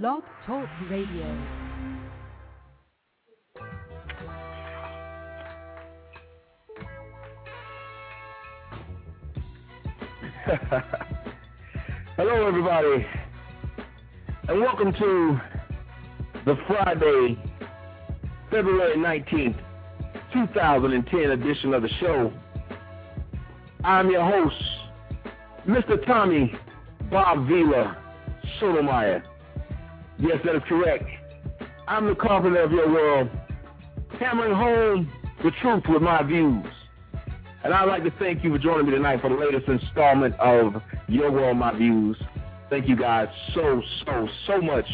Blog Talk Radio. Hello, everybody, and welcome to the Friday, February 19th, 2010 edition of the show. I'm your host, Mr. Tommy Bob Vila Sotomayor. Yes, that is correct. I'm the carpenter of your world, hammering home the truth with my views. And I'd like to thank you for joining me tonight for the latest installment of Your World, My Views. Thank you guys so, so, so much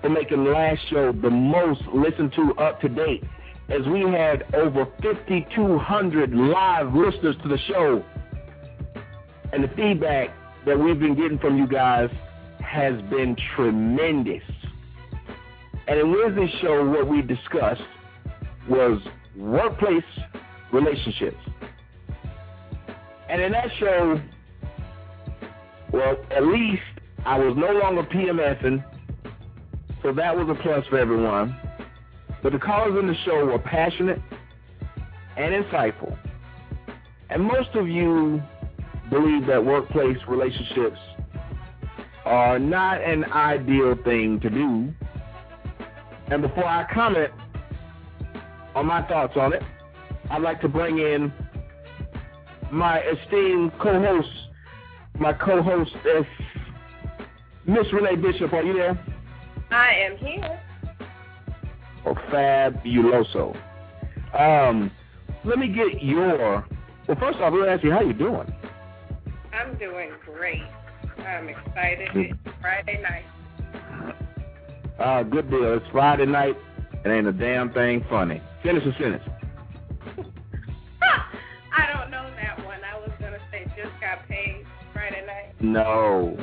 for making last show the most listened to up to date as we had over 5,200 live listeners to the show. And the feedback that we've been getting from you guys has been tremendous. And in Wednesday's show, what we discussed was workplace relationships. And in that show, well, at least I was no longer PMSing, so that was a plus for everyone. But the callers in the show were passionate and insightful. And most of you believe that workplace relationships are not an ideal thing to do. And before I comment on my thoughts on it, I'd like to bring in my esteemed co-host, my co-host is Miss Renee Bishop. Are you there? I am here. Oh, fabuloso. Um, let me get your. Well, first off, let me ask you how you doing. I'm doing great. I'm excited. It's Friday night. Uh, good deal. It's Friday night. It ain't a damn thing funny. Finish the sentence. I don't know that one. I was gonna say just got paid Friday night. No.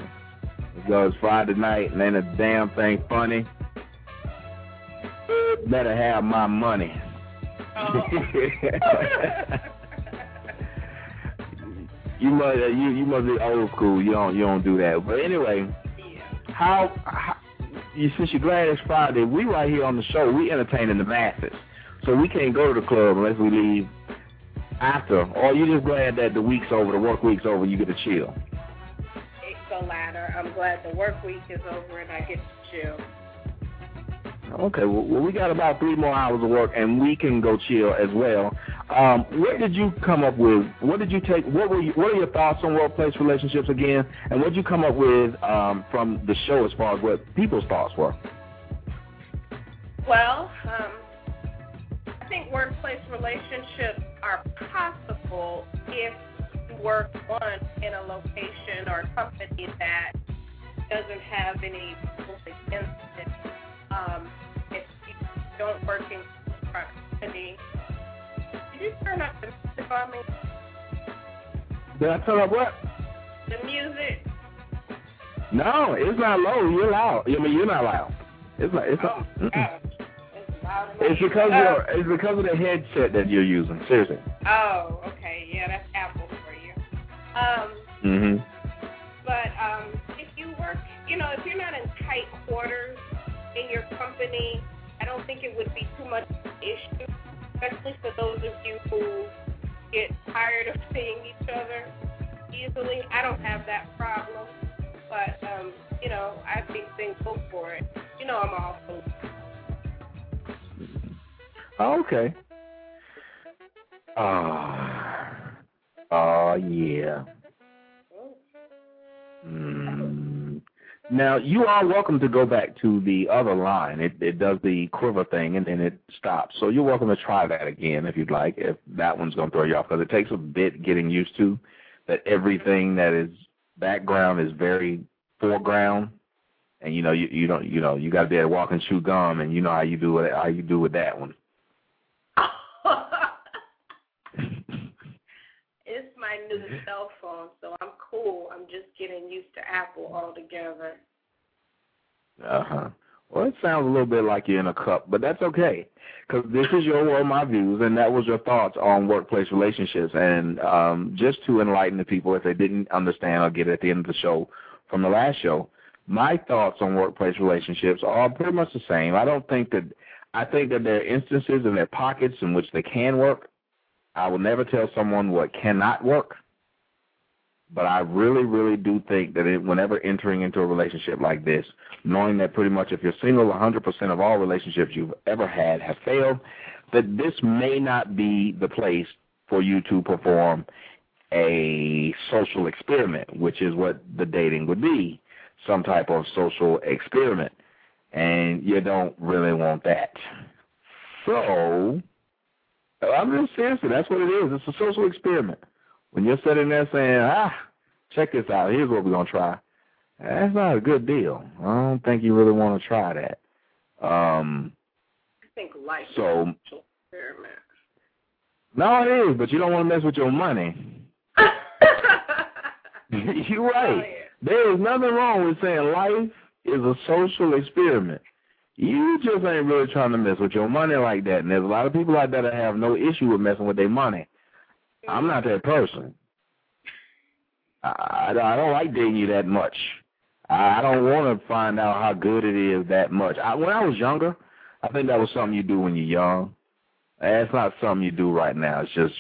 Because Friday night and ain't a damn thing funny. Better have my money. Oh. you must you you must be old school. You don't you don't do that. But anyway, yeah. how, how you since you're glad it's Friday, we right here on the show, we entertaining the masses. So we can't go to the club unless we leave after. Or you just glad that the week's over, the work week's over, you get to chill. It's the latter. I'm glad the work week is over and I get to chill. Okay, well, well, we got about three more hours of work, and we can go chill as well. Um, what did you come up with? What did you take? What were you, what are your thoughts on workplace relationships again? And what did you come up with um, from the show as far as what people's thoughts were? Well, um, I think workplace relationships are possible if you work one in a location or company that doesn't have any rules against it. Um, if you don't work in proximity, did you turn up the music on me? Did I turn up what? The music. No, it's not low. You're loud. I mean, you're not loud. It's not. It's Oh, not. mm-mm. It's loud. It's because Oh. you're, it's because of the headset that you're using. Seriously. Oh, okay. Yeah, that's Apple for you. Um, Mhm. but um, if you work, you know, if you're not in tight quarters in your company, I don't think it would be too much issue, especially for those of you who get tired of seeing each other easily. I don't have that problem, but um, you know, I think things go for it. You know, I'm also Oh, okay. Ah. Oh, yeah. Mm. Now, you are welcome to go back to the other line. It, it does the quiver thing and then it stops. So you're welcome to try that again if you'd like, if that one's going to throw you off. Because it takes a bit getting used to that everything that is background is very foreground. And you know, you you don't you know, you got to be able to walk and chew gum, and you know how you do it, how you do with that one. it's my new cell phone, so cool. I'm just getting used to Apple altogether. Uh huh. Well, it sounds a little bit like you're in a cup, but that's okay. Because this is your world, my views, and that was your thoughts on workplace relationships. And um, just to enlighten the people, if they didn't understand or get it at the end of the show from the last show, my thoughts on workplace relationships are pretty much the same. I don't think that I think that there are instances and there are pockets in which they can work. I will never tell someone what cannot work. But I really, really do think that it, whenever entering into a relationship like this, knowing that pretty much if you're single, 100% of all relationships you've ever had have failed, that this may not be the place for you to perform a social experiment, which is what the dating would be, some type of social experiment. And you don't really want that. So, I'm just serious. That's what it is. It's a social experiment. When you're sitting there saying, ah, check this out. Here's what we're going to try. That's not a good deal. I don't think you really want to try that. Um, I think life so, is experiment. No, it is, but you don't want to mess with your money. You're right. Oh, yeah. There is nothing wrong with saying life is a social experiment. You just ain't really trying to mess with your money like that. And there's a lot of people out there that have no issue with messing with their money. I'm not that person. I, I don't like dating you that much. I don't want to find out how good it is that much. I, when I was younger, I think that was something you do when you're young. That's not something you do right now. It's just,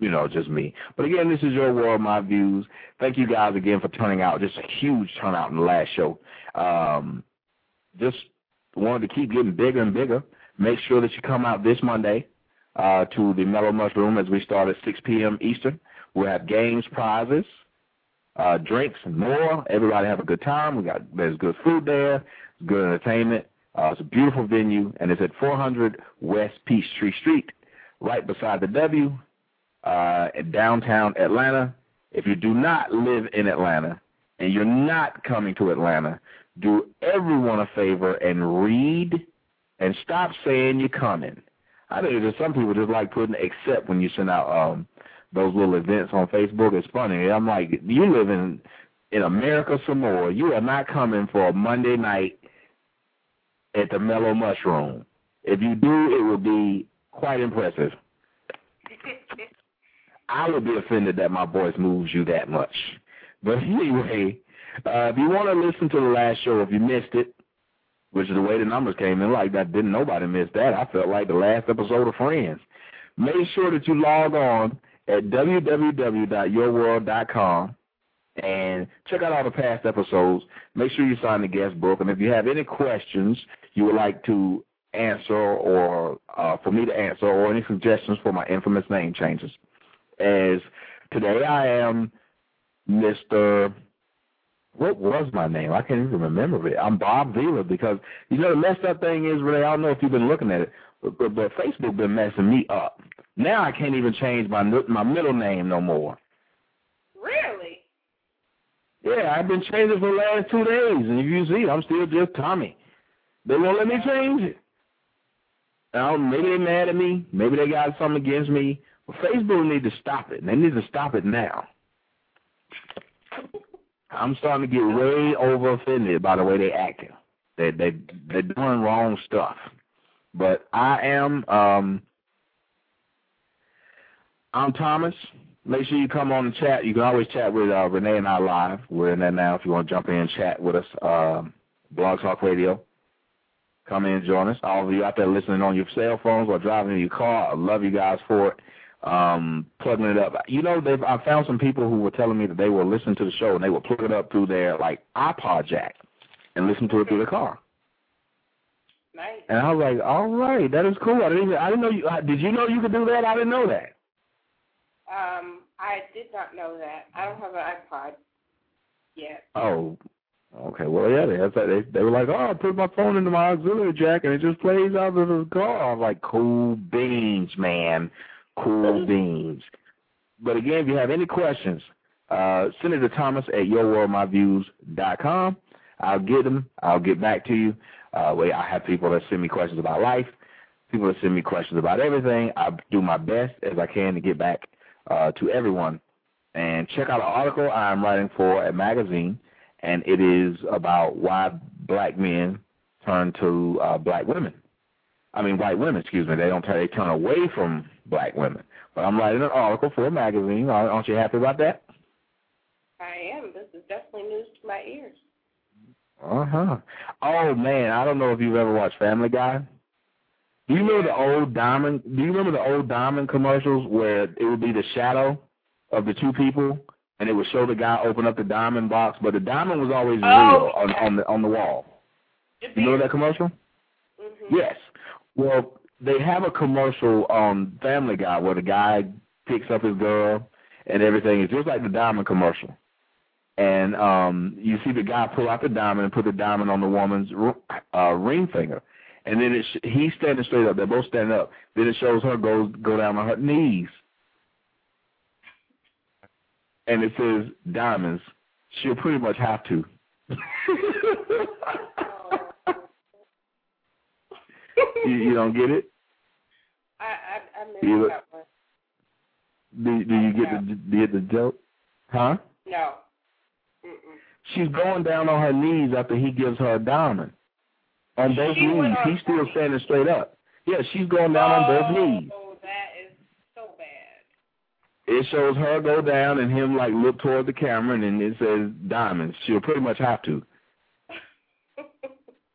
you know, just me. But again, this is your world, my views. Thank you guys again for turning out. Just a huge turnout in the last show. Um, just wanted to keep getting bigger and bigger. Make sure that you come out this Monday uh, to the Mellow Mushroom as we start at 6 p.m. Eastern. We'll have games, prizes, uh, drinks, and more. Everybody have a good time. We got there's good food there, good entertainment. Uh, it's a beautiful venue, and it's at 400 West Peachtree Street, right beside the W, uh, in downtown Atlanta. If you do not live in Atlanta and you're not coming to Atlanta, do everyone a favor and read and stop saying you're coming. I think there's some people just like putting except when you send out um those little events on Facebook. It's funny. I'm like, you live in in America Samoa. You are not coming for a Monday night at the Mellow Mushroom. If you do, it will be quite impressive. I would be offended that my voice moves you that much. But anyway, uh, if you want to listen to the last show, if you missed it, which is the way the numbers came in like that, didn't nobody miss that. I felt like the last episode of Friends. Make sure that you log on at www.yourworld.com and check out all the past episodes. Make sure you sign the guest book. And if you have any questions you would like to answer or uh, for me to answer or any suggestions for my infamous name changes, as today I am Mr. What was my name? I can't even remember it. I'm Bob Vila because, you know, the messed up thing is, really, I don't know if you've been looking at it, but, but, but Facebook been messing me up. Now I can't even change my my middle name no more. Really? Yeah, I've been changing for the last two days, and if you see, I'm still just Tommy. They won't let me change it. Now, maybe they're mad at me. Maybe they got something against me. But Facebook need to stop it. and They need to stop it now. I'm starting to get way over offended by the way they acting. They they they're doing wrong stuff. But I am um I'm Thomas. Make sure you come on the chat. You can always chat with uh, Renee and I live. We're in there now if you want to jump in and chat with us. Um, Blog Talk Radio. Come in and join us. All of you out there listening on your cell phones or driving in your car, I love you guys for it. Um, plugging it up. You know, they've I found some people who were telling me that they were listening to the show and they would plug it up through their like iPod jack and listen to it through the car. Nice. And I was like, all right, that is cool. I didn't even, I didn't know you. Did you know you could do that? I didn't know that. Um, I did not know that. I don't have an iPod yet. Oh, okay. Well, yeah, they they they were like, oh, I put my phone into my auxiliary jack and it just plays out of the car. I was like, cool beans, man, cool beans. But again, if you have any questions, uh, send it to Thomas at yourworldmyviews.com. I'll get them. I'll get back to you. Uh, wait, I have people that send me questions about life, people that send me questions about everything. I do my best as I can to get back uh, to everyone. And check out an article I'm writing for a magazine, and it is about why black men turn to uh, black women. I mean, white women, excuse me. They don't turn, they turn away from black women. But I'm writing an article for a magazine. Aren't you happy about that? I am. This is definitely news to my ears. Uh huh. Oh man, I don't know if you've ever watched Family Guy. Do you remember the old diamond? Do you remember the old diamond commercials where it would be the shadow of the two people, and it would show the guy open up the diamond box, but the diamond was always oh, real on on the on the wall. You know that commercial? Mm -hmm. Yes. Well, they have a commercial on Family Guy where the guy picks up his girl and everything. It's just like the diamond commercial. And um you see the guy pull out the diamond and put the diamond on the woman's uh, ring finger. And then it he's standing straight up. They're both standing up. Then it shows her go go down on her knees. And it says diamonds. She'll pretty much have to. you, you don't get it? I I, I missed you, that one. Do do you get no. the do you get the joke? Huh? No. Mm -mm. She's going down on her knees after he gives her a diamond. On both she knees. He's still standing straight up. Yeah, she's going down oh, on both knees. Oh, that is so bad. It shows her go down and him like look toward the camera and then it says diamonds. She'll pretty much have to.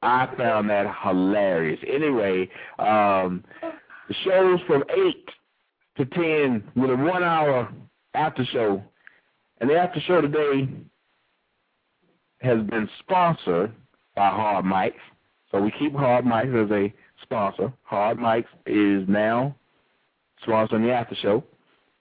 I found that hilarious. Anyway, um, the show's from 8 to 10 with a one-hour after show. And the after show today has been sponsored by Hard Mics. So we keep Hard Mics as a sponsor. Hard Mics is now sponsoring the after show.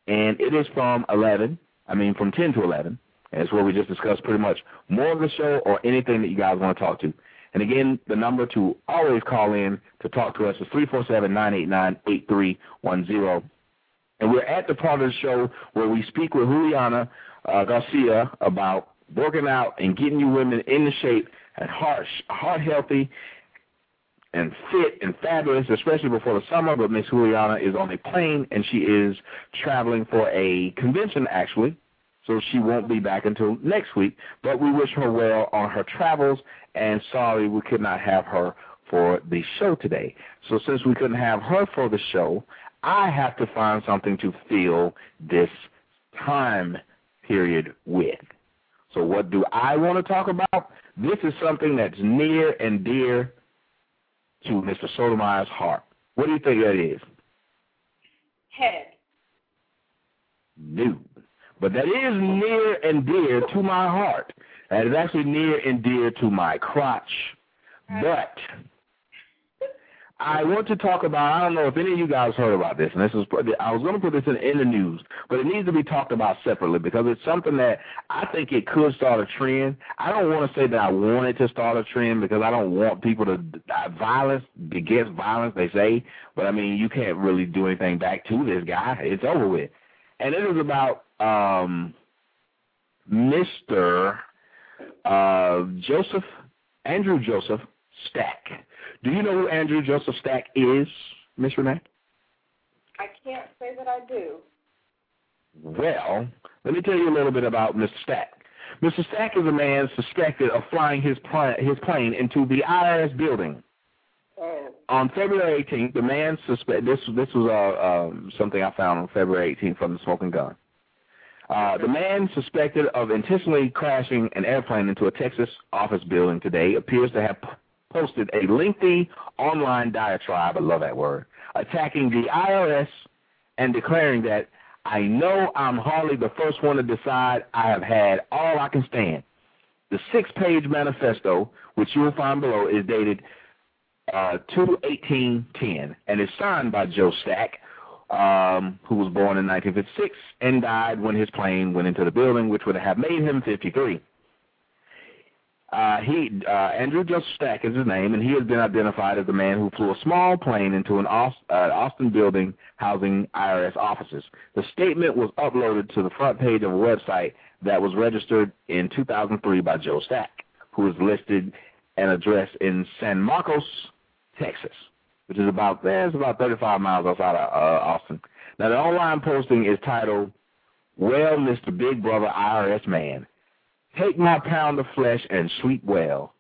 And it is from 11, I mean from 10 to 11. And it's where we just discuss pretty much more of the show or anything that you guys want to talk to. And again, the number to always call in to talk to us is 347-989-8310. And we're at the part of the show where we speak with Juliana uh, Garcia about working out and getting you women into shape and heart, heart healthy and fit and fabulous, especially before the summer. But Miss Juliana is on a plane and she is traveling for a convention, actually, so she won't be back until next week. But we wish her well on her travels, and sorry we could not have her for the show today. So since we couldn't have her for the show, I have to find something to fill this time period with. So what do I want to talk about? This is something that's near and dear to Mr. Sotomayor's heart. What do you think that is? Head. No. But that is near and dear to my heart. That is actually near and dear to my crotch. But I want to talk about, I don't know if any of you guys heard about this, and this is, I was going to put this in, in the news, but it needs to be talked about separately because it's something that I think it could start a trend. I don't want to say that I want it to start a trend because I don't want people to, violence begets violence, they say, but I mean, you can't really do anything back to this guy. It's over with. And it is about um, Mr. Uh, Joseph, Andrew Joseph Stack. Do you know who Andrew Joseph Stack is, Miss Renee? I can't say that I do. Well, let me tell you a little bit about Mr. Stack. Mr. Stack is a man suspected of flying his, pl his plane into the IRS building. Oh. On February 18th, the man suspect this this was uh, um, something I found on February 18th from the Smoking Gun. Uh, the man suspected of intentionally crashing an airplane into a Texas office building today appears to have posted a lengthy online diatribe, I love that word, attacking the IRS and declaring that I know I'm hardly the first one to decide I have had all I can stand. The six-page manifesto, which you will find below, is dated uh, 2-18-10 and is signed by Joe Stack, um, who was born in 1956 and died when his plane went into the building, which would have made him 53. Uh, he uh, Andrew Joseph Stack is his name, and he has been identified as the man who flew a small plane into an Austin, uh, Austin building housing IRS offices. The statement was uploaded to the front page of a website that was registered in 2003 by Joe Stack, who is listed an address in San Marcos, Texas, which is about there's about 35 miles outside of uh, Austin. Now the online posting is titled "Well, Mr. Big Brother IRS Man." Take my pound of flesh and sleep well.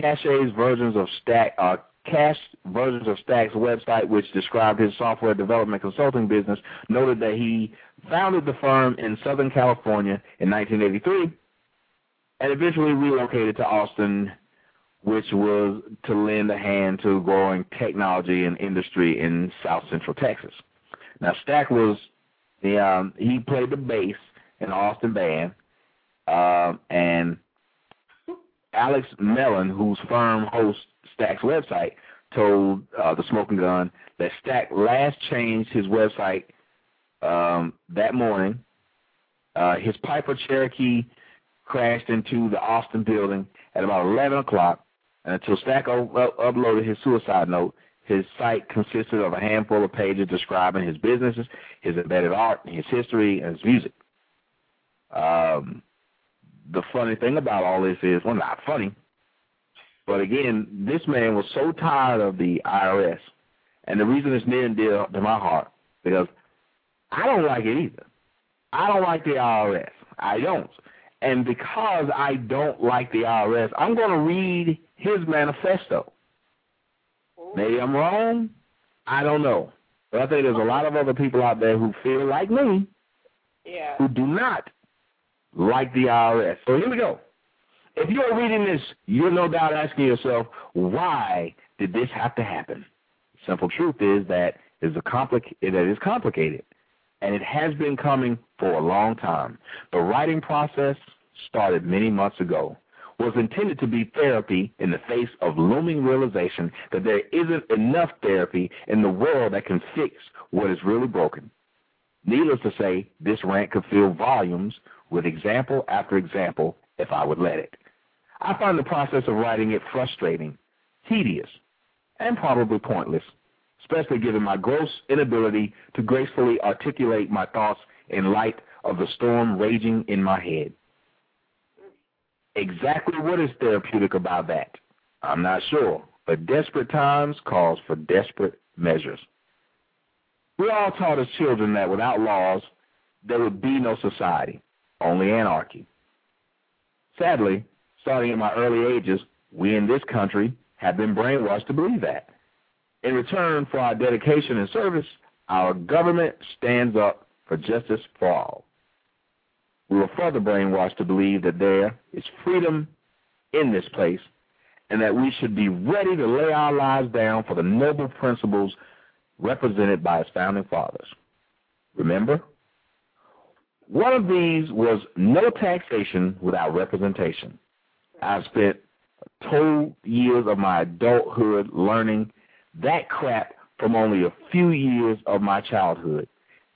Cache's versions of Stack, uh, Cash versions of Stack's website, which described his software development consulting business, noted that he founded the firm in Southern California in 1983 and eventually relocated to Austin, which was to lend a hand to growing technology and industry in South Central Texas. Now, Stack was the um, he played the bass in Austin band, uh, and Alex Mellon, whose firm hosts Stack's website, told uh, the Smoking Gun that Stack last changed his website um, that morning. Uh, his Piper Cherokee crashed into the Austin building at about 11 o'clock, until Stack uploaded his suicide note, his site consisted of a handful of pages describing his businesses, his embedded art, his history, and his music. Um, the funny thing about all this is, well, not funny, but again, this man was so tired of the IRS, and the reason it's near and dear to my heart, because I don't like it either. I don't like the IRS. I don't. And because I don't like the IRS, I'm going to read his manifesto. Maybe I'm wrong. I don't know. But I think there's a lot of other people out there who feel like me yeah. who do not like the IRS. So here we go. If you're reading this, you're no doubt asking yourself, why did this have to happen? Simple truth is that is a complic that is complicated, and it has been coming for a long time. The writing process started many months ago was intended to be therapy in the face of looming realization that there isn't enough therapy in the world that can fix what is really broken. Needless to say, this rant could fill volumes with example after example if I would let it. I find the process of writing it frustrating, tedious, and probably pointless, especially given my gross inability to gracefully articulate my thoughts in light of the storm raging in my head. Exactly what is therapeutic about that? I'm not sure, but desperate times calls for desperate measures. We all taught as children that without laws, there would be no society, only anarchy. Sadly, starting in my early ages, we in this country have been brainwashed to believe that. In return for our dedication and service, our government stands up for justice for all we were further brainwashed to believe that there is freedom in this place and that we should be ready to lay our lives down for the noble principles represented by its founding fathers. Remember? One of these was no taxation without representation. I've spent total years of my adulthood learning that crap from only a few years of my childhood.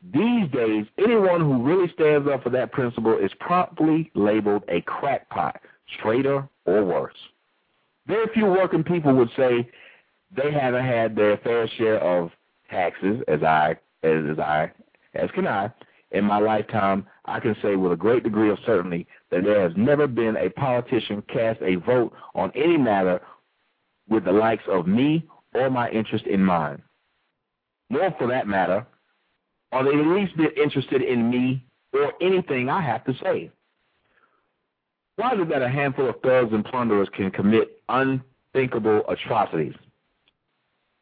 These days, anyone who really stands up for that principle is promptly labeled a crackpot, traitor, or worse. Very few working people would say they haven't had their fair share of taxes, as I, as, as I, as can I. In my lifetime, I can say with a great degree of certainty that there has never been a politician cast a vote on any matter with the likes of me or my interest in mind. Nor, for that matter, or they at least been interested in me or anything I have to say. Why is it that a handful of thugs and plunderers can commit unthinkable atrocities?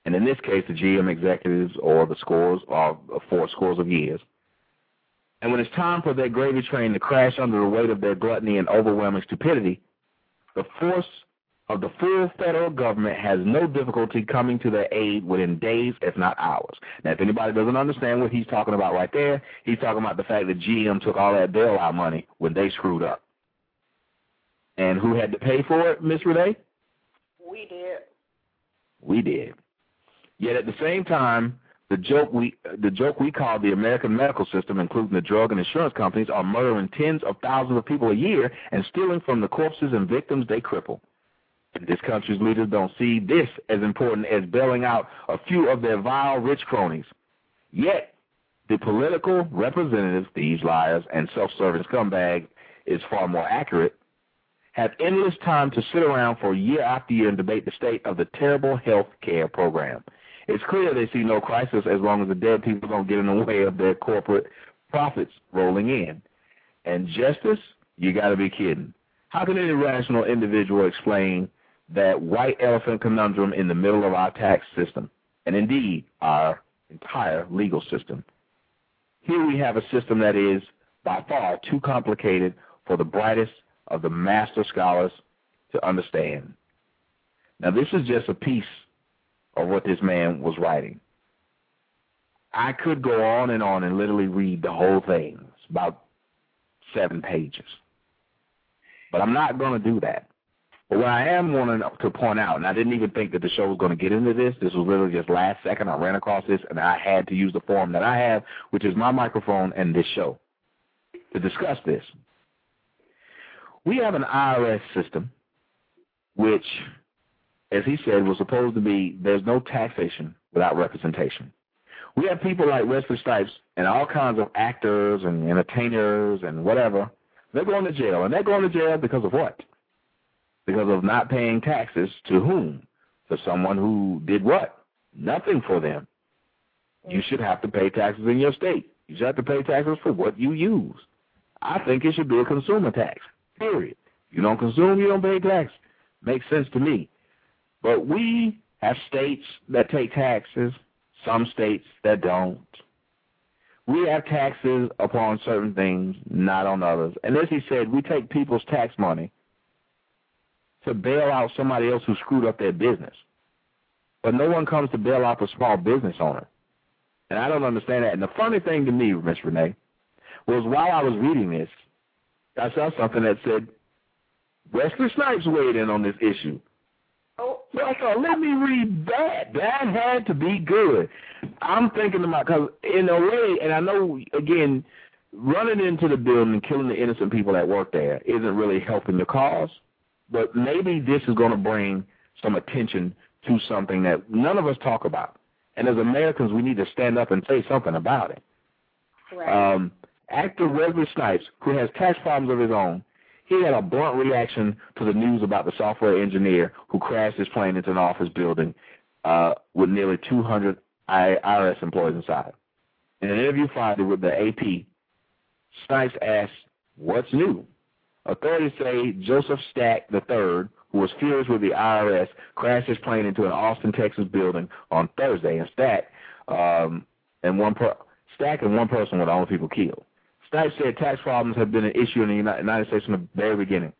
And in this case, the GM executives or the scores or four scores of years. And when it's time for their gravy train to crash under the weight of their gluttony and overwhelming stupidity, the force of the full federal government has no difficulty coming to their aid within days, if not hours. Now, if anybody doesn't understand what he's talking about right there, he's talking about the fact that GM took all that bailout money when they screwed up. And who had to pay for it, Miss Renee? We did. We did. Yet at the same time, the joke we the joke we call the American medical system, including the drug and insurance companies, are murdering tens of thousands of people a year and stealing from the corpses and victims they cripple. This country's leaders don't see this as important as bailing out a few of their vile rich cronies. Yet, the political representatives, these liars and self-serving scumbags is far more accurate, have endless time to sit around for year after year and debate the state of the terrible health care program. It's clear they see no crisis as long as the dead people don't get in the way of their corporate profits rolling in. And justice? You got to be kidding. How can any rational individual explain that white elephant conundrum in the middle of our tax system, and indeed our entire legal system. Here we have a system that is by far too complicated for the brightest, of the master scholars to understand. Now, this is just a piece of what this man was writing. I could go on and on and literally read the whole thing. It's about seven pages. But I'm not going to do that. But what I am wanting to point out, and I didn't even think that the show was going to get into this. This was literally just last second. I ran across this, and I had to use the forum that I have, which is my microphone and this show, to discuss this. We have an IRS system, which, as he said, was supposed to be there's no taxation without representation. We have people like Wesley Snipes and all kinds of actors and entertainers and whatever. They're going to jail, and they're going to jail because of what? Because of not paying taxes to whom? To someone who did what? Nothing for them. You should have to pay taxes in your state. You should have to pay taxes for what you use. I think it should be a consumer tax, period. You don't consume, you don't pay tax. Makes sense to me. But we have states that take taxes, some states that don't. We have taxes upon certain things, not on others. And as he said, we take people's tax money to bail out somebody else who screwed up their business. But no one comes to bail out the small business owner. And I don't understand that. And the funny thing to me, Miss Renee, was while I was reading this, I saw something that said Wesley Snipes weighed in on this issue. Oh. So I thought, let me read that. That had to be good. I'm thinking about because in a way, and I know again, running into the building and killing the innocent people that work there isn't really helping the cause. But maybe this is going to bring some attention to something that none of us talk about. And as Americans, we need to stand up and say something about it. Right. Um, actor Wesley Snipes, who has tax problems of his own, he had a blunt reaction to the news about the software engineer who crashed his plane into an office building uh, with nearly 200 IRS employees inside. In an interview filed with the AP, Snipes asked, what's new? Authorities say Joseph Stack III, who was furious with the IRS, crashed his plane into an Austin, Texas building on Thursday, and Stack um, and one per Stack and one person were the only people killed. Stack said tax problems have been an issue in the United States from the very beginning.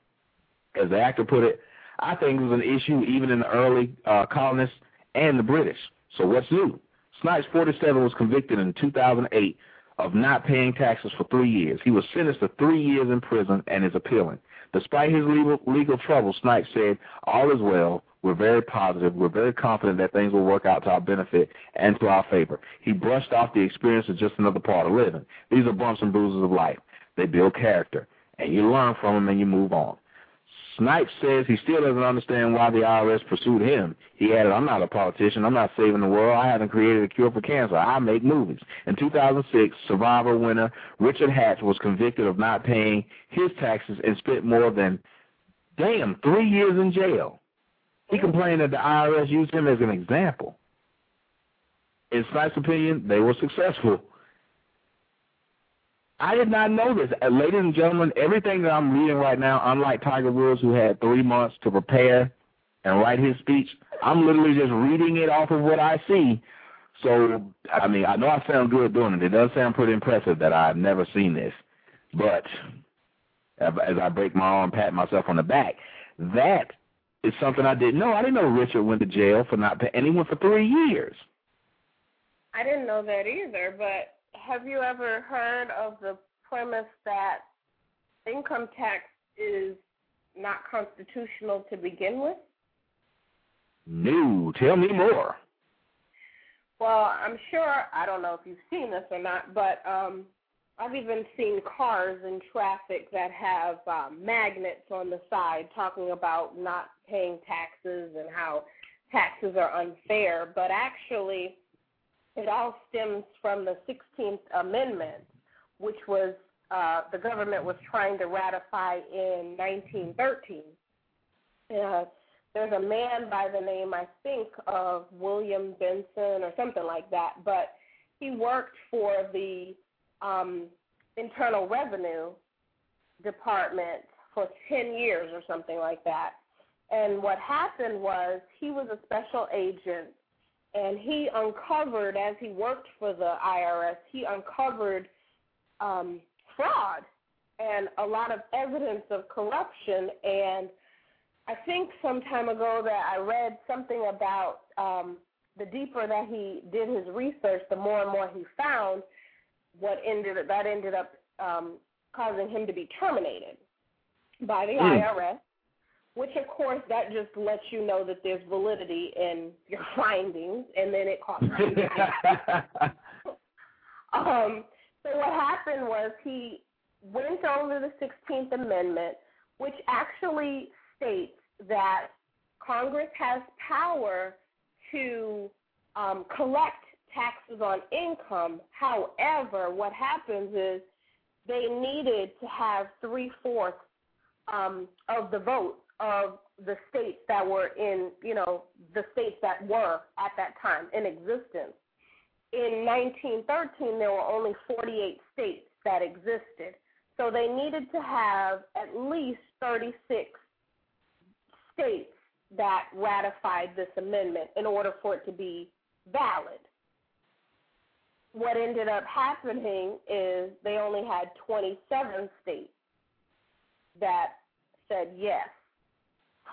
As the actor put it, I think it was an issue even in the early uh, colonists and the British. So what's new? Snipes, 47, was convicted in 2008 of not paying taxes for three years. He was sentenced to three years in prison and is appealing. Despite his legal, legal troubles, Snipes said, all is well. We're very positive. We're very confident that things will work out to our benefit and to our favor. He brushed off the experience as just another part of living. These are bumps and bruises of life. They build character, and you learn from them and you move on. Snipes says he still doesn't understand why the IRS pursued him. He added, I'm not a politician. I'm not saving the world. I haven't created a cure for cancer. I make movies. In 2006, Survivor winner Richard Hatch was convicted of not paying his taxes and spent more than, damn, three years in jail. He complained that the IRS used him as an example. In Snipes' opinion, they were successful. I did not know this. Uh, ladies and gentlemen, everything that I'm reading right now, unlike Tiger Woods, who had three months to prepare and write his speech, I'm literally just reading it off of what I see. So, I mean, I know I sound good doing it. It does sound pretty impressive that I've never seen this. But as I break my arm, pat myself on the back, that is something I didn't know. I didn't know Richard went to jail for not paying, went for three years. I didn't know that either, but have you ever heard of the premise that income tax is not constitutional to begin with? No, tell me more. Well, I'm sure I don't know if you've seen this or not, but um I've even seen cars in traffic that have uh, magnets on the side talking about not paying taxes and how taxes are unfair, but actually it all stems from the 16th Amendment, which was uh, the government was trying to ratify in 1913. Uh, there's a man by the name, I think, of William Benson or something like that, but he worked for the um, Internal Revenue Department for 10 years or something like that. And what happened was he was a special agent and he uncovered as he worked for the IRS, he uncovered um, fraud and a lot of evidence of corruption. And I think some time ago that I read something about um, the deeper that he did his research, the more and more he found what ended that ended up um, causing him to be terminated by the mm. IRS. Which of course that just lets you know that there's validity in your findings, and then it costs you. um, so what happened was he went over the 16th Amendment, which actually states that Congress has power to um, collect taxes on income. However, what happens is they needed to have three fourths um, of the votes of the states that were in, you know, the states that were at that time in existence. In 1913, there were only 48 states that existed. So they needed to have at least 36 states that ratified this amendment in order for it to be valid. What ended up happening is they only had 27 states that said yes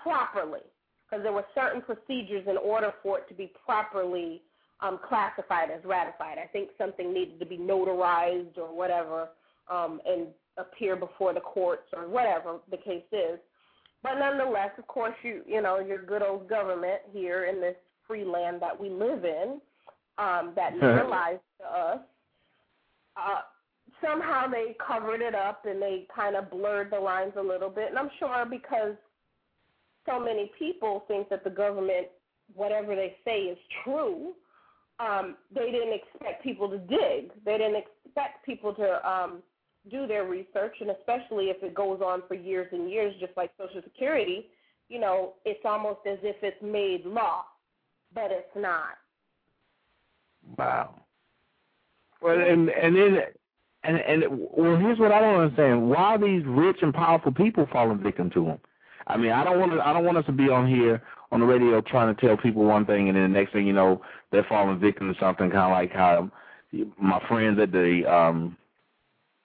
properly because there were certain procedures in order for it to be properly um, classified as ratified. I think something needed to be notarized or whatever um, and appear before the courts or whatever the case is. But nonetheless, of course, you you know your good old government here in this free land that we live in, um, that never lies to us. Uh, somehow they covered it up and they kind of blurred the lines a little bit, and I'm sure because so many people think that the government, whatever they say, is true. Um, they didn't expect people to dig. They didn't expect people to um, do their research, and especially if it goes on for years and years, just like Social Security, you know, it's almost as if it's made law, but it's not. Wow. Well, and and then and and well, here's what I don't understand: why are these rich and powerful people falling victim to them? I mean, I don't want to. I don't want us to be on here on the radio trying to tell people one thing, and then the next thing you know, they're falling victim to something. Kind of like how my friends at the um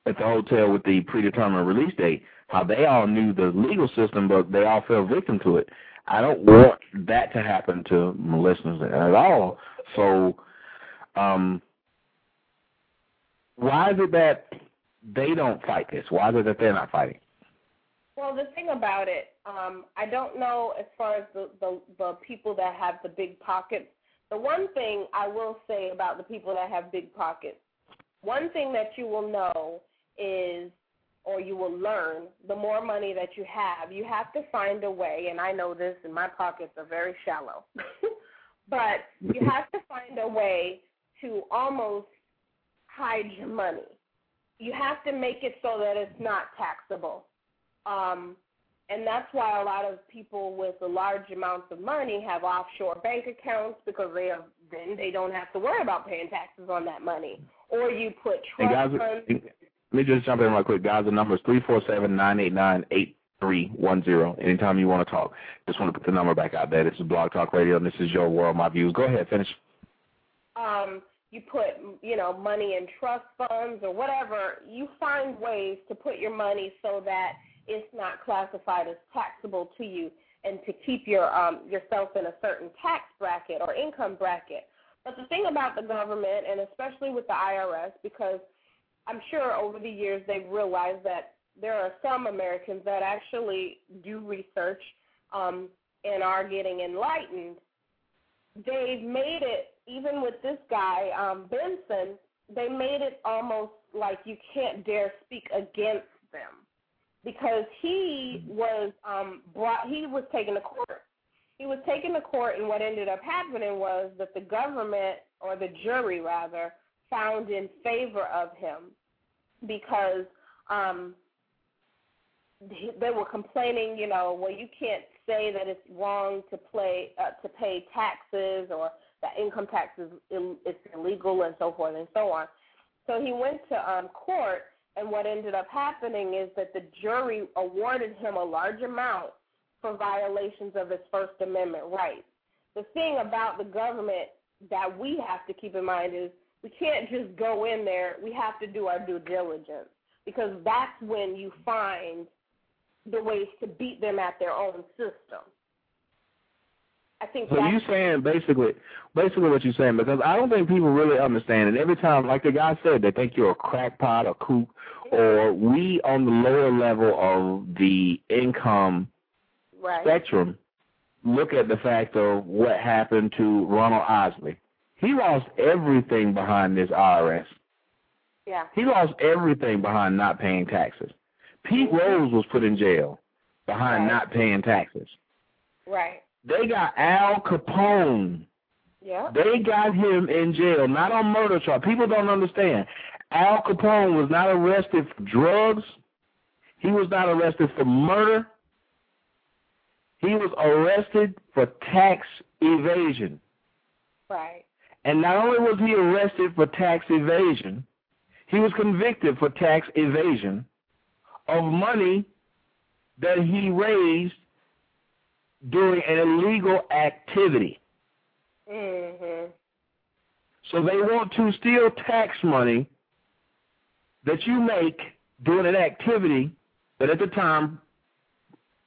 at the hotel with the predetermined release date, how they all knew the legal system, but they all fell victim to it. I don't want that to happen to my listeners at all. So, um, why is it that they don't fight this? Why is it that they're not fighting? Well, the thing about it, um, I don't know as far as the, the the people that have the big pockets. The one thing I will say about the people that have big pockets, one thing that you will know is or you will learn the more money that you have, you have to find a way, and I know this, and my pockets are very shallow, but you have to find a way to almost hide your money. You have to make it so that it's not taxable. Um, and that's why a lot of people with a large amounts of money have offshore bank accounts because they have, then they don't have to worry about paying taxes on that money. Or you put trust guys, funds let me just jump in real quick, guys. The number is three four seven nine eight nine eight three one zero. Anytime you want to talk, just want to put the number back out there. This is Blog Talk Radio, and this is your world, my views. Go ahead, finish. Um, you put you know money in trust funds or whatever. You find ways to put your money so that it's not classified as taxable to you, and to keep your um, yourself in a certain tax bracket or income bracket. But the thing about the government, and especially with the IRS, because I'm sure over the years they've realized that there are some Americans that actually do research um, and are getting enlightened. They've made it, even with this guy, um, Benson, they made it almost like you can't dare speak against them because he was um, brought, he was taken to court. He was taken to court, and what ended up happening was that the government, or the jury rather, found in favor of him because um, they were complaining, you know, well, you can't say that it's wrong to play uh, to pay taxes or that income tax is Ill- it's illegal and so forth and so on. So he went to um, court, and what ended up happening is that the jury awarded him a large amount for violations of his First Amendment rights. The thing about the government that we have to keep in mind is we can't just go in there. We have to do our due diligence because that's when you find the ways to beat them at their own system. I think. So you saying basically, basically what you're saying because I don't think people really understand it. Every time, like the guy said, they think you're a crackpot or kook, or we on the lower level of the income right. spectrum look at the fact of what happened to Ronald Isley. He lost everything behind this IRS. Yeah. He lost everything behind not paying taxes. Pete mm -hmm. Rose was put in jail behind right. not paying taxes. Right. They got Al Capone. Yeah. They got him in jail, not on murder charge. People don't understand. Al Capone was not arrested for drugs. He was not arrested for murder. He was arrested for tax evasion. Right. And not only was he arrested for tax evasion, he was convicted for tax evasion of money that he raised doing an illegal activity. Mm-hmm. So they want to steal tax money that you make doing an activity that at the time,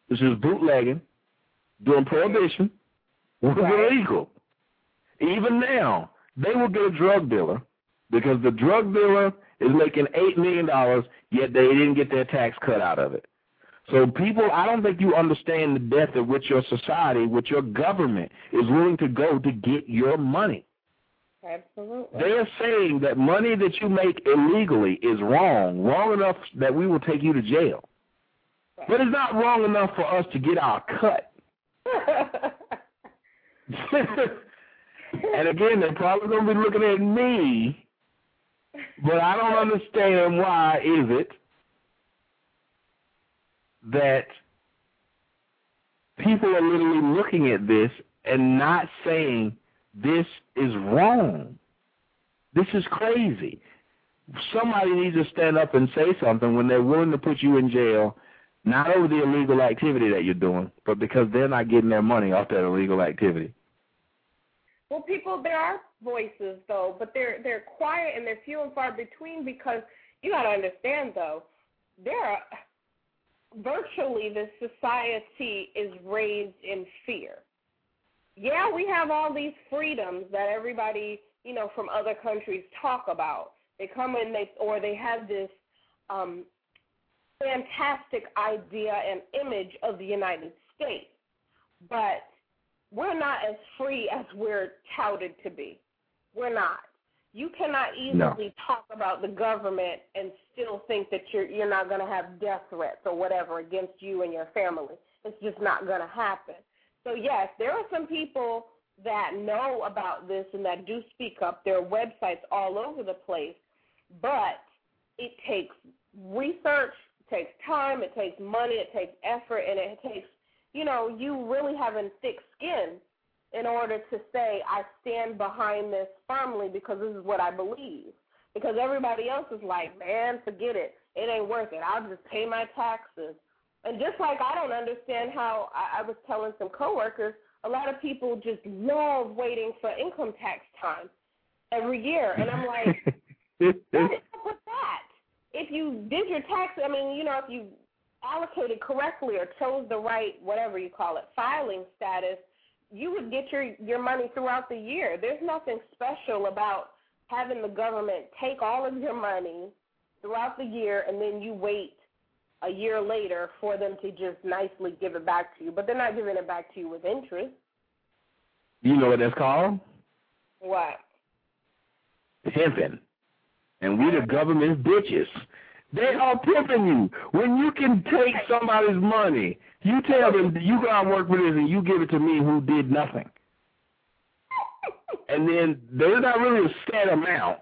this is bootlegging, doing prohibition, was right. illegal. Even now, they will get a drug dealer because the drug dealer is making $8 million, yet they didn't get their tax cut out of it. So people, I don't think you understand the depth of which your society, which your government is willing to go to get your money. Absolutely. They are saying that money that you make illegally is wrong, wrong enough that we will take you to jail. Right. But it's not wrong enough for us to get our cut. and again, they're probably going to be looking at me, but I don't understand why is it that people are literally looking at this and not saying this is wrong. This is crazy. Somebody needs to stand up and say something when they're willing to put you in jail, not over the illegal activity that you're doing, but because they're not getting their money off that illegal activity. Well, people, there are voices though, but they're they're quiet and they're few and far between because you got to understand though, there are virtually the society is raised in fear. Yeah, we have all these freedoms that everybody, you know, from other countries talk about. They come in they or they have this um fantastic idea and image of the United States. But we're not as free as we're touted to be. We're not. You cannot easily no. talk about the government and still think that you're you're not going to have death threats or whatever against you and your family. It's just not going to happen. So yes, there are some people that know about this and that do speak up. There are websites all over the place, but it takes research, it takes time, it takes money, it takes effort, and it takes you know you really having thick skin in order to say, I stand behind this firmly because this is what I believe. Because everybody else is like, man, forget it. It ain't worth it. I'll just pay my taxes. And just like I don't understand how I, I was telling some coworkers, a lot of people just love waiting for income tax time every year. And I'm like, what is up with that? If you did your tax, I mean, you know, if you allocated correctly or chose the right, whatever you call it, filing status, you would get your your money throughout the year. There's nothing special about having the government take all of your money throughout the year and then you wait a year later for them to just nicely give it back to you. But they're not giving it back to you with interest. You know what that's called? What? Pimping. And we the government's bitches. They are pimping you. When you can take somebody's money you tell them you go out and work for this and you give it to me who did nothing. and then there's not really a set amount.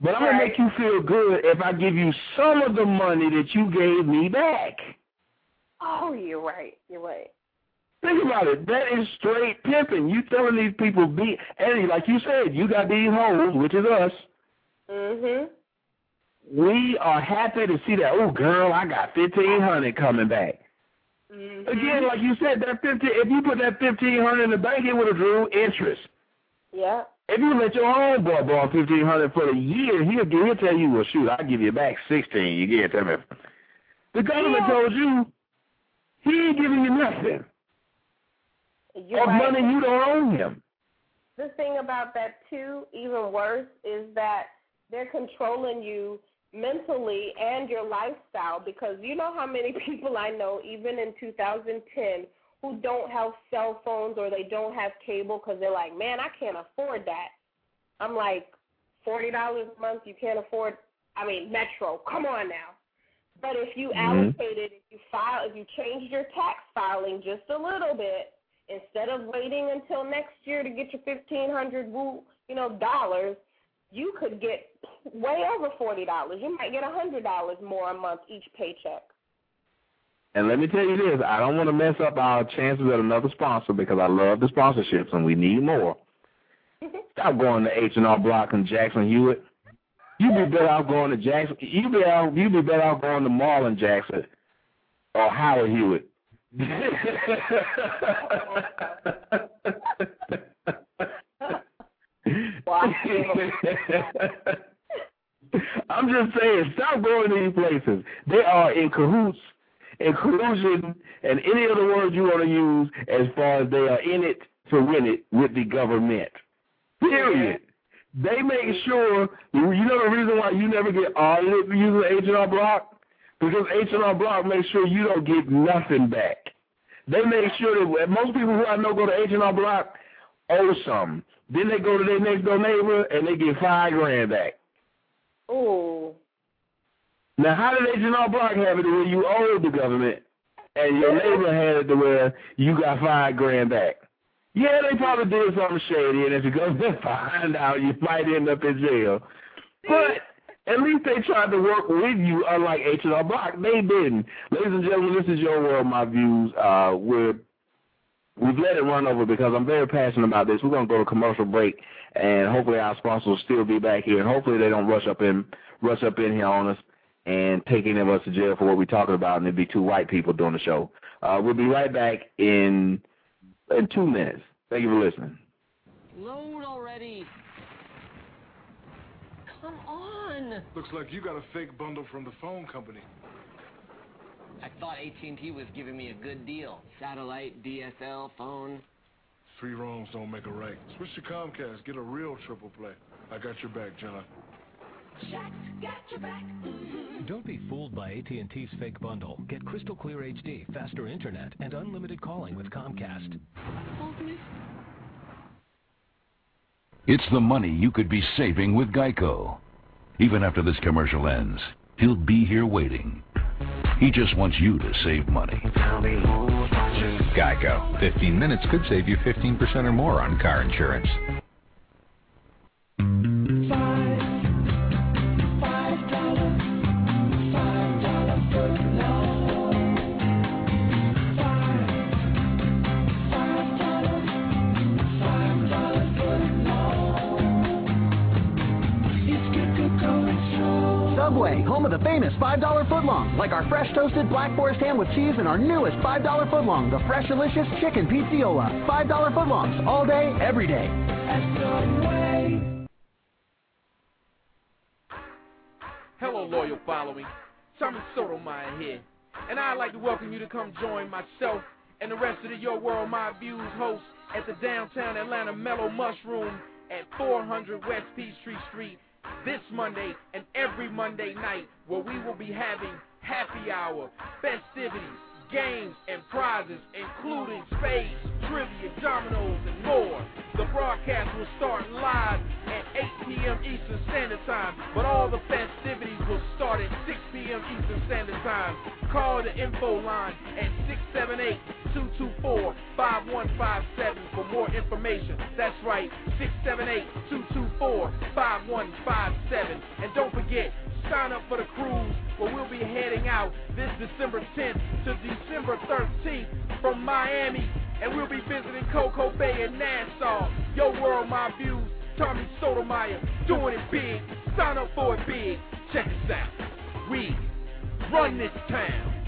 But I'm right. gonna make you feel good if I give you some of the money that you gave me back. Oh, you're right. You're right. Think about it. That is straight pimping. You telling these people be and like you said, you got these hoes, which is us. Mhm. We are happy to see that. Oh, girl, I got fifteen hundred coming back. Mm-hmm. Again, like you said, that fifteen. If you put that fifteen hundred in the bank, it would have drew interest. Yeah. If you let your own boy borrow fifteen hundred for the year, he'll give, he'll tell you, well, shoot, I'll give you back sixteen. You get it, me. The government yeah. told you he ain't giving you nothing. You're of right. money you don't owe him. The thing about that too, even worse, is that they're controlling you mentally and your lifestyle because you know how many people I know, even in 2010, who don't have cell phones or they don't have cable because they're like, man, I can't afford that. I'm like, forty dollars a month, you can't afford. I mean, Metro, come on now. But if you mm-hmm. allocated, if you file, if you changed your tax filing just a little bit, instead of waiting until next year to get your fifteen hundred, you know, dollars, you could get way over forty dollars. You might get a hundred dollars more a month each paycheck. And let me tell you this, I don't want to mess up our chances at another sponsor because I love the sponsorships and we need more. Stop going to H and R Block and Jackson Hewitt. You'd be better off going to Jackson. You be out. You be better off going to Marlon Jackson or Howard Hewitt. I'm just saying, stop going to these places. They are in cahoots, in collusion, and any other words you want to use as far as they are in it to win it with the government. Period. They make sure, you know the reason why you never get audited using H&R Block? Because H&R Block makes sure you don't get nothing back. They make sure that most people who I know go to H&R Block owe something. Then they go to their next door neighbor and they get five grand back. Oh. Now, how did H&R Block have it where you owe the government and your neighbor had it to where you got five grand back? Yeah, they probably did something shady, and if you go find out, you might end up in jail. But at least they tried to work with you, unlike H&R Block. They didn't. Ladies and gentlemen, this is your world, my views. Uh, we're we've let it run over because I'm very passionate about this. We're going to go to commercial break, and hopefully our sponsors will still be back here, and hopefully they don't rush up in rush up in here on us and take any of us to jail for what we're talking about, and it'd be two white people doing the show. Uh, we'll be right back in in two minutes. Thank you for listening. Load already. Come on. Looks like you got a fake bundle from the phone company. I thought AT&T was giving me a good deal. Satellite, DSL, phone. Three wrongs don't make a right. Switch to Comcast. Get a real triple play. I got your back, John. Got back. Mm-hmm. Don't be fooled by AT&T's fake bundle. Get crystal clear HD, faster internet, and unlimited calling with Comcast. It's the money you could be saving with Geico. Even after this commercial ends, he'll be here waiting. He just wants you to save money. Geico. 15 minutes could save you 15% or more on car insurance. Home of the famous $5 footlong, like our fresh toasted black forest ham with cheese and our newest $5 footlong, the Fresh Delicious Chicken Pizziola. $5 footlongs, all day, every day. Hello, loyal following. Tommy Sotomayor here, and I'd like to welcome you to come join myself and the rest of the Your World My Views hosts at the downtown Atlanta Mellow Mushroom at 400 West Peachtree Street this Monday and every Monday night where we will be having happy hour, festivities, games, and prizes, including spades, trivia, dominoes, and more. The broadcast will start live at 8 p.m. Eastern Standard Time, but all the festivities will start at 6 p.m. Eastern Standard Time. Call the info line at 678 224 5157 for more information. That's right, 678 224 5157. And don't forget, sign up for the cruise where we'll be heading out this December 10th to December 13th from Miami. And we'll be visiting CocoCay and Nassau. Your world, my views. Tommy Sotomayor doing it big. Sign up for it big. Check us out. We run this town.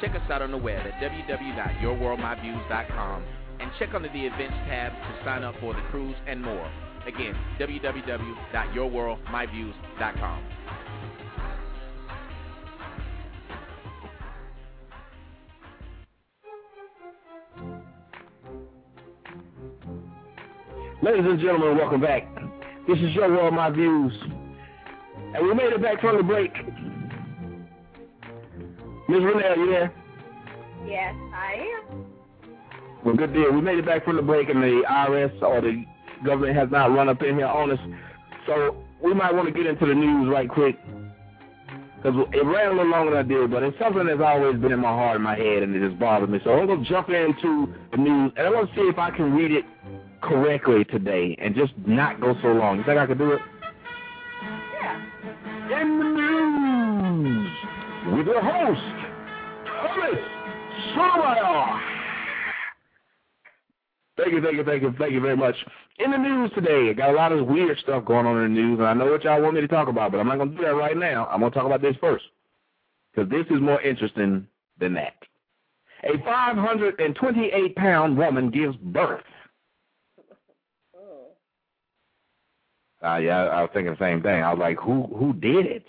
Check us out on the web at www.yourworldmyviews.com and check under the events tab to sign up for the cruise and more. Again, www.yourworldmyviews.com. Ladies and gentlemen, welcome back. This is Your World, My Views. And we made it back from the break. Ms. Renee, you there? Yes, I am. Well, good deal. We made it back from the break, and the IRS or the government has not run up in here on us. So we might want to get into the news right quick. Because it ran a little longer than I did, but it's something that's always been in my heart and my head, and it just bothers me. So I'm going to jump into the news, and I want to see if I can read it correctly today and just not go so long. You think I could do it? Yeah. In with your host, Thomas Sotomayor. Thank you, thank you, thank you, thank you very much. In the news today, I got a lot of weird stuff going on in the news, and I know what y'all want me to talk about, but I'm not going to do that right now. I'm going to talk about this first, because this is more interesting than that. A 528-pound woman gives birth. Uh, yeah, I was thinking the same thing. I was like, who who did it?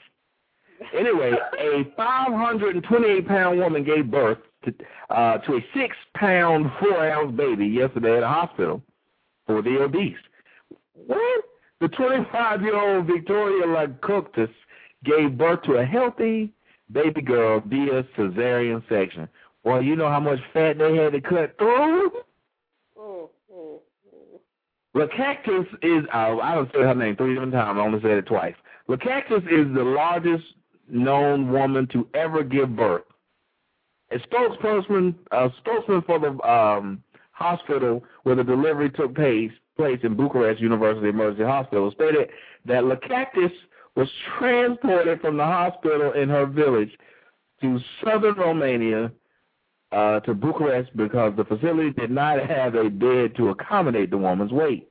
Anyway, a 528-pound woman gave birth to, uh, to a six-pound, four-ounce baby yesterday at a hospital for the obese. What? The 25-year-old Victoria Lacoctus gave birth to a healthy baby girl via cesarean section. Well, you know how much fat they had to cut through? Mm, mm, mm. Lacactus is, uh, I don't say her name three different times, I only said it twice. Lacactus is the largest known woman to ever give birth. A spokesperson, a spokesman for the um, hospital where the delivery took place, place in Bucharest University Emergency Hospital stated that Lacactus was transported from the hospital in her village to southern Romania uh, to Bucharest because the facility did not have a bed to accommodate the woman's weight.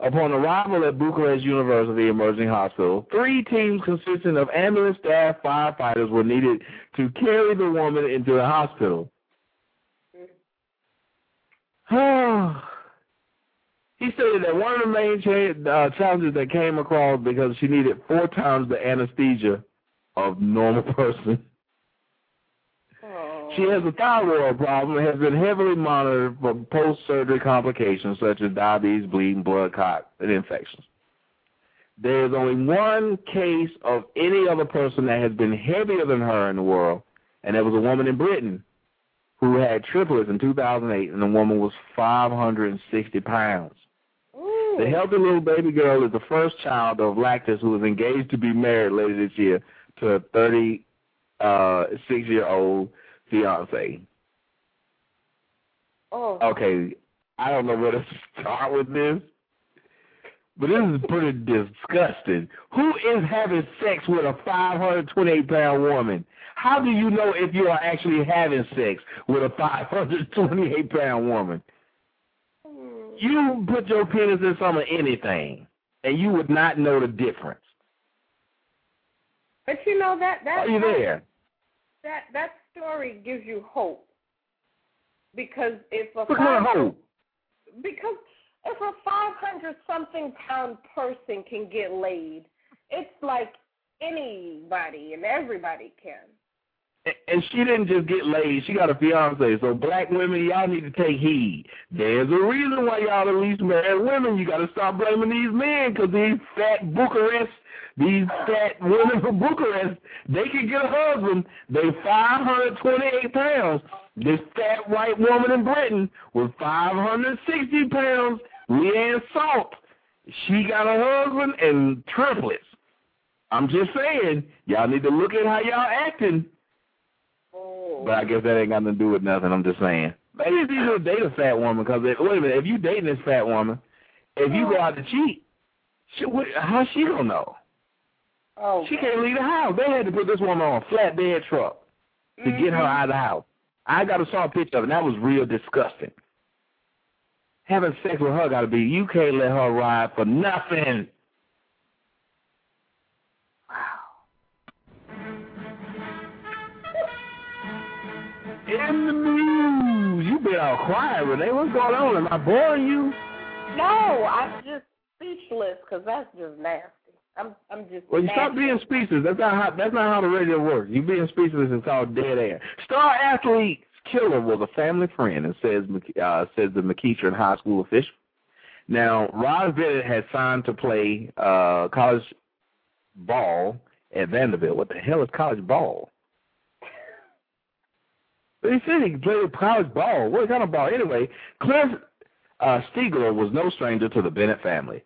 Upon arrival at Bucharest University Emergency Hospital, three teams consisting of ambulance staff firefighters were needed to carry the woman into the hospital. he stated that one of the main cha- uh, challenges that came across because she needed four times the anesthesia of normal person. She has a thyroid problem and has been heavily monitored for post-surgery complications such as diabetes, bleeding, blood clot, and infections. There is only one case of any other person that has been heavier than her in the world, and that was a woman in Britain who had triplets in 2008, and the woman was 560 pounds. Ooh. The healthy little baby girl is the first child of Lactus who is engaged to be married later this year to a 36-year-old fiance. Oh. Okay, I don't know where to start with this, but this is pretty disgusting. Who is having sex with a 528 pound woman? How do you know if you are actually having sex with a 528 pound woman? Hmm. You put your penis in some of anything, and you would not know the difference. But you know that that Are you there? that that story gives you hope because if a What kind of five- hope? because if a five hundred something pound person can get laid, it's like anybody and everybody can. And she didn't just get laid, she got a fiance. So black women, y'all need to take heed. There's a reason why y'all the least married women. You got to stop blaming these men because these fat Bucharest, these fat women from Bucharest, they can get a husband. They 528 pounds. This fat white woman in Britain was 560 pounds. Leanne Salt, she got a husband and triplets. I'm just saying, y'all need to look at how y'all acting. Oh. But I guess that ain't got nothing to do with nothing. I'm just saying. Maybe it's easier to date a fat woman because wait a minute, if you dating this fat woman, if you go oh. out to cheat, she, what, how's she gonna know? Oh, She can't leave the house. They had to put this woman on a flatbed truck to get her mm-hmm. out of the house. I got a saw a picture of it, and that was real disgusting. Having sex with her got to be, you can't let her ride for nothing. Wow. In the news, you been all quiet, Renee. What's going on? Am I boring you? No, I'm just speechless because that's just nasty. I'm I'm just. Well, you stop being speechless. That's not how that's not how the radio works. You being speechless is called dead air. Star athlete killer was a family friend, and says uh, says the McEachern High School official. Now, Roz Bennett had signed to play uh, college ball at Vanderbilt. What the hell is college ball? But he said he played college ball. What kind of ball? Anyway, Cliff uh, Stigler was no stranger to the Bennett family.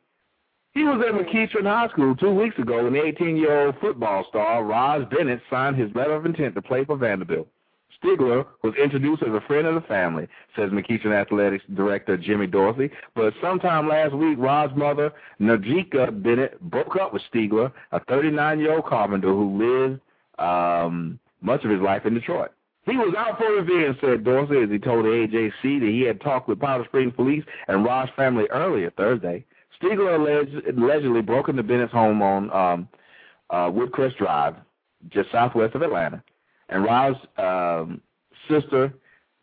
He was at McEachern High School two weeks ago when the 18-year-old football star Roz Bennett signed his letter of intent to play for Vanderbilt. Stigler was introduced as a friend of the family, says McEachern Athletics Director Jimmy Dorsey. But sometime last week, Roz's mother, Najika Bennett, broke up with Stigler, a 39-year-old carpenter who lived um, much of his life in Detroit. He was out for revenge, said Dorsey, as he told the AJC that he had talked with Powder Springs police and Roz's family earlier Thursday. Stigler alleged, allegedly broke into Bennett's home on um, uh, Woodcrest Drive, just southwest of Atlanta. And Roz's um, sister,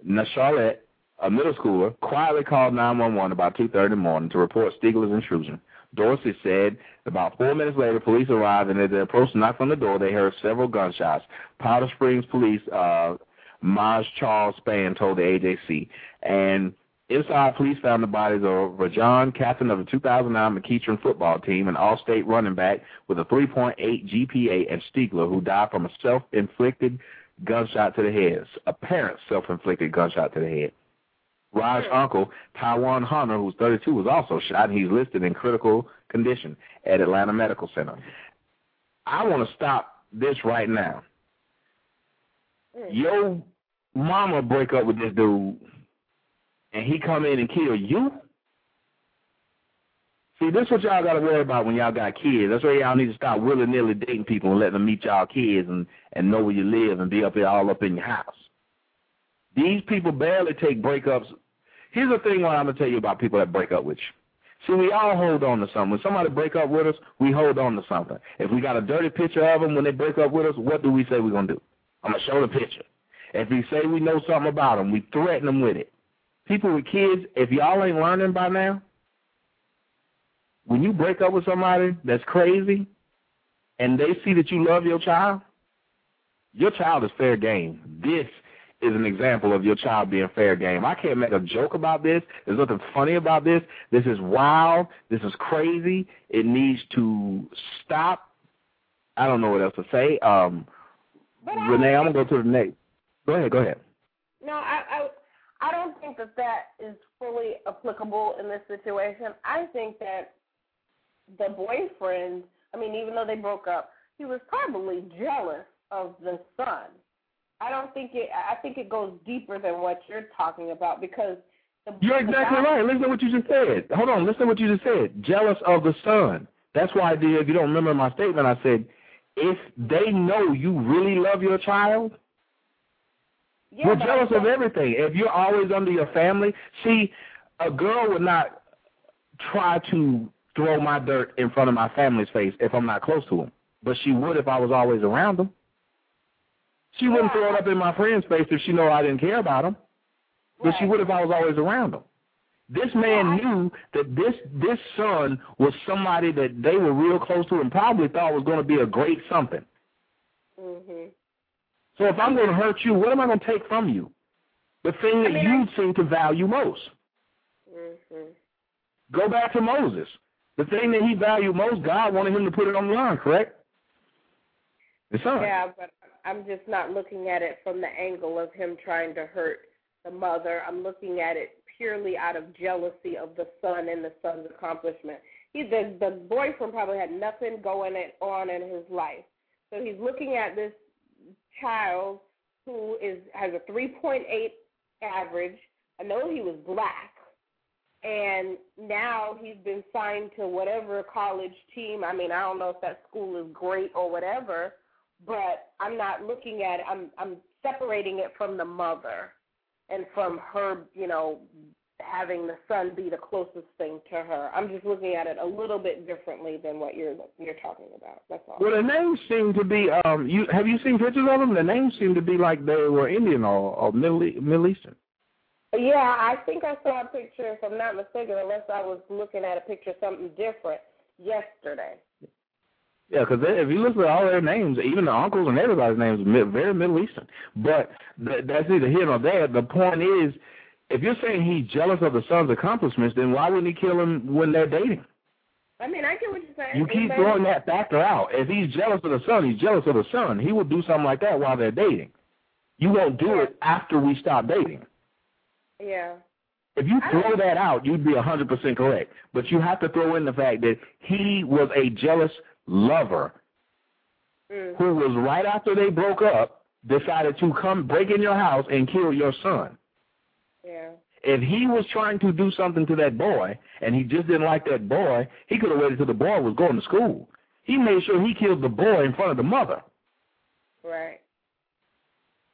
Nasharlet, a middle schooler, quietly called 911 about 2.30 in the morning to report Stigler's intrusion. Dorsey said about four minutes later, police arrived, and as they approached knocked on the door, they heard several gunshots. Powder Springs police, uh, Maj Charles Spann told the AJC. And inside, police found the bodies of Rajon, captain of the 2009 McEachern football team, an all-state running back with a 3.8 GPA, and Stigler, who died from a self-inflicted gunshot to the head, apparent self-inflicted gunshot to the head. Raj's hmm. uncle, Taiwan Hunter, who's 32, was also shot, he's listed in critical condition at Atlanta Medical Center. I want to stop this right now. Hmm. Your mama break up with this dude, and he come in and kill you? See, this is what y'all got to worry about when y'all got kids. That's why y'all need to stop willy-nilly dating people and letting them meet y'all kids and, and know where you live and be up here all up in your house. These people barely take breakups. Here's the thing what I'm to tell you about people that break up with you. See, we all hold on to something. When somebody break up with us, we hold on to something. If we got a dirty picture of them when they break up with us, what do we say we're going to do? I'm to show the picture. If we say we know something about them, we threaten them with it. People with kids, if y'all ain't learning by now, when you break up with somebody that's crazy and they see that you love your child, your child is fair game. This is an example of your child being fair game. I can't make a joke about this. There's nothing funny about this. This is wild. This is crazy. It needs to stop. I don't know what else to say. Um, Renee, I'm going to go to the next. Go ahead. Go ahead. No, I, I don't think that that is fully applicable in this situation. I think that the boyfriend, I mean, even though they broke up, he was probably jealous of the son. I don't think it. I think it goes deeper than what you're talking about because the, You're exactly guy, right. Listen to what you just said. Hold on. Listen to what you just said. Jealous of the son. That's why I did. If you don't remember my statement, I said, if they know you really love your child, Yeah, we're jealous of everything. If you're always under your family, see, a girl would not try to throw my dirt in front of my family's face if I'm not close to them. But she would if I was always around them. She wouldn't throw it up in my friend's face if she know I didn't care about them. But she would if I was always around them. This man knew that this this son was somebody that they were real close to and probably thought was going to be a great something. Mhm. So if I'm going to hurt you, what am I going to take from you? The thing that you seem to value most. Mhm. Go back to Moses. The thing that he valued most, God wanted him to put it on the line, correct? The son. Yeah, but I'm just not looking at it from the angle of him trying to hurt the mother. I'm looking at it purely out of jealousy of the son and the son's accomplishment. He the the boyfriend probably had nothing going it- on in his life, so he's looking at this child who is has a 3.8 average. I know he was black, and now he's been signed to whatever college team. I mean, I don't know if that school is great or whatever, but I'm not looking at it. I'm I'm separating it from the mother and from her, you know, having the son be the closest thing to her. I'm just looking at it a little bit differently than what you're you're talking about. That's all. Well, the names seem to be. Um, you have you seen pictures of them? The names seem to be like they were Indian or, or Middle Middle Eastern. Yeah, I think I saw a picture, if I'm not mistaken, unless I was looking at a picture of something different yesterday. Yeah, because if you look at all their names, even the uncles and everybody's names are very Middle Eastern. But th that's neither here nor there. The point is, if you're saying he's jealous of the son's accomplishments, then why wouldn't he kill him when they're dating? I mean, I get what you're saying. You keep throwing that factor out. If he's jealous of the son, he's jealous of the son. He would do something like that while they're dating. You won't do it after we stop dating. Yeah. If you throw that out, you'd be 100% correct. But you have to throw in the fact that he was a jealous lover mm. who was right after they broke up, decided to come break in your house and kill your son. If he was trying to do something to that boy and he just didn't like that boy, he could have waited till the boy was going to school. He made sure he killed the boy in front of the mother. Right.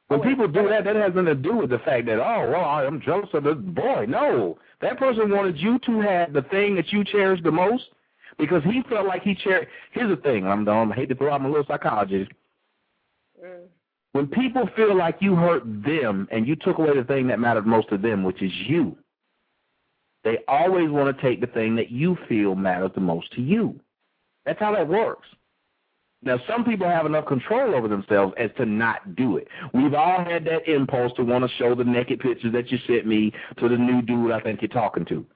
When people do that, that has nothing to do with the fact that, oh, well, I'm jealous of this boy. No. That person wanted you to have the thing that you cherish the most because he felt like he cherished. Here's the thing. I'm, I'm I hate to throw out my little psychologist. Mm. When people feel like you hurt them and you took away the thing that mattered most to them, which is you, they always want to take the thing that you feel matters the most to you. That's how that works. Now, some people have enough control over themselves as to not do it. We've all had that impulse to want to show the naked pictures that you sent me to the new dude I think you're talking to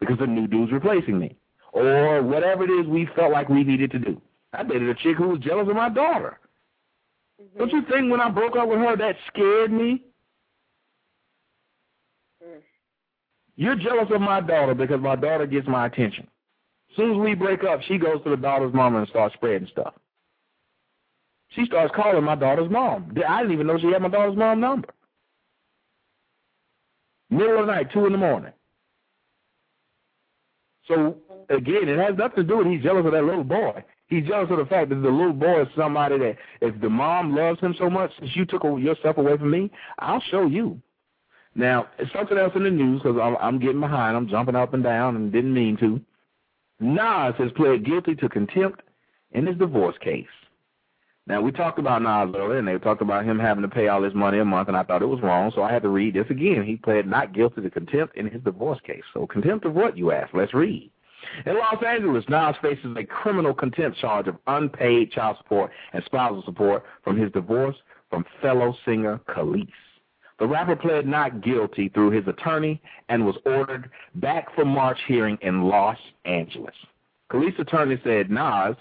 because the new dude's replacing me. Or whatever it is we felt like we needed to do. I dated a chick who was jealous of my daughter. Mm-hmm. Don't you think when I broke up with her that scared me? Mm. You're jealous of my daughter because my daughter gets my attention. As soon as we break up, she goes to the daughter's mama and starts spreading stuff. She starts calling my daughter's mom. I didn't even know she had my daughter's mom number. Middle of the night, two in the morning. So again, it has nothing to do with he's jealous of that little boy. He's jealous of the fact that the little boy is somebody that if the mom loves him so much, since you took yourself away from me, I'll show you. Now, something else in the news because I'm, I'm getting behind. I'm jumping up and down and didn't mean to. Nas has pled guilty to contempt in his divorce case. Now, we talked about Nas earlier, and they talked about him having to pay all this money a month, and I thought it was wrong, so I had to read this again. He pled not guilty to contempt in his divorce case. So contempt of what, you ask? Let's read. In Los Angeles, Nas faces a criminal contempt charge of unpaid child support and spousal support from his divorce from fellow singer Kelis. The rapper pled not guilty through his attorney and was ordered back for March hearing in Los Angeles. Kelis' attorney said Nas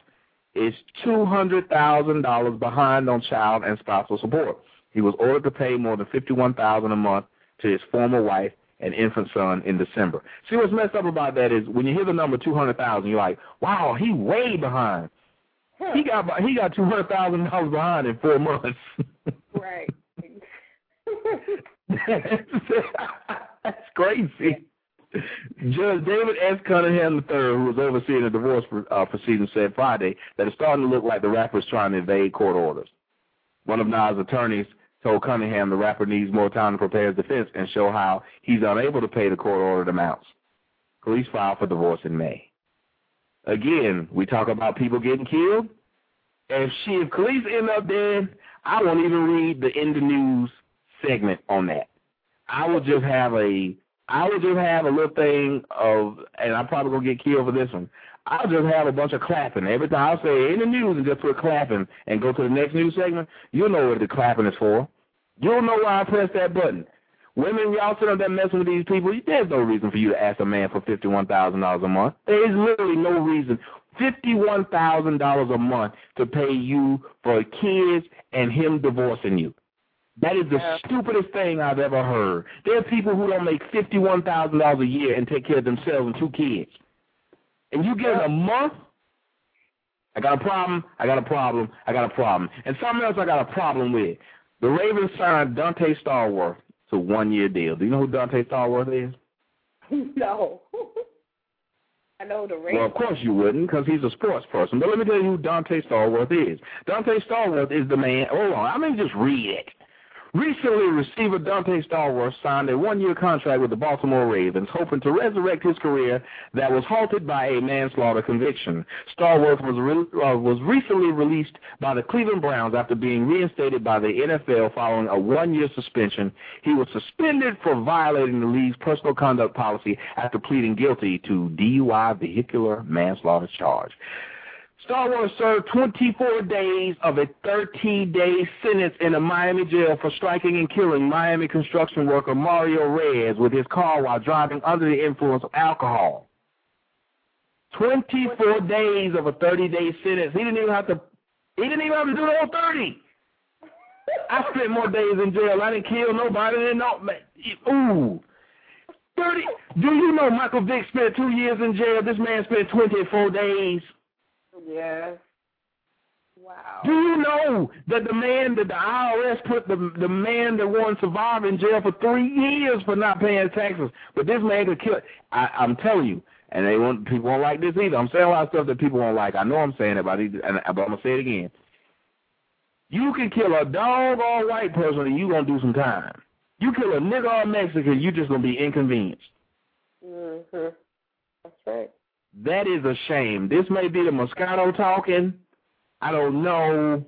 is $200,000 behind on child and spousal support. He was ordered to pay more than $51,000 a month to his former wife and infant son in December. See what's messed up about that is when you hear the number 200,000, you're like, "Wow, he way behind." He got he got $200,000 behind in 4 months. right. That's crazy. Judge David S. Cunningham III, who was overseeing the divorce uh, proceedings, said Friday that it's starting to look like the rapper is trying to evade court orders. One of Nas' attorneys told Cunningham the rapper needs more time to prepare his defense and show how he's unable to pay the court-ordered amounts. Kelis filed for divorce in May. Again, we talk about people getting killed. If she, if Kelis end up dead, I won't even read the in the news segment on that. I will just have a I will just have a little thing of, and I'm probably gonna get killed for this one. I'll just have a bunch of clapping every time I'll say in the news and just put clapping and go to the next news segment. You'll know what the clapping is for. You'll know why I press that button. Women, y'all sit up there messing with these people. There's no reason for you to ask a man for fifty-one thousand dollars a month. There is literally no reason. Fifty-one thousand dollars a month to pay you for kids and him divorcing you. That is the yeah. stupidest thing I've ever heard. There are people who don't make fifty-one thousand dollars a year and take care of themselves and two kids, and you get a month. I got a problem. I got a problem. I got a problem. And something else I got a problem with. The Ravens signed Donté Stallworth to a one-year deal. Do you know who Donté Stallworth is? No. I know the Ravens. Well, of course you wouldn't, because he's a sports person. But let me tell you who Donté Stallworth is. Donté Stallworth is the man. Hold on, I mean just read it. Recently, receiver Donté Stallworth signed a one-year contract with the Baltimore Ravens, hoping to resurrect his career that was halted by a manslaughter conviction. Stallworth was, re uh, was recently released by the Cleveland Browns after being reinstated by the NFL following a one-year suspension. He was suspended for violating the league's personal conduct policy after pleading guilty to DUI vehicular manslaughter charge. Stallworth served 24 days of a 13-day sentence in a Miami jail for striking and killing Miami construction worker Mario Reyes with his car while driving under the influence of alcohol. 24 days of a 30-day sentence. He didn't even have to. He didn't even have to do the whole 30. I spent more days in jail. I didn't kill nobody. Didn't know. Ooh. 30. Do you know Michael Vick spent two years in jail? This man spent 24 days. Yes. Wow. Do you know that the man that the IRS put the the man that won Survivor in jail for three years for not paying taxes? But this man could kill. I, I'm telling you, and they won't people won't like this either. I'm saying a lot of stuff that people won't like. I know I'm saying it, but, I, but I'm gonna say it again. You can kill a dog or a white person, and you gonna do some time. You kill a nigga or a Mexican, you just gonna be inconvenienced. Mhm. That's right. That is a shame. This may be the Moscato talking. I don't know.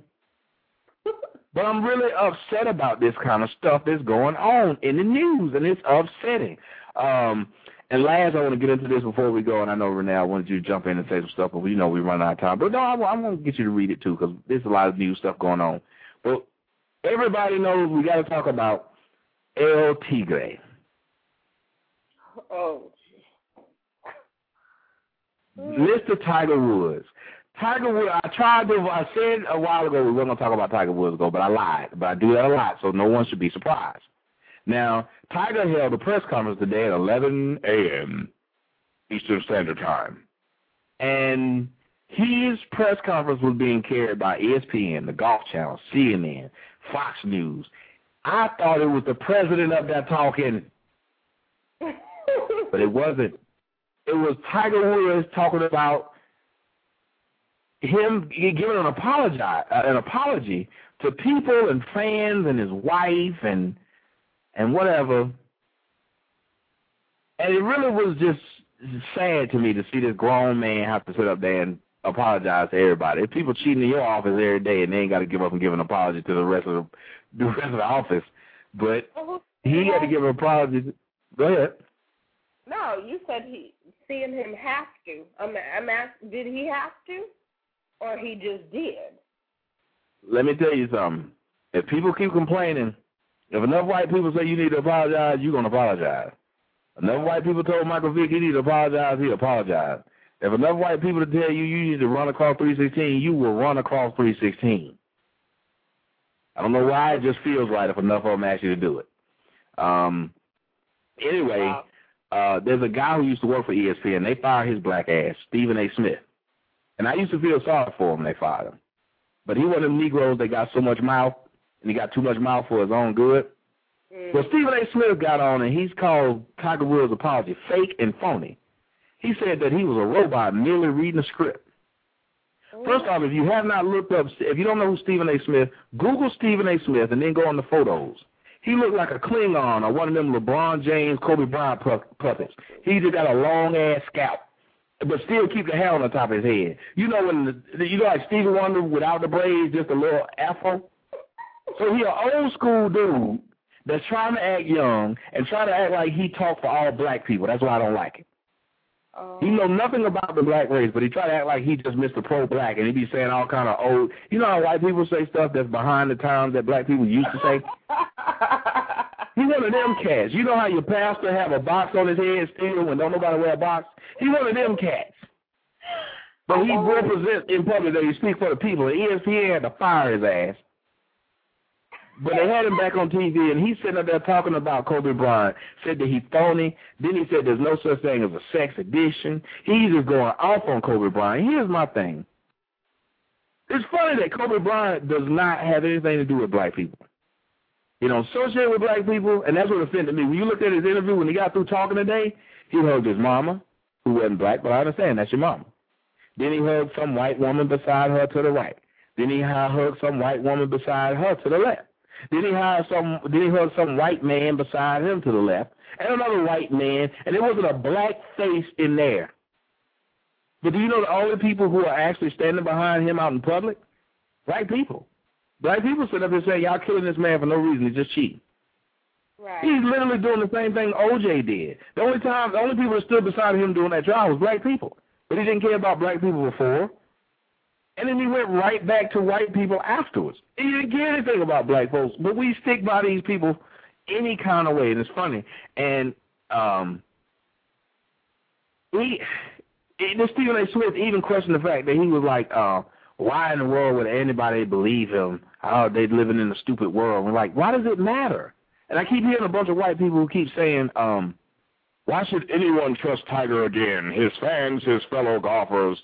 But I'm really upset about this kind of stuff that's going on in the news, and it's upsetting. Um, and last, I want to get into this before we go, and I know, Renee, I wanted you to jump in and say some stuff, but you know we run out of time. But no, I, I'm going to get you to read it, too, because there's a lot of new stuff going on. But everybody knows we got to talk about El Tigre. Oh, Mm. Mr. Tiger Woods. Tiger Woods, I tried to, I said a while ago we weren't going to talk about Tiger Woods ago, but I lied. But I do that a lot, so no one should be surprised. Now, Tiger held a press conference today at 11 a.m. Eastern Standard Time. And his press conference was being carried by ESPN, the Golf Channel, CNN, Fox News. I thought it was the president up there talking, but it wasn't it was Tiger Woods talking about him giving an apology, uh, an apology to people and fans and his wife and and whatever. And it really was just sad to me to see this grown man have to sit up there and apologize to everybody. If people cheating in your office every day and they ain't got to give up and give an apology to the rest of the, the rest of the office, but he had to give an apology. Go ahead. No, you said he seeing him have to. I'm, I'm asking, did he have to, or he just did? Let me tell you something. If people keep complaining, if enough white people say you need to apologize, you're gonna apologize. Enough white people told Michael Vick he need to apologize, he apologized. If enough white people to tell you you need to run across 316, you will run across 316. I don't know why it just feels right if enough of them ask you to do it. Um. Anyway, wow uh, there's a guy who used to work for ESPN. And they fired his black ass, Stephen A. Smith. And I used to feel sorry for him. They fired him. But he one of them Negroes that got so much mouth, and he got too much mouth for his own good. Mm. Well, Stephen A. Smith got on, and he's called Tiger Woods' apology fake and phony. He said that he was a robot merely reading a script. First off, if you have not looked up, if you don't know who Stephen A. Smith, Google Stephen A. Smith and then go on the photos. He looked like a Klingon or one of them LeBron James, Kobe Bryant puppets. He just got a long ass scalp, but still keep the hair on the top of his head. You know when the, you know like Stevie Wonder without the braids, just a little afro. So he an old school dude that's trying to act young and trying to act like he talk for all black people. That's why I don't like him. Um, he know nothing about the black race, but he try to act like he just Mr. Pro Black, and he be saying all kind of old. You know how white people say stuff that's behind the times that black people used to say. he one of them cats. You know how your pastor have a box on his head still when don't nobody wear a box. He one of them cats. But he represents in public that he speak for the people. And ESPN had to fire his ass but they had him back on TV, and he's sitting up there talking about Kobe Bryant. Said that he's phony. Then he said there's no such thing as a sex addiction. He's just going off on Kobe Bryant. Here's my thing. It's funny that Kobe Bryant does not have anything to do with black people. You know, associate with black people, and that's what offended me. When you looked at his interview, when he got through talking today, he hugged his mama, who wasn't black, but I understand that's your mama. Then he hugged some white woman beside her to the right. Then he hugged some white woman beside her to the left. Then he hired some. Then he had some white man beside him to the left, and another white man, and there wasn't a black face in there. But do you know the only people who are actually standing behind him out in public? Black people. Black people sit up and say, y'all killing this man for no reason. He's just cheating. Right. He's literally doing the same thing OJ did. The only time, the only people that stood beside him doing that trial was black people. But he didn't care about black people before. And then he went right back to white people afterwards. He didn't care anything about black folks. But we stick by these people any kind of way, and it's funny. And um, he, the Stephen A. Smith even questioned the fact that he was like, uh, why in the world would anybody believe him? Oh, they living in a stupid world. And like, why does it matter? And I keep hearing a bunch of white people who keep saying, um, why should anyone trust Tiger again? His fans, his fellow golfers.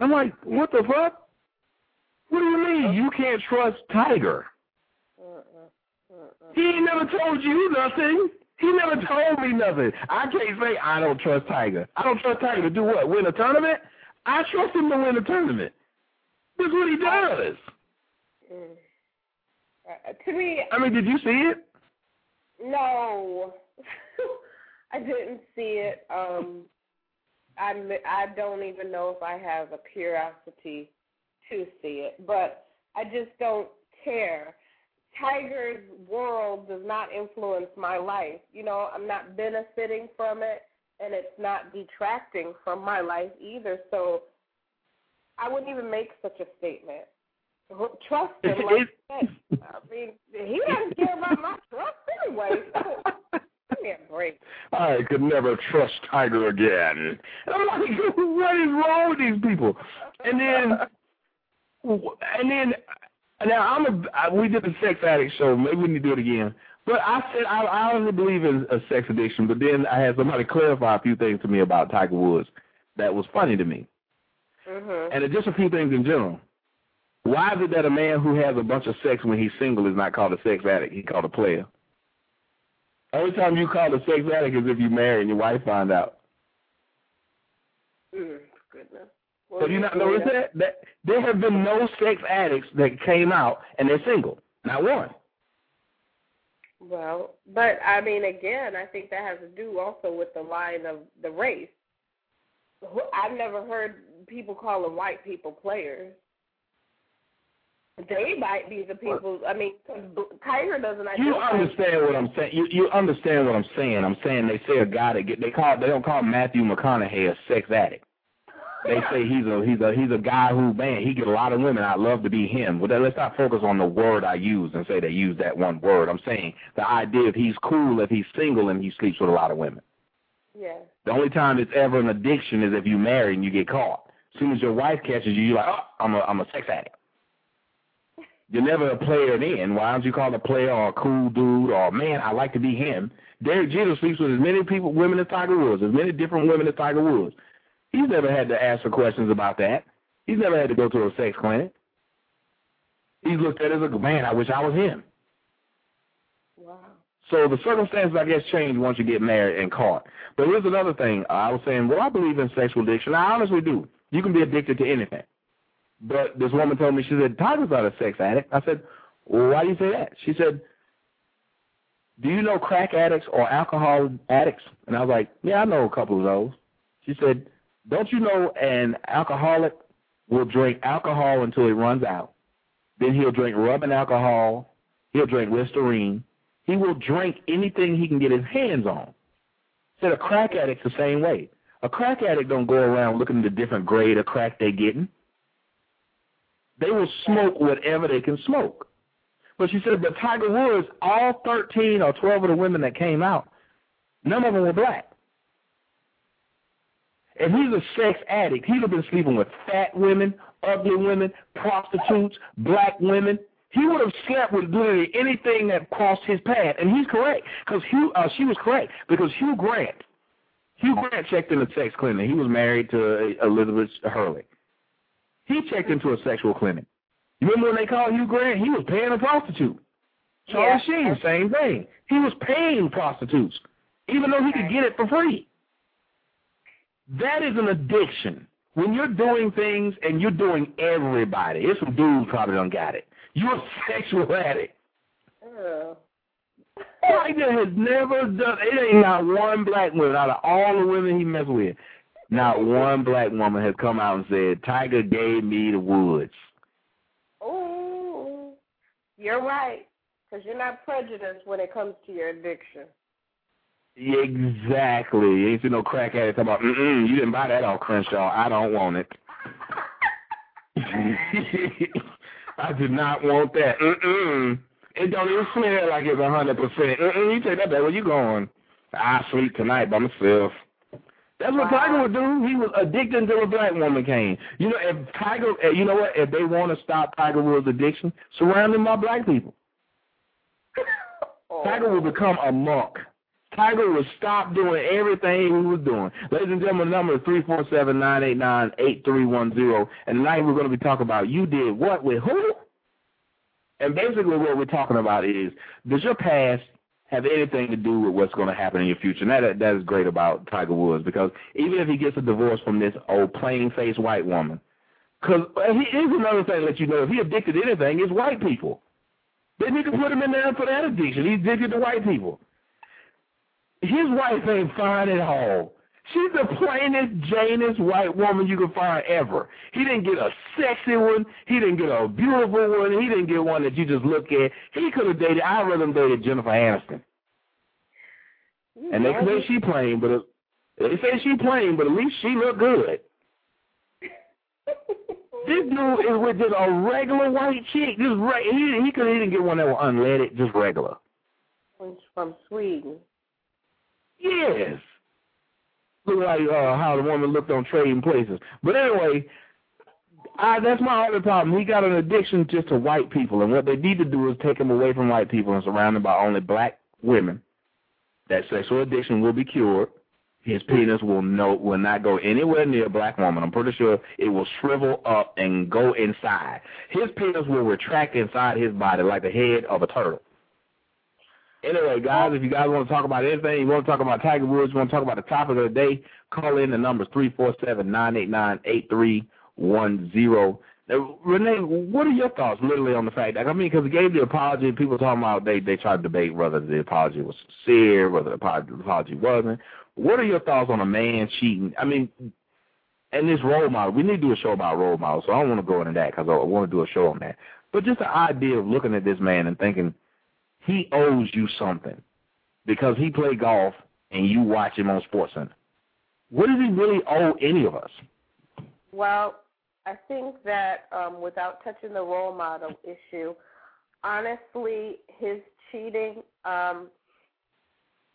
I'm like, what the fuck? What do you mean you can't trust Tiger? Uh, uh, uh, he ain't never told you nothing. He never told me nothing. I can't say I don't trust Tiger. I don't trust Tiger to do what? Win a tournament? I trust him to win a tournament. That's what he does. Uh, to me, I mean, did you see it? No, I didn't see it. Um, I I don't even know if I have a curiosity to see it, but I just don't care. Tiger's world does not influence my life. You know, I'm not benefiting from it, and it's not detracting from my life either. So I wouldn't even make such a statement. Trust him, like I mean, he doesn't care about my trust anyway. give me a break. I could never trust Tiger again. And I'm like, what is wrong with these people? And then, and then, now I'm a. We did the sex addict show. Maybe we need to do it again. But I said I, I only believe in a sex addiction. But then I had somebody clarify a few things to me about Tiger Woods that was funny to me. Mm-hmm. And just a few things in general. Why is it that a man who has a bunch of sex when he's single is not called a sex addict? He's called a player. Every time you call a sex addict is if you marry and your wife find out. Mm, goodness. Well, Have you not noticed that? that? There have been no sex addicts that came out and they're single. Not one. Well, but I mean, again, I think that has to do also with the line of the race. I've never heard people calling white people players. They might be the people. I mean, Tiger doesn't. You understand what I'm saying? You you understand what I'm saying? I'm saying they say a guy that get they call they don't call Matthew McConaughey a sex addict. They say he's a he's a he's a guy who man he get a lot of women. I'd love to be him. Well, let's not focus on the word I use and say they use that one word. I'm saying the idea if he's cool if he's single and he sleeps with a lot of women. Yeah. The only time it's ever an addiction is if you marry and you get caught. As soon as your wife catches you, you're like, oh, I'm a I'm a sex addict. You're never a player then. Why don't you call a player or a cool dude or man, I like to be him? Derek Jeter sleeps with as many people, women as Tiger Woods, as many different women as Tiger Woods. He's never had to ask for questions about that. He's never had to go to a sex clinic. He's looked at it as a man, I wish I was him. Wow. So the circumstances, I guess, change once you get married and caught. But here's another thing. I was saying, well, I believe in sexual addiction. I honestly do. You can be addicted to anything. But this woman told me, she said, Tiger's not a sex addict. I said, well, why do you say that? She said, do you know crack addicts or alcohol addicts? And I was like, yeah, I know a couple of those. She said, don't you know an alcoholic will drink alcohol until he runs out. Then he'll drink rubbing alcohol. He'll drink Listerine. He will drink anything he can get his hands on. Said a crack addict's the same way. A crack addict don't go around looking at the different grade of crack they're getting. They will smoke whatever they can smoke. But she said, but Tiger Woods, all 13 or 12 of the women that came out, none of them were black. If he's a sex addict, he'd have been sleeping with fat women, ugly women, prostitutes, black women. He would have slept with literally anything that crossed his path. And he's correct, because Hugh, uh, she was correct, because Hugh Grant, Hugh Grant checked in a sex clinic. He was married to Elizabeth Hurley. He checked into a sexual clinic. You remember when they called Hugh Grant? He was paying a prostitute. Charlie yeah. Sheen, same thing. He was paying prostitutes, even though he could get it for free. That is an addiction. When you're doing things and you're doing everybody, it's some dudes probably don't got it. You're a sexual addict. Oh. Tiger has never done. It ain't not one black woman out of all the women he messed with. Not one black woman has come out and said Tiger gave me the woods. Oh, you're right, because you're not prejudiced when it comes to your addiction. Exactly. You ain't see no crack at it talking about, mm-mm, you didn't buy that off Crenshaw. I don't want it. I did not want that. Mm-mm. It don't even smell like it's a hundred percent. Mm-mm. You take that back. Where you going? I sleep tonight by myself. That's what Tiger would do. He was addicted until a black woman came. You know, if Tiger, eh, you know what? If they want to stop Tiger Woods' addiction, surround him by black people. Tiger will become a monk. Tiger will stop doing everything he was doing. Ladies and gentlemen, the number is three four seven nine eight nine eight three one zero. And tonight we're going to be talking about you did what with who? And basically what we're talking about is, does your past have anything to do with what's going to happen in your future? And that, that is great about Tiger Woods because even if he gets a divorce from this old plain-faced white woman, because here's another thing that you know, if he addicted to anything, it's white people. Then you can put him in there for that addiction. He's addicted to white people. His wife ain't fine at all. She's the plainest, Janest white woman you can find ever. He didn't get a sexy one. He didn't get a beautiful one. He didn't get one that you just look at. He could have dated, I'd rather him dated Jennifer Aniston. And they say she plain, but they say she plain, but at least she look good. this dude is with just a regular white chick. Just right, he he could even get one that was unleaded, just regular. From Sweden. Yes. Look like uh, how the woman looked on Trading Places. But anyway, I, that's my other problem. He got an addiction just to white people, and what they need to do is take him away from white people and surround him by only black women. That sexual addiction will be cured. His penis will no will not go anywhere near a black woman. I'm pretty sure it will shrivel up and go inside. His penis will retract inside his body like the head of a turtle. Anyway, guys, if you guys want to talk about anything, you want to talk about Tiger Woods, you want to talk about the topic of the day, call in. The number is 347-989-8310. Now, Renee, what are your thoughts literally on the fact that, I mean, because he gave the apology, people talking about they, they tried to debate whether the apology was sincere, whether the apology wasn't. What are your thoughts on a man cheating? I mean, and this role model, we need to do a show about role models, so I don't want to go into that because I want to do a show on that. But just the idea of looking at this man and thinking – he owes you something because he played golf and you watch him on SportsCenter. What does he really owe any of us? Well, I think that um, without touching the role model issue, honestly, his cheating um,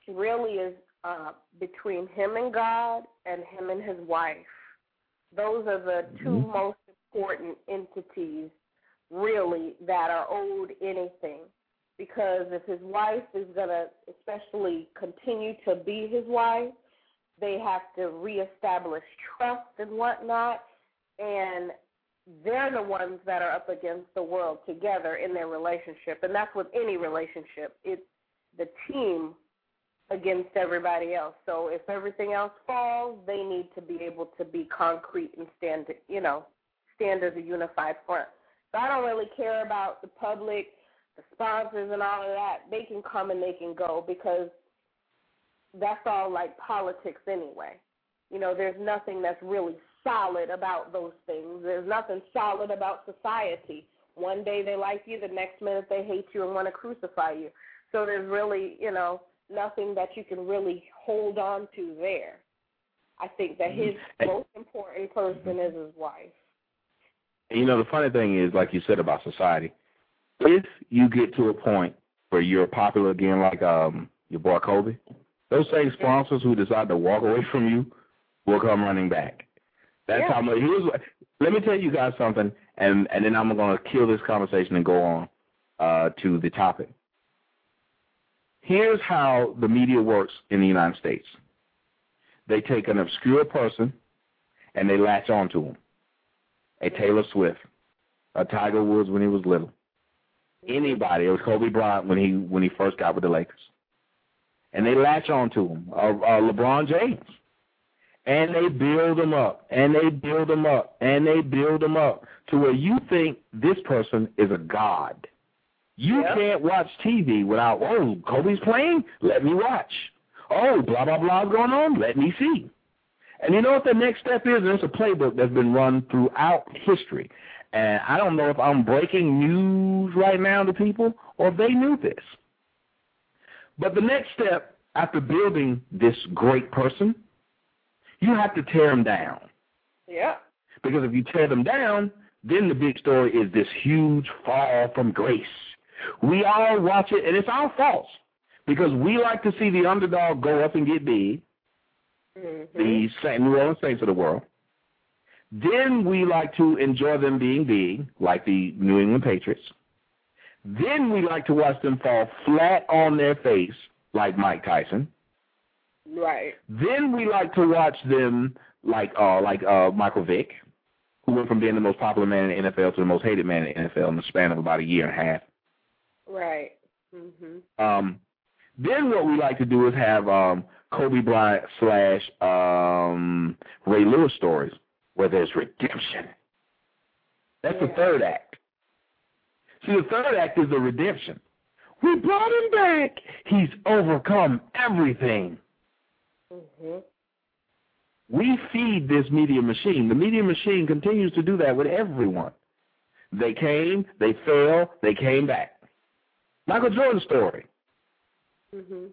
really is uh, between him and God and him and his wife. Those are the 2 mm-hmm. most important entities, really, that are owed anything because if his wife is going to especially continue to be his wife, they have to reestablish trust and whatnot. And they're the ones that are up against the world together in their relationship. And that's with any relationship. It's the team against everybody else. So if everything else falls, they need to be able to be concrete and stand, you know, stand as a unified front. So I don't really care about the public the sponsors and all of that, they can come and they can go because that's all like politics anyway. You know, there's nothing that's really solid about those things. There's nothing solid about society. One day they like you, the next minute they hate you and want to crucify you. So there's really, you know, nothing that you can really hold on to there. I think that his mm-hmm. most important person is his wife. You know, the funny thing is, like you said about society, if you get to a point where you're popular again, like um your boy Kobe, those same sponsors who decide to walk away from you will come running back. That's yeah. how much. Here's let me tell you guys something, and and then I'm gonna kill this conversation and go on uh, to the topic. Here's how the media works in the United States. They take an obscure person and they latch on to him. A Taylor Swift, a Tiger Woods when he was little, anybody. It was Kobe Bryant when he when he first got with the Lakers, and they latch on to him. Uh, uh, LeBron James, and they build him up, and they build him up, and they build him up to where you think this person is a god. You Yep. can't watch TV without, oh, Kobe's playing? Let me watch. Oh, blah, blah, blah going on? Let me see. And you know what the next step is? There's a playbook that's been run throughout history. And I don't know if I'm breaking news right now to people or if they knew this. But the next step after building this great person, you have to tear them down. Yeah. Because if you tear them down, then the big story is this huge fall from grace. We all watch it, and it's our fault because we like to see the underdog go up and get big, Mm-hmm. the New Orleans Saints of the world. Then we like to enjoy them being big, like the New England Patriots. Then we like to watch them fall flat on their face, like Mike Tyson. Right. Then we like to watch them like uh like uh Michael Vick, who went from being the most popular man in the NFL to the most hated man in the NFL in the span of about a year and a half. Right. Mhm. Um, then what we like to do is have um, Kobe Bryant slash um, Ray Lewis stories where there's redemption. That's the third act. See, the third act is the redemption. We brought him back. He's overcome everything. Mhm. We feed this media machine. The media machine continues to do that with everyone. They came, they fell, they came back. Michael Jordan's story. Mhm.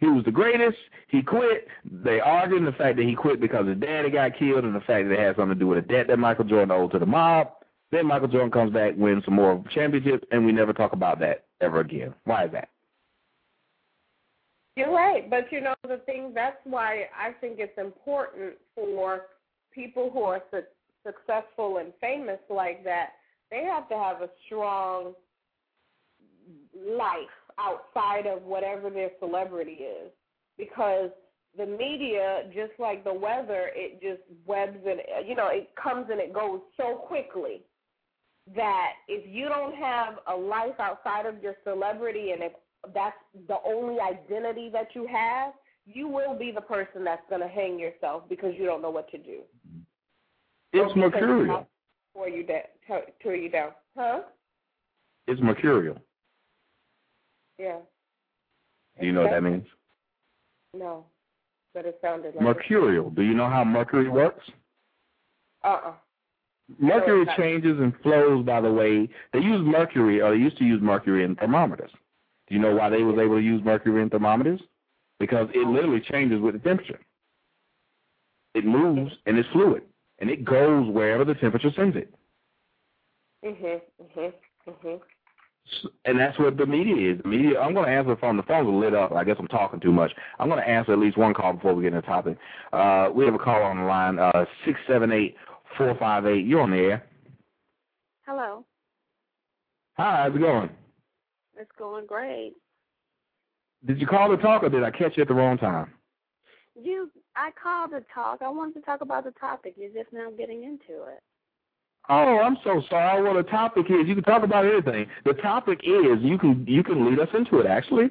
He was the greatest. He quit. They argued the fact that he quit because his daddy got killed and the fact that it had something to do with a debt that Michael Jordan owed to the mob. Then Michael Jordan comes back, wins some more championships, and we never talk about that ever again. Why is that? You're right, but you know the thing. That's why I think it's important for people who are su- successful and famous like that. They have to have a strong life outside of whatever their celebrity is, because the media, just like the weather, it just webs and you know it comes and it goes so quickly that if you don't have a life outside of your celebrity and if that's the only identity that you have, you will be the person that's going to hang yourself because you don't know what to do. It's mercurial. Tear you down. Tear you down. Huh? It's mercurial. Yeah. Do you know what that means? No. But it sounded like Mercurial. Do you know how mercury works? Uh-uh. Mercury No, changes and flows by the way they use mercury, or they used to use mercury in thermometers. Do you know why they was able to use mercury in thermometers? Because it literally changes with the temperature. It moves and it's fluid, and it goes wherever the temperature sends it. Mhm. Mhm. Mhm. And that's what the media is. The media. I'm going to answer the phone. The phones are lit up. I guess I'm talking too much. I'm going to answer at least one call before we get into the topic. Uh, we have a call on the line. Uh, six seven eight four five eight. You're on the air. Hello. Hi. How's it going? It's going great. Did you call to talk, or did I catch you at the wrong time? You, I called to talk. I wanted to talk about the topic. You're just now getting into it. Oh, I'm so sorry. Well, the topic is you can talk about anything. The topic is you can you can lead us into it. Actually,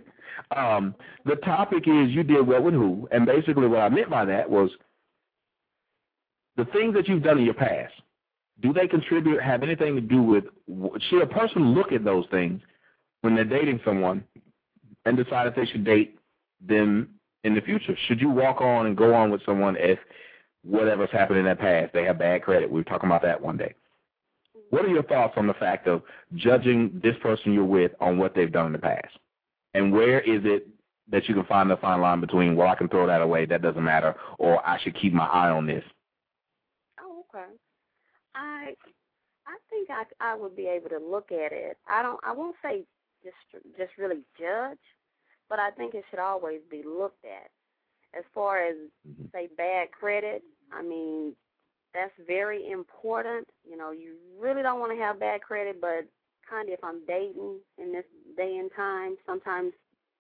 um, the topic is you did what with who, and basically what I meant by that was the things that you've done in your past. Do they contribute? Have anything to do with? Should a person look at those things when they're dating someone and decide if they should date them in the future? Should you walk on and go on with someone if whatever's happened in their past they have bad credit? We were talking about that one day. What are your thoughts on the fact of judging this person you're with on what they've done in the past? And where is it that you can find the fine line between, well, I can throw that away, that doesn't matter, or I should keep my eye on this? Oh, okay. I, I think I, I would be able to look at it. I don't. I won't say just just really judge, but I think it should always be looked at. As far as mm-hmm. say bad credit, I mean that's very important. You know, you really don't want to have bad credit, but kind of if I'm dating in this day and time, sometimes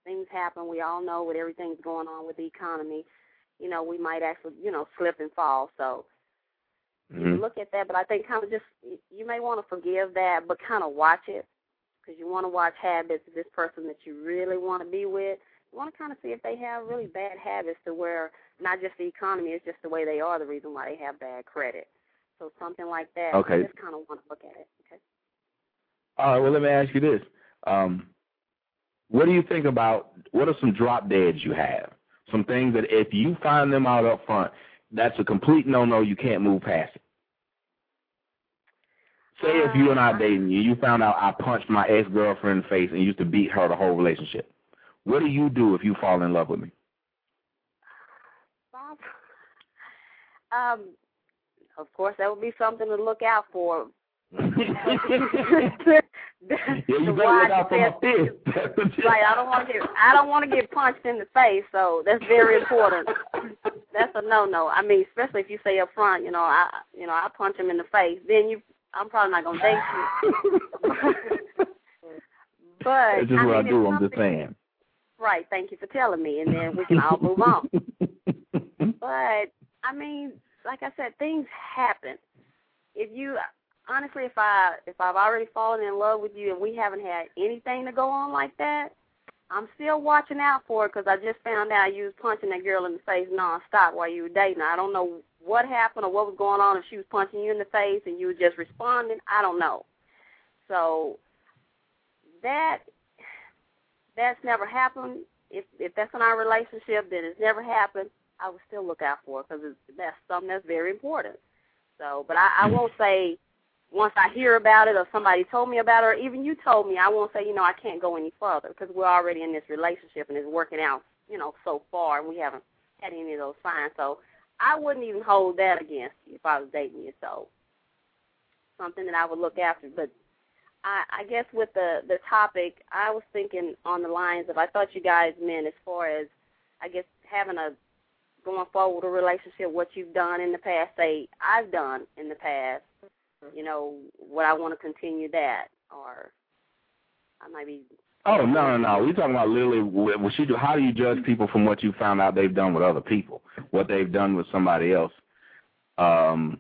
things happen. We all know what everything's going on with the economy. You know, we might actually, you know, slip and fall. So you look at that, but I think kind of just you may want to forgive that, but kind of watch it because you want to watch habits of this person that you really want to be with. Want to kind of see if they have really bad habits to where not just the economy, it's just the way they are the reason why they have bad credit. So something like that. Okay. You just kind of want to look at it. Okay. All right, well, let me ask you this. Um, what do you think about? What are some drop deads you have? Some things that if you find them out up front, that's a complete no-no. You can't move past it. Say if you and I dating you, you found out I punched my ex girlfriend in the face and used to beat her the whole relationship. What do you do if you fall in love with me? Um, of course, that would be something to look out for. yeah, you better look out for my fist. right, I don't want to get I don't want to get punched in the face, so that's very important. that's a no no. I mean, especially if you say up front, you know, I you know, I punch him in the face, then you I'm probably not gonna date you. but That's just I what I mean, do. I'm just saying. Right, thank you for telling me, and then we can all move on. But I mean, like I said, things happen. If you honestly, if I if I've already fallen in love with you and we haven't had anything to go on like that, I'm still watching out for it because I just found out you was punching that girl in the face nonstop while you were dating. I don't know what happened or what was going on if she was punching you in the face and you were just responding. I don't know. So that that's never happened. If if that's in our relationship, then it's never happened. I would still look out for because that's something that's very important. So, but I, I won't say once I hear about it or somebody told me about it or even you told me, I won't say, you know, I can't go any further because we're already in this relationship and it's working out, you know, so far and we haven't had any of those signs. So I wouldn't even hold that against you if I was dating you. So something that I would look after. But I, I guess with the the topic, I was thinking on the lines of I thought you guys meant as far as I guess having a going forward a relationship, what you've done in the past, say I've done in the past, you know, would I want to continue that, or I might be. Oh no no no! We talking about literally what what she do. How do you judge people from what you found out they've done with other people, what they've done with somebody else? Um,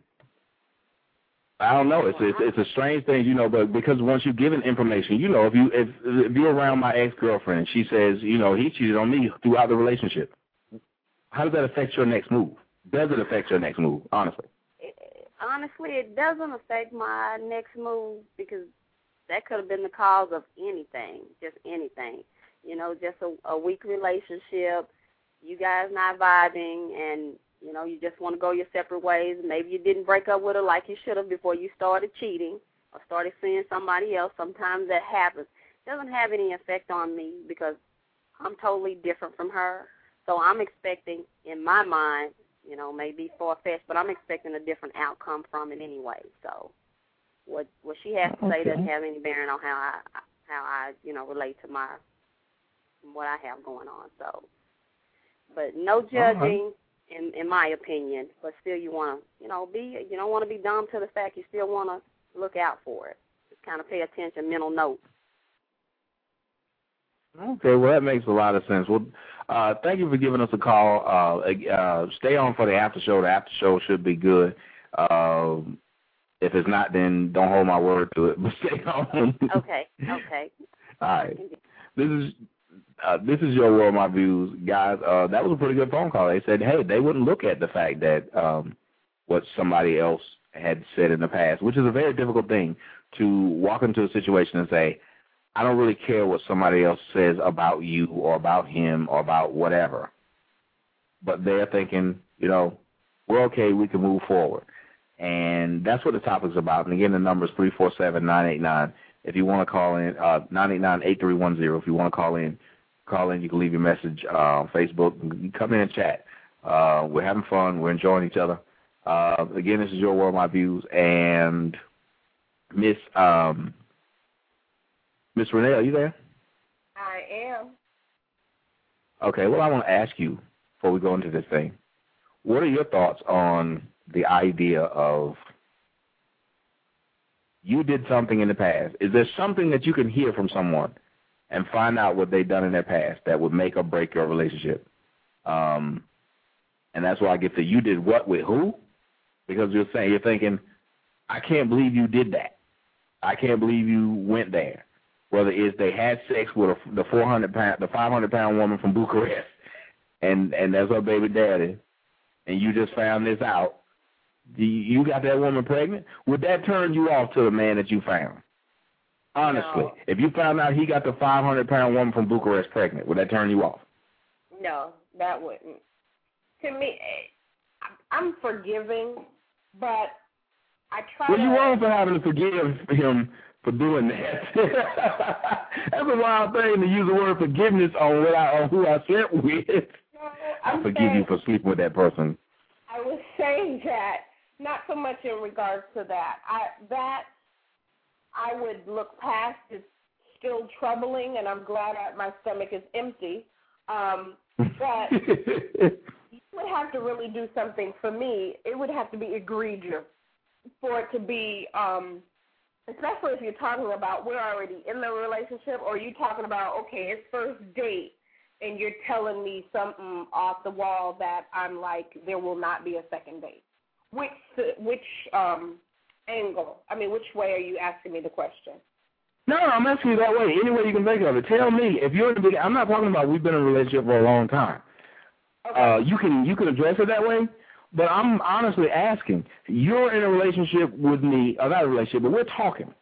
I don't know. It's it's it's a strange thing, you know. But because once you're given information, you know, if you if if you're around my ex girlfriend, she says, you know, he cheated on me throughout the relationship. How does that affect your next move? Does it affect your next move? Honestly. Honestly, it doesn't affect my next move because that could have been the cause of anything, just anything. You know, just a, a weak relationship, you guys not vibing, and you know, you just want to go your separate ways. Maybe you didn't break up with her like you should have before you started cheating or started seeing somebody else. Sometimes that happens. It doesn't have any effect on me because I'm totally different from her. So I'm expecting, in my mind, you know, maybe far fetched, but I'm expecting a different outcome from it anyway. So what what she has to say Okay. doesn't have any bearing on how I how I you know relate to my what I have going on. So, but no judging in in my opinion. But still, you want to you know be you don't want to be dumb to the fact you still want to look out for it. Just kind of pay attention, mental note. Okay, well that makes a lot of sense. Well, uh, thank you for giving us a call. Uh, uh, stay on for the after show. The after show should be good. Um, if it's not, then don't hold my word to it. But stay on. Okay, okay. All right. This is uh, this is your world, my views, guys. Uh, that was a pretty good phone call. They said, hey, they wouldn't look at the fact that um, what somebody else had said in the past, which is a very difficult thing to walk into a situation and say, I don't really care what somebody else says about you or about him or about whatever. But they're thinking, you know, we're okay, we can move forward. And that's what the topic's about. And again, the number is 347-989. If you want to call in, uh, 989-8310. If you want to call in, call in. You can leave your message uh, on Facebook. You come in and chat. Uh, we're having fun. We're enjoying each other. Uh, again, this is Your World, My Views. And Miss um, Miss Renee, are you there? I am. Okay, well, I want to ask you before we go into this thing, what are your thoughts on the idea of you did something in the past? Is there something that you can hear from someone and find out what they've done in their past that would make or break your relationship? Um, and that's why I get to you did what with who? Because you're saying you're thinking, I can't believe you did that. I can't believe you went there. Whether it's they had sex with a, the 400 pound, the 500 pound woman from Bucharest, and and that's her baby daddy, and you just found this out. You got that woman pregnant? Would that turn you off to the man that you found? Honestly, No. if you found out he got the 500 pound woman from Bucharest pregnant, would that turn you off? No, that wouldn't. To me, eh, I'm forgiving, but I try Well, you wrong for having to forgive him for doing that. That's a wild thing to use the word forgiveness on what I, on who I slept with. I I'm forgive you for sleeping with that person. I was saying that not so much in regards to that. I that I would look past. It's still troubling, and I'm glad I, my stomach is empty. Um, but you would have to really do something for me. It would have to be egregious for it to be, um, especially if you're talking about we're already in the relationship, or you're talking about okay, it's first date, and you're telling me something off the wall that I'm like, there will not be a second date. Which which um angle? I mean, which way are you asking me the question? No, I'm asking you that way. Any way you can think of it. Tell me if you're in the big. I'm not talking about we've been in a relationship for a long time. Uh, you can you can address it that way, but I'm honestly asking. You're in a relationship with me, or not a relationship, but we're talking,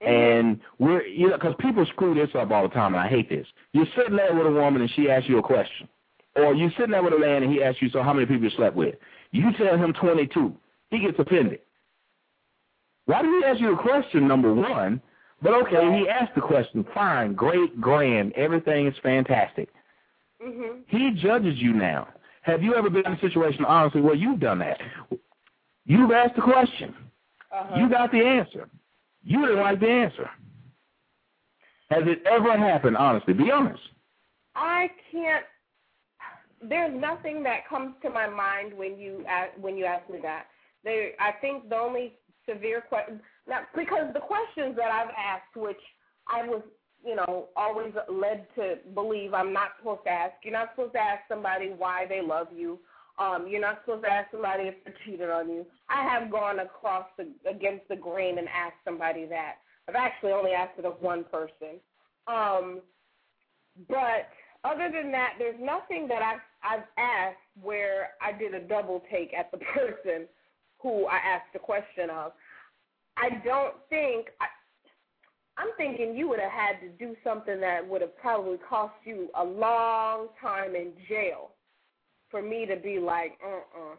and we're you know because people screw this up all the time, and I hate this. You're sitting there with a woman, and she asks you a question, or you're sitting there with a man, and he asks you, so how many people you slept with? You tell him 22. He gets offended. Why did he ask you a question, number one? But okay, he asked the question. Fine, great, grand, everything is fantastic. Mhm. He judges you now. Have you ever been in a situation, honestly, where you've done that? You've asked the question. Uh-huh. You got the answer. You didn't like the answer. Has it ever happened, honestly? Be honest. I can't. There's nothing that comes to my mind when you ask, when you ask me that. There, I think the only severe question, now because the questions that I've asked, which I was, you know, always led to believe I'm not supposed to ask. You're not supposed to ask somebody why they love you. Um, you're not supposed to ask somebody if they cheated on you. I have gone across the, against the grain and asked somebody that. I've actually only asked it of one person. Um, but other than that, there's nothing that I've I've asked where I did a double take at the person who I asked the question of. I don't think I, I'm thinking you would have had to do something that would have probably cost you a long time in jail for me to be like, uh-uh.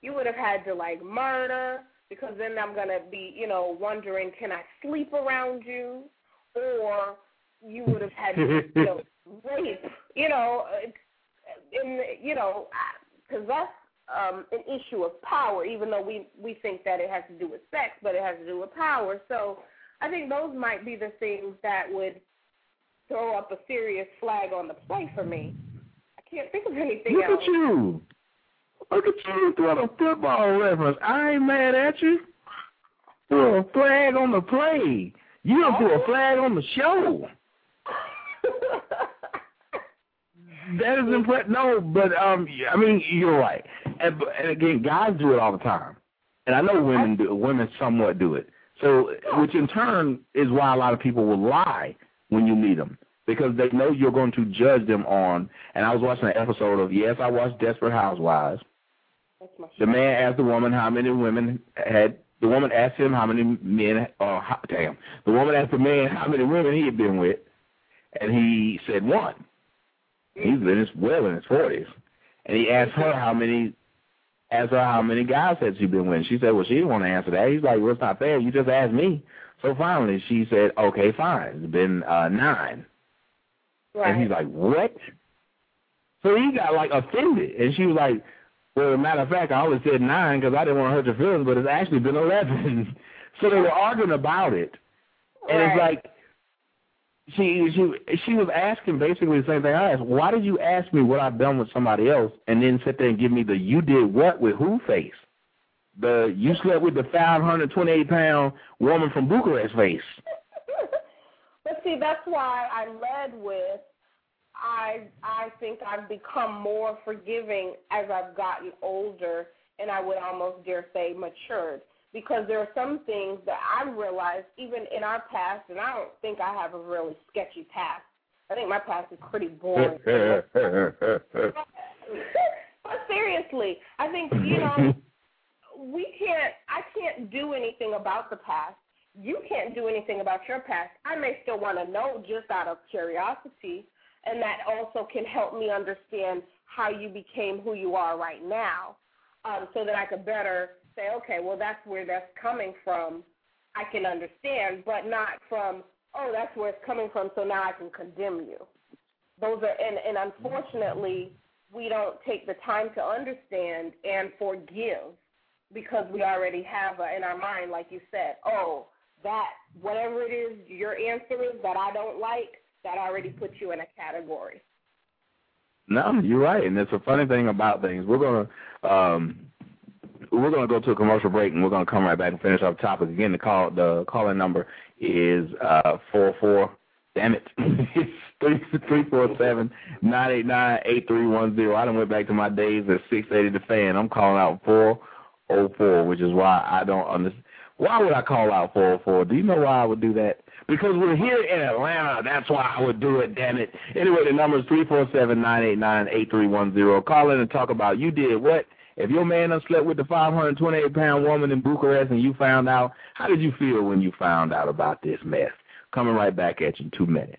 You would have had to like murder because then I'm gonna be, you know, wondering, can I sleep around you, or you would have had to, you know, rape, you know, uh, in you know, because that's um, an issue of power. Even though we we think that it has to do with sex, but it has to do with power. So I think those might be the things that would throw up a serious flag on the play for me. I can't think of anything Look else. at you. Look at you throwing a football reference. I ain't mad at you. Throw a flag on the play. You don't throw a flag on the show. That is impressive. No, but um, I mean, you're right. And, again, guys do it all the time, and I know women do. Women somewhat do it. So, which in turn is why a lot of people will lie when you meet them because they know you're going to judge them on. And I was watching an episode of Yes, I watched Desperate Housewives. The man asked the woman how many women had. The woman asked him how many men. Uh, oh, how, damn! The woman asked the man how many women he had been with, and he said one. He's been his well in his forties, and he asked her how many. Asked her how many guys had she been with. She said, "Well, she didn't want to answer that." He's like, "Well, it's not fair. You just asked me." So finally, she said, "Okay, fine. It's been uh, nine. And he's like, "What?" So he got like offended, and she was like, "Well, matter of fact, I only said nine because I didn't want to hurt your feelings, but it's actually been 11. so they were arguing about it, and it's like she she she was asking basically the same thing I asked. Why did you ask me what I've done with somebody else, and then sit there and give me the you did what with who face? The you slept with the 528 pound woman from Bucharest face. But see, that's why I led with I I think I've become more forgiving as I've gotten older and I would almost dare say matured. Because there are some things that I realized even in our past and I don't think I have a really sketchy past. I think my past is pretty boring. but seriously, I think, you know, we can't I can't do anything about the past. you can't do anything about your past. I may still want to know just out of curiosity, and that also can help me understand how you became who you are right now, um, so that I could better say, okay, well, that's where that's coming from. I can understand, but not from, oh, that's where it's coming from, so now I can condemn you. Those are, and, and unfortunately, we don't take the time to understand and forgive because we already have a, in our mind, like you said, oh, that whatever it is your answer is that I don't like, that already puts you in a category. No, you're right, and it's a funny thing about things. We're gonna um, we're gonna go to a commercial break, and we're gonna come right back and finish our topic again. The call the calling number is uh four four. Damn it, it's three three four seven nine eight nine eight three one zero. I done went back to my days at six eighty the fan. I'm calling out four oh four, which is why I don't understand. Why would I call out 404? Do you know why I would do that? Because we're here in Atlanta. That's why I would do it, damn it. Anyway, the number is 347-989-8310. Call in and talk about you did what? If your man done slept with the 528-pound woman in Bucharest and you found out, how did you feel when you found out about this mess? Coming right back at you in two minutes.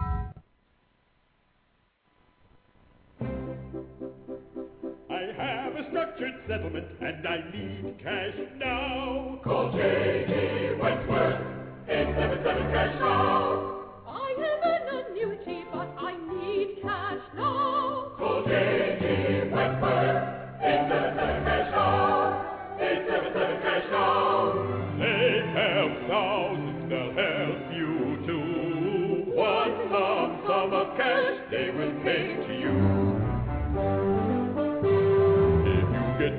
Settlement and I need cash now. Call J.G. Wentworth, 877 cash now.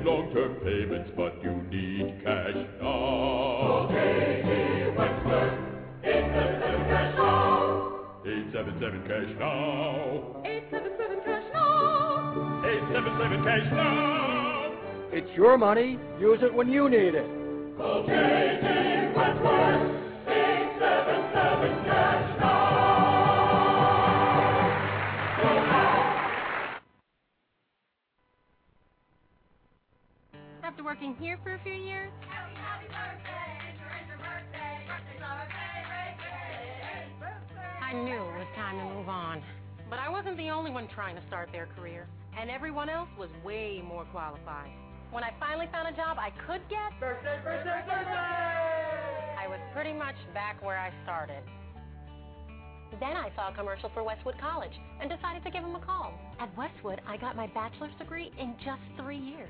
Long-term payments, but you need cash now. Okay, Wentworth, 877 cash now. 877 cash now. 877 cash now. 877 cash now. It's your money. Use it when you need it. Call J.G. Wentworth, 877 after working here for a few years? Happy, happy birthday! It's your birthday. Birthday's our favorite. I knew it was time to move on. But I wasn't the only one trying to start their career, and everyone else was way more qualified. When I finally found a job I could get, birthday, birthday, birthday! I was pretty much back where I started. Then I saw a commercial for Westwood College and decided to give them a call. At Westwood, I got my bachelor's degree in just three years.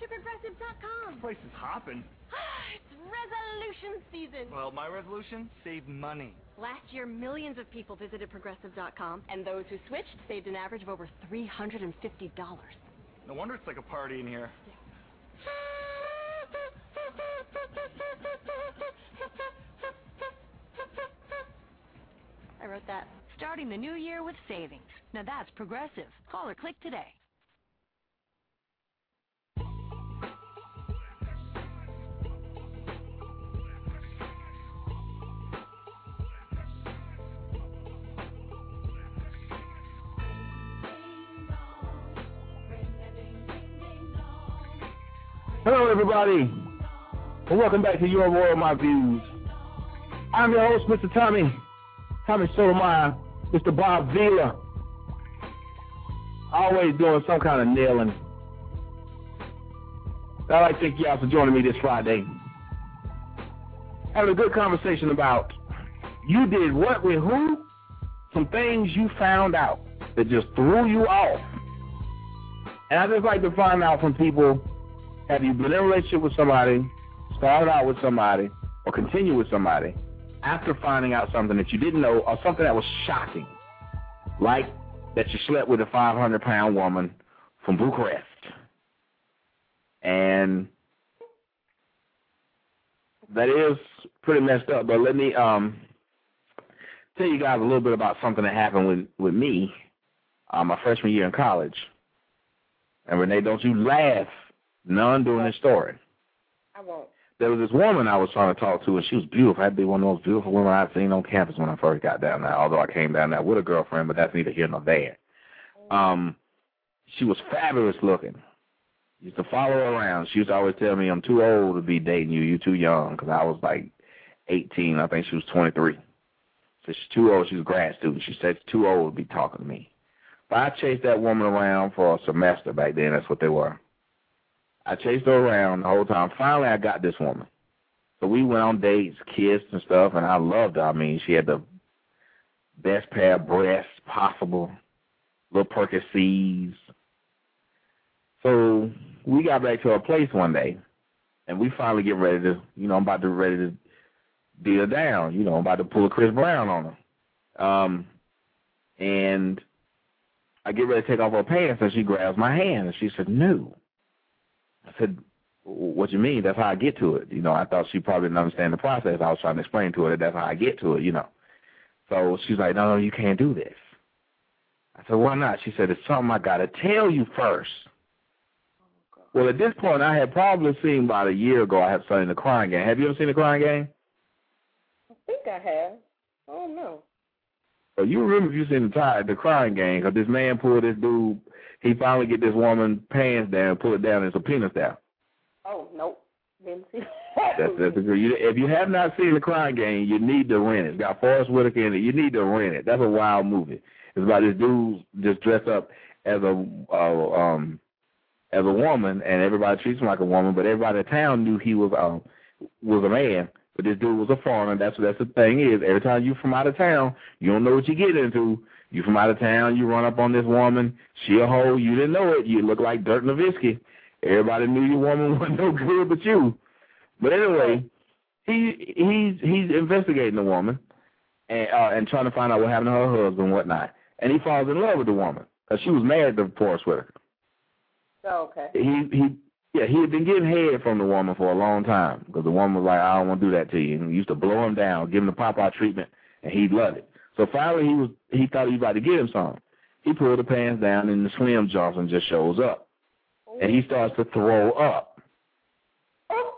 To Progressive.com. This place is hopping. it's resolution season. Well, my resolution? Save money. Last year, millions of people visited Progressive.com, and those who switched saved an average of over $350. No wonder it's like a party in here. I wrote that. Starting the new year with savings. Now that's progressive. Call or click today. Hello, everybody, and welcome back to Your World, My Views. I'm your host, Mr. Tommy, Tommy Sotomayor, Mr. Bob Vila. Always doing some kind of nailing. I'd like to thank y'all for joining me this Friday. Having a good conversation about you did what with who, some things you found out that just threw you off. And I just like to find out from people, have you been in a relationship with somebody, started out with somebody, or continue with somebody after finding out something that you didn't know or something that was shocking, like that you slept with a 500-pound woman from Bucharest. And that is pretty messed up, but let me um tell you guys a little bit about something that happened with with me uh, my freshman year in college. And Renee, don't you laugh none during this story. I won't. There was this woman I was trying to talk to, and she was beautiful. Had to be one of the most beautiful women I'd seen on campus when I first got down there. Although I came down there with a girlfriend, but that's neither here nor there. Um, she was fabulous looking. Used to follow her around. She used to always tell me, "I'm too old to be dating you. You're too young." Because I was like 18. I think she was 23. So she's too old. She's a grad student. She said she's too old to be talking to me. But I chased that woman around for a semester back then. That's what they were. I chased her around the whole time. Finally, I got this woman. So we went on dates, kissed and stuff, and I loved her. I mean, she had the best pair of breasts possible, little perky C's. So we got back to her place one day, and we finally get ready to, you know, I'm about to ready to deal down. You know, I'm about to pull a Chris Brown on her. Um, and I get ready to take off her pants, and she grabs my hand, and she said, no. Said, what you mean? That's how I get to it. You know, I thought she probably didn't understand the process. I was trying to explain to her that that's how I get to it, you know. So she's like, no, no, you can't do this. I said, why not? She said, it's something I got to tell you first. Well, at this point, I had probably seen about a year ago, I had seen The Crying Game. Have you ever seen The Crying Game? I think I have. I don't know. So you remember if you seen the the crying game, because this man pulled this dude, he finally get this woman pants down, pull it down, and it's a penis down. Oh nope, didn't see. That's that's a good. You, if you have not seen the crying game, you need to rent it. It's got Forest Whitaker in it. You need to rent it. That's a wild movie. It's about this dude just dressed up as a uh, um as a woman, and everybody treats him like a woman, but everybody in town knew he was um was a man. But this dude was a foreigner. That's what that's the thing is. Every time you from out of town, you don't know what you get into. You from out of town, you run up on this woman. She a hoe. You didn't know it. You look like Dirk Nowitzki. Everybody knew your woman wasn't no good but you. But anyway, he he's he's investigating the woman and uh, and trying to find out what happened to her husband and whatnot. And he falls in love with the woman because she was married to Forest Whitaker. Oh, okay. He he yeah, he had been getting head from the woman for a long time because the woman was like, I don't want to do that to you. And he used to blow him down, give him the pop-out treatment, and he loved it. So finally, he was he thought he was about to get him some. He pulled the pants down, and the Slim Johnson just shows up, and he starts to throw up.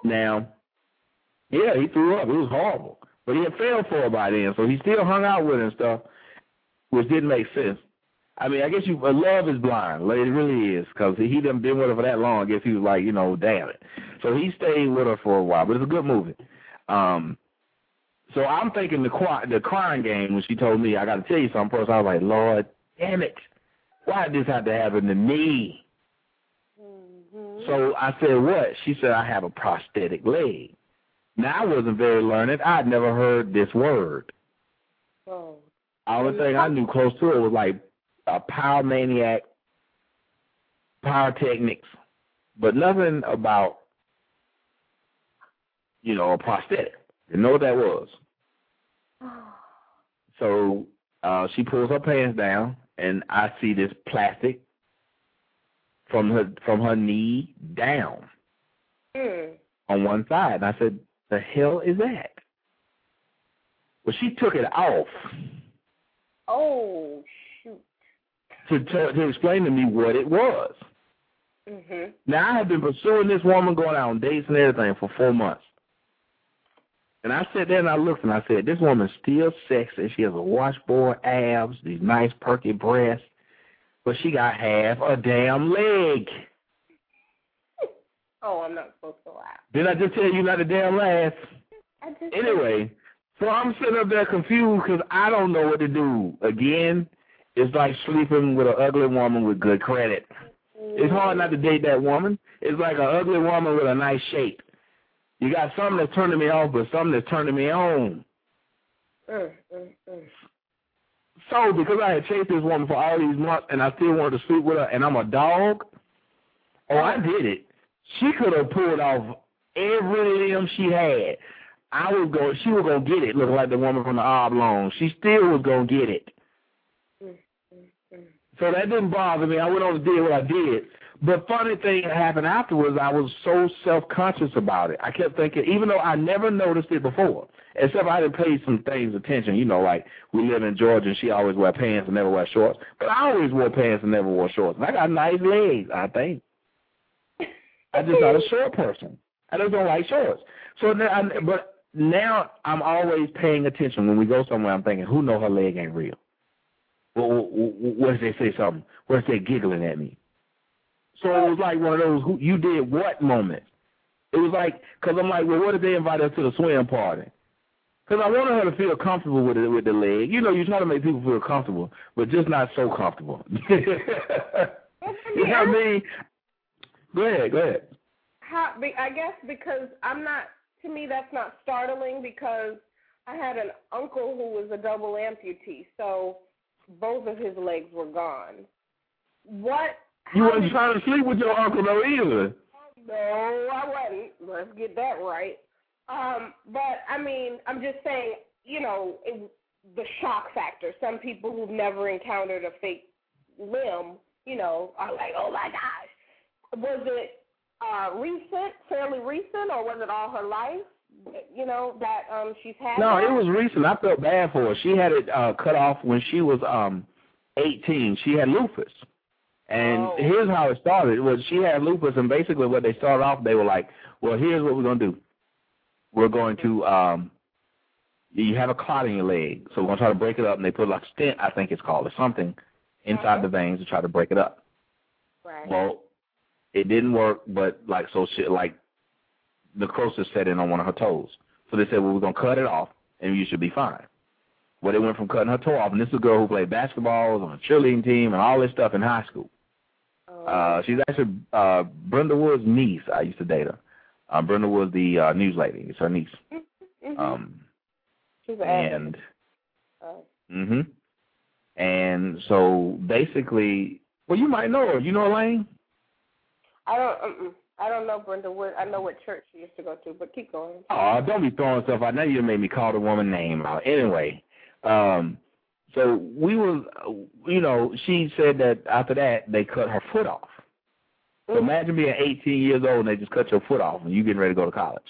Now, yeah, he threw up. It was horrible, but he had failed for her by then, so he still hung out with her and stuff, which didn't make sense. I mean, I guess you love is blind. Like, It really is because he done been with her for that long. I guess he was like, you know, damn it. So he stayed with her for a while, but it's a good movie. Um, so I'm thinking the cry, the crying game when she told me I got to tell you something first. I was like, Lord, damn it, why did this have to happen to me? Mm-hmm. So I said, what? She said, I have a prosthetic leg. Now I wasn't very learned. I'd never heard this word. Oh. Only thing I knew close to it was like a power maniac, power pyrotechnics, but nothing about, you know, a prosthetic. Didn't know what that was. So uh, she pulls her pants down, and I see this plastic from her from her knee down Mm. on one side. And I said, "The hell is that?" Well, she took it off Oh shoot. to to, to explain to me what it was. Mhm. Now I have been pursuing this woman, going out on dates and everything for four months. And I sat there and I looked and I said, this woman's still sexy. She has a washboard abs, these nice perky breasts, but she got half a damn leg. Oh, I'm not supposed to laugh. Did I just tell you not to damn laugh? I just Anyway, so I'm sitting up there confused because I don't know what to do. Again, it's like sleeping with an ugly woman with good credit. It's hard not to date that woman. It's like an ugly woman with a nice shape. You got something that's turning me off, but something that's turning me on. Mm, mm, mm. So because I had chased this woman for all these months and I still wanted to sleep with her and I'm a dog, oh I did it. She could have pulled off every limb she had. I was going she was gonna get it, looking like the woman from the oblong. She still was gonna get it. So that didn't bother me. I went on and did what I did. But funny thing that happened afterwards, I was so self-conscious about it. I kept thinking, even though I never noticed it before, except I didn't pay some things attention. You know, like we live in Georgia and she always wear pants and never wear shorts. But I always wore pants and never wore shorts. And I got nice legs, I think. I just not a short person. I just don't like shorts. So now, I, but now I'm always paying attention when we go somewhere. I'm thinking, who know her leg ain't real? What, what if they say something? What if they giggling at me? So it was like one of those who you did what moment. It was like because I'm like, well, what if they invite us to the swim party? Because I wanted her to feel comfortable with it with the leg. You know, you try to make people feel comfortable, but just not so comfortable. you know what I mean? Go ahead, go ahead. How, I guess because I'm not. To me, that's not startling because I had an uncle who was a double amputee, so both of his legs were gone. What? You wasn't trying to sleep with your uncle though either. No, I wasn't. Let's get that right. Um, but I mean, I'm just saying, you know, it, the shock factor. Some people who've never encountered a fake limb, you know, are like, oh my gosh. Was it uh, recent, fairly recent, or was it all her life? You know that um she's had. No, that? it was recent. I felt bad for her. She had it uh, cut off when she was um 18. She had lupus. And Oh. here's how it started. Was she had lupus, and basically what they started off, they were like, "Well, here's what we're gonna do. We're going to um, you have a clot in your leg, so we're gonna try to break it up." And they put like stent, I think it's called, or something, inside the veins to try to break it up. Right. Well, it didn't work, but like so, shit, like necrosis set in on one of her toes. So they said, "Well, we're gonna cut it off, and you should be fine." Well, they went from cutting her toe off, and this is a girl who played basketball, was on a cheerleading team, and all this stuff in high school. Uh, she's actually uh, Brenda Wood's niece. I used to date her. Uh, Brenda was the uh, news lady. It's her niece. Mm-hmm. Um, she's an and Oh. mhm. And so basically, well, you might know her. You know Elaine? I don't. Mm-mm. I don't know Brenda Wood. I know what church she used to go to, but keep going. Oh, don't be throwing stuff out. Now you made me call the woman name out. Anyway, um, so we was, you know, she said that after that they cut her foot off. So imagine being 18 years old and they just cut your foot off and you getting ready to go to college.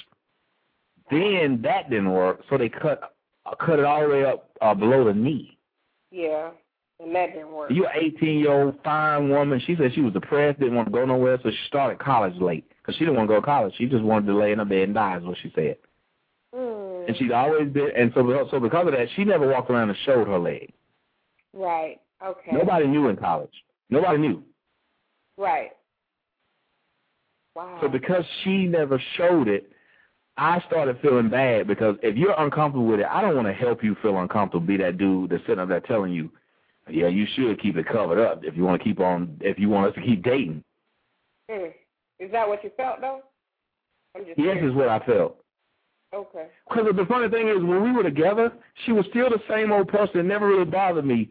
Then that didn't work, so they cut uh, cut it all the way up uh, below the knee. Yeah, and that didn't work. You're an 18 year old fine woman. She said she was depressed, didn't want to go nowhere, so she started college late because she didn't want to go to college. She just wanted to lay in her bed and die, is what she said. And she'd always been, and so so because of that, she never walked around and showed her leg. Right. Okay. Nobody knew in college. Nobody knew. Right. Wow. So because she never showed it, I started feeling bad because if you're uncomfortable with it, I don't want to help you feel uncomfortable. Be that dude that's sitting up there telling you, yeah, you should keep it covered up if you want to keep on, if you want us to keep dating. Mm. Is that what you felt though? Yes, curious. is what I felt. Okay. Because the funny thing is, when we were together, she was still the same old person. It never really bothered me.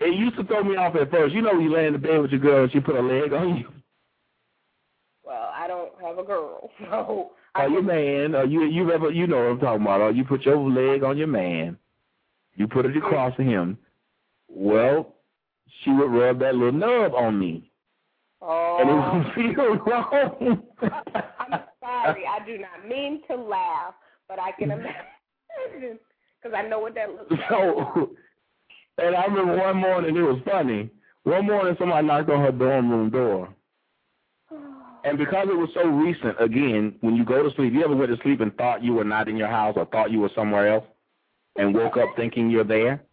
It used to throw me off at first. You know, you lay in the bed with your girl and she put her leg on you, Well, I don't have a girl, so or your man, or you you ever you know what I'm talking about. Or you put your leg on your man, you put it across to him. Well, she would rub that little nub on me, Oh, and it oh. would feel wrong. Sorry. I do not mean to laugh, but I can imagine because I know what that looks like. So, and I remember one morning, it was funny. One morning, somebody knocked on her dorm room door. And because it was so recent, again, when you go to sleep, you ever went to sleep and thought you were not in your house or thought you were somewhere else and woke up thinking you're there?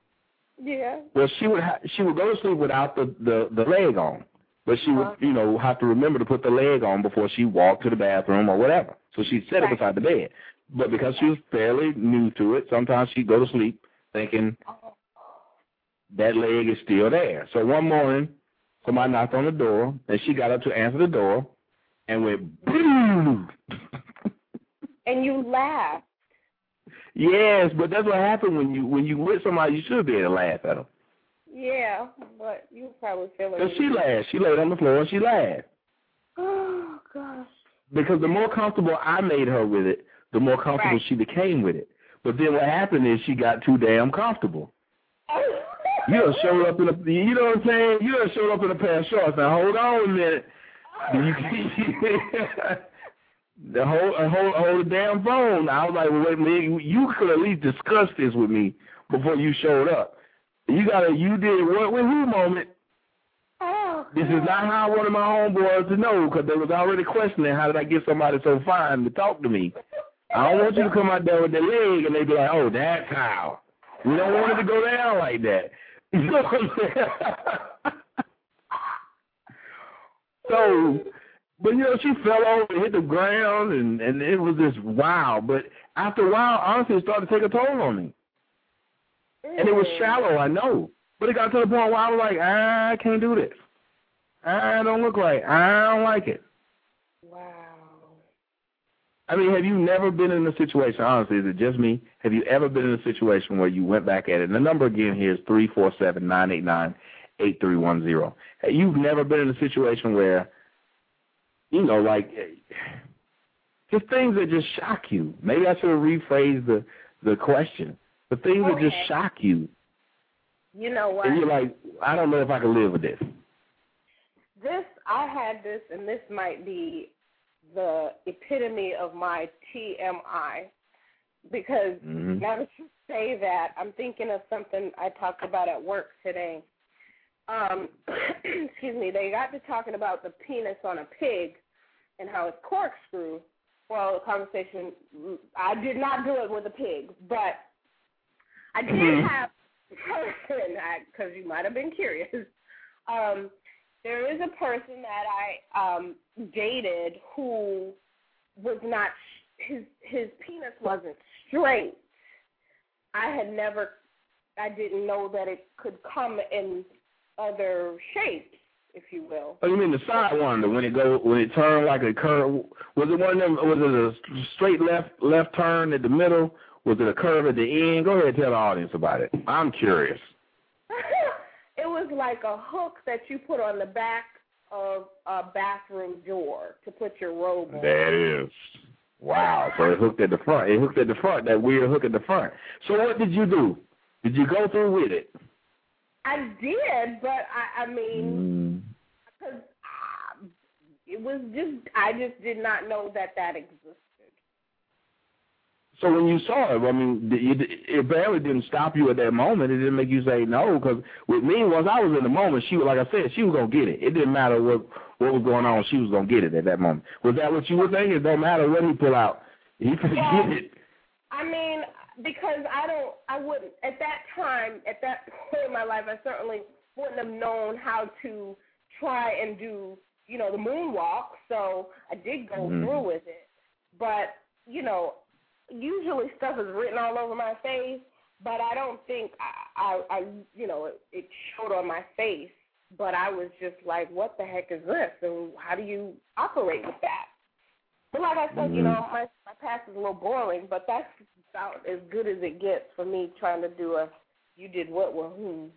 Yeah. Well, she would ha- she would go to sleep without the, the, the leg on. But she would, you know, have to remember to put the leg on before she walked to the bathroom or whatever. So she'd set it beside the bed. But because she was fairly new to it, sometimes she'd go to sleep thinking that leg is still there. So one morning, Somebody knocked on the door, and she got up to answer the door, and went boom. And you laughed. yes, but that's what happened when you when you with somebody. You should be able to laugh at them. Yeah, but you probably feeling. Cause she laughed. She laid on the floor and she laughed. Oh gosh. Because the more comfortable I made her with it, the more comfortable Right. she became with it. But then what happened is she got too damn comfortable. You done showed up in a, you know what I'm saying? You done showed up in a pair of shorts. Now hold on a minute. You, the hold, hold, hold the damn phone. I was like, well, wait a minute. You could at least discuss this with me before you showed up. You got a you did what with who moment. Oh, This is not how I wanted my homeboys to know because they was already questioning how did I get somebody so fine to talk to me. I don't want you to come out there with the leg and they be like, oh, that's how. We don't want it to go down like that. You know what I'm saying? so, but you know, she fell over and hit the ground and, and it was just wow. But after a while, honestly, it started to take a toll on me. And it was shallow, I know. But it got to the point where I was like, I can't do this. I don't look right. I don't like it. Wow. I mean, have you never been in a situation, honestly, is it just me? Have you ever been in a situation where you went back at it? And the number again here is three four seven nine eight nine eight three one zero. Hey, You've never been in a situation where, you know, like, just things that just shock you. Maybe I should have rephrased the, the question. The things that just shock you. You know what? And you're like, I don't know if I can live with this. This I had this, and this might be the epitome of my TMI because Mhm. now that you say that, I'm thinking of something I talked about at work today. Um, excuse me. They got to talking about the penis on a pig and how it's corkscrew. Well, the conversation I did not do it with a pig, but I did Mhm. have person because you might have been curious. Um, there is a person that I um dated who was not his his penis wasn't straight. I had never I didn't know that it could come in other shapes, if you will. Oh, you mean the side one, the when it go when it turned like a curve? Was it one of them? Was it a straight left left turn at the middle? Was it a curve at the end? Go ahead and tell the audience about it. I'm curious. it was like a hook that you put on the back of a bathroom door to put your robe on. That is. Wow. So it hooked at the front. It hooked at the front. That weird hook at the front. So what did you do? Did you go through with it? I did, but I I mean, Mm. because it was just I just did not know that that existed. So when you saw it, I mean, it, it barely didn't stop you at that moment. It didn't make you say no. Because with me, once I was in the moment, she like I said, she was gonna get it. It didn't matter what what was going on. She was gonna get it at that moment. Was that what you were thinking? It don't matter what he pull out. He could Well, get it. I mean, because I don't, I wouldn't at that time, at that point in my life, I certainly wouldn't have known how to try and do, you know, the moonwalk. So I did go Mhm. through with it, but you know, usually stuff is written all over my face, but I don't think I, I, I you know, it, it showed on my face. But I was just like, what the heck is this, and how do you operate with that? But like I said, you Mhm. know, my my past is a little boring, but that's about as good as it gets for me trying to do a you did what with whom.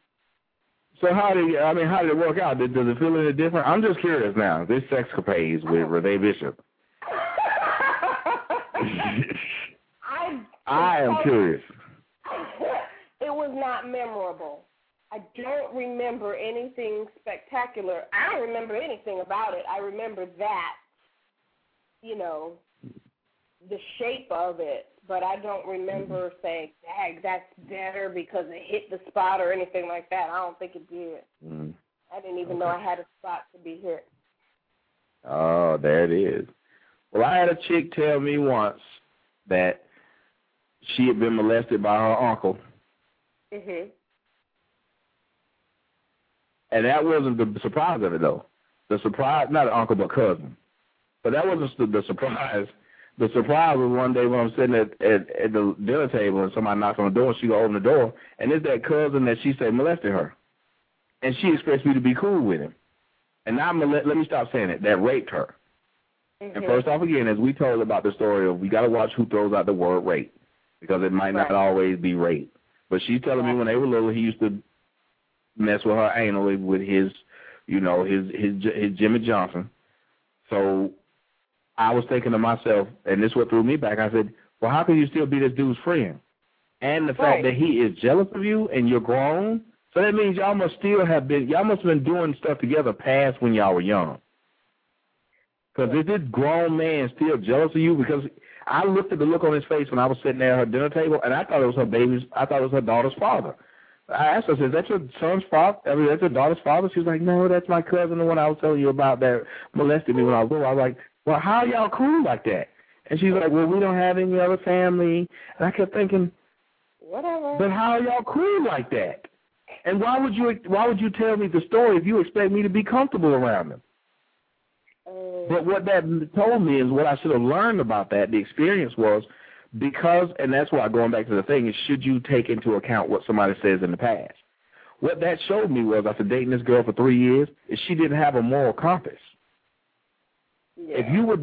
So how did I mean? How did it work out? Did, does it feel any different? I'm just curious now. This sex sexcapades with Renee Bishop. I am curious. it was not memorable. I don't remember anything spectacular. I don't remember anything about it. I remember that, you know, the shape of it, but I don't remember saying, "Dag, that's better because it hit the spot" or anything like that. I don't think it did. Mm. I didn't even know I had a spot to be hit. Oh, there it is. Well, I had a chick tell me once that she had been molested by her uncle, Mhm. and that wasn't the surprise of it though. The surprise, not an uncle but cousin, but that wasn't the, the surprise. The surprise was one day when I'm sitting at, at at the dinner table and somebody knocks on the door. and She go open the door, and it's that cousin that she said molested her, and she expects me to be cool with him. and now I'm let, let me stop saying it, that raped her. Mhm. And first off, again, as we told about the story of, we got to watch who throws out the word rape because it might not always be rape. But she's telling me when they were little, he used to mess with her anally with his, you know, his his his Jimmy Johnson. So I was thinking to myself, and this what threw me back. I said, well, how can you still be this dude's friend? And the fact that he is jealous of you and you're grown, so that means y'all must still have been, y'all must have been doing stuff together past when y'all were young. Because is this grown man still jealous of you? Because I looked at the look on his face when I was sitting there at her dinner table, and I thought it was her baby's, I thought it was her daughter's father. I asked her, I said, is that your son's father? I mean, that's your daughter's father? She was like, no, that's my cousin, the one I was telling you about that molested me when I was little. I was like, well, how y'all cool like that? And she's like, well, we don't have any other family. And I kept thinking, Whatever. but how are y'all cool like that? And why would you why would you tell me the story if you expect me to be comfortable around them? But what that told me is what I should have learned about that. The experience was because, and that's why going back to the thing is, should you take into account what somebody says in the past? What that showed me was after dating this girl for three years, is she didn't have a moral compass. Yeah. If you were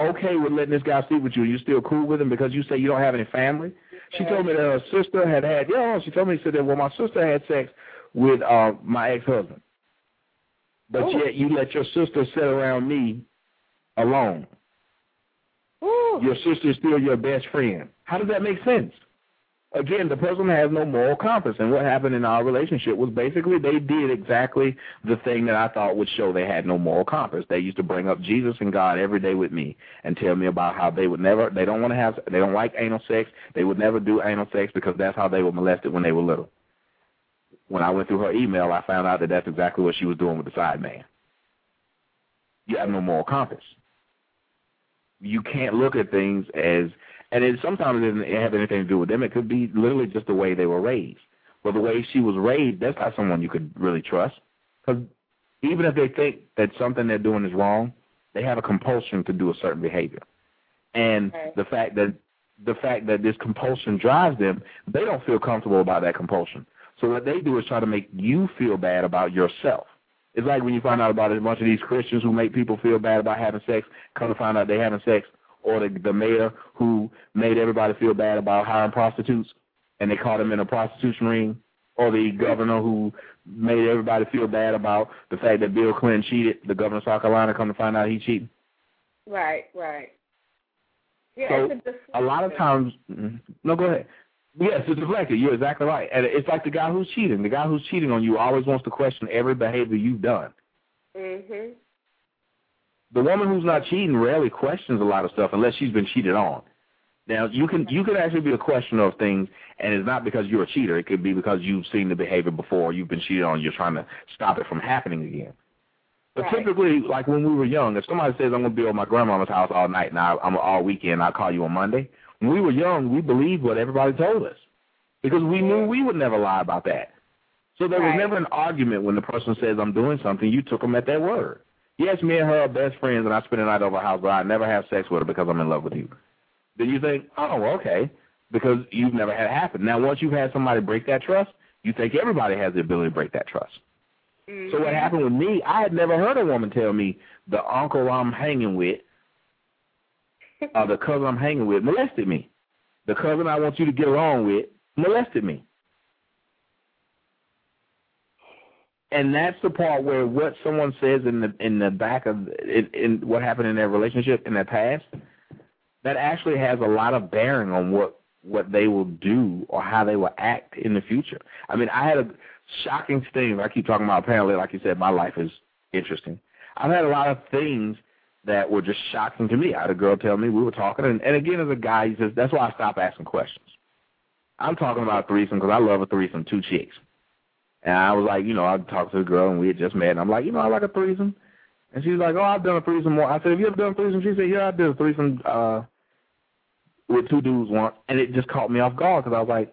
okay with letting this guy sleep with you, you still cool with him because you say you don't have any family. She told me that her sister had had, yeah, she told me, she said that, well, my sister had sex with uh, my ex-husband. But Oh. yet you let your sister sit around me alone. Ooh. Your sister is still your best friend. How does that make sense? Again, the person has no moral compass, and what happened in our relationship was basically they did exactly the thing that I thought would show they had no moral compass. They used to bring up Jesus and God every day with me and tell me about how they would never, they don't want to have, they don't like anal sex. They would never do anal sex because that's how they were molested when they were little. When I went through her email, I found out that that's exactly what she was doing with the side man. You have no moral compass you can't look at things as and it sometimes it doesn't have anything to do with them. It could be literally just the way they were raised. But the way she was raised, that's not someone you could really trust. Because even if they think that something they're doing is wrong, they have a compulsion to do a certain behavior. And Right. the fact that the fact that this compulsion drives them, they don't feel comfortable about that compulsion. So what they do is try to make you feel bad about yourself. It's like when you find out about a bunch of these Christians who make people feel bad about having sex, come to find out they're having sex, or the, the mayor who made everybody feel bad about hiring prostitutes, and they caught him in a prostitution ring, or the governor who made everybody feel bad about the fact that Bill Clinton cheated, the governor of South Carolina, come to find out he cheated. Right, right. Yeah, So, a, A lot of times, mhm. no, go ahead. Yes, it's deflected. You're exactly right. And it's like the guy who's cheating. The guy who's cheating on you always wants to question every behavior you've done. Mhm. The woman who's not cheating rarely questions a lot of stuff unless she's been cheated on. Now you can you can actually be a questioner of things, and it's not because you're a cheater. It could be because you've seen the behavior before, you've been cheated on, you're trying to stop it from happening again. But Right. typically, like when we were young, if somebody says I'm gonna be at my grandmama's house all night and I, I'm all weekend, I'll call you on Monday. When we were young, we believed what everybody told us because we knew we would never lie about that. So there was Right. never an argument when the person says I'm doing something. You took them at their word. Yes, me and her are best friends, and I spend the night over her house, but I never have sex with her because I'm in love with you. Then you think, oh, okay, because you've never had it happen. Now, once you've had somebody break that trust, you think everybody has the ability to break that trust. So what mm-hmm. happened with me, I had never heard a woman tell me the uncle I'm hanging with, or the cousin I'm hanging with molested me. The cousin I want you to get along with molested me. And that's the part where what someone says in the in the back of in, in what happened in their relationship in their past, that actually has a lot of bearing on what what they will do or how they will act in the future. I mean, I had a shocking thing. I keep talking about apparently, like you said, my life is interesting. I've had a lot of things that were just shocking to me. I had a girl tell me we were talking, and, and again, as a guy, he says that's why I stopped asking questions. I'm talking about a threesome because I love a threesome, two chicks. And I was like, you know, I talked to the girl and we had just met, and I'm like, you know, I like a threesome. And she's like, oh, I've done a threesome more. I said, have you ever done a threesome? She said, yeah, I did a threesome uh, with two dudes once, and it just caught me off guard because I was like,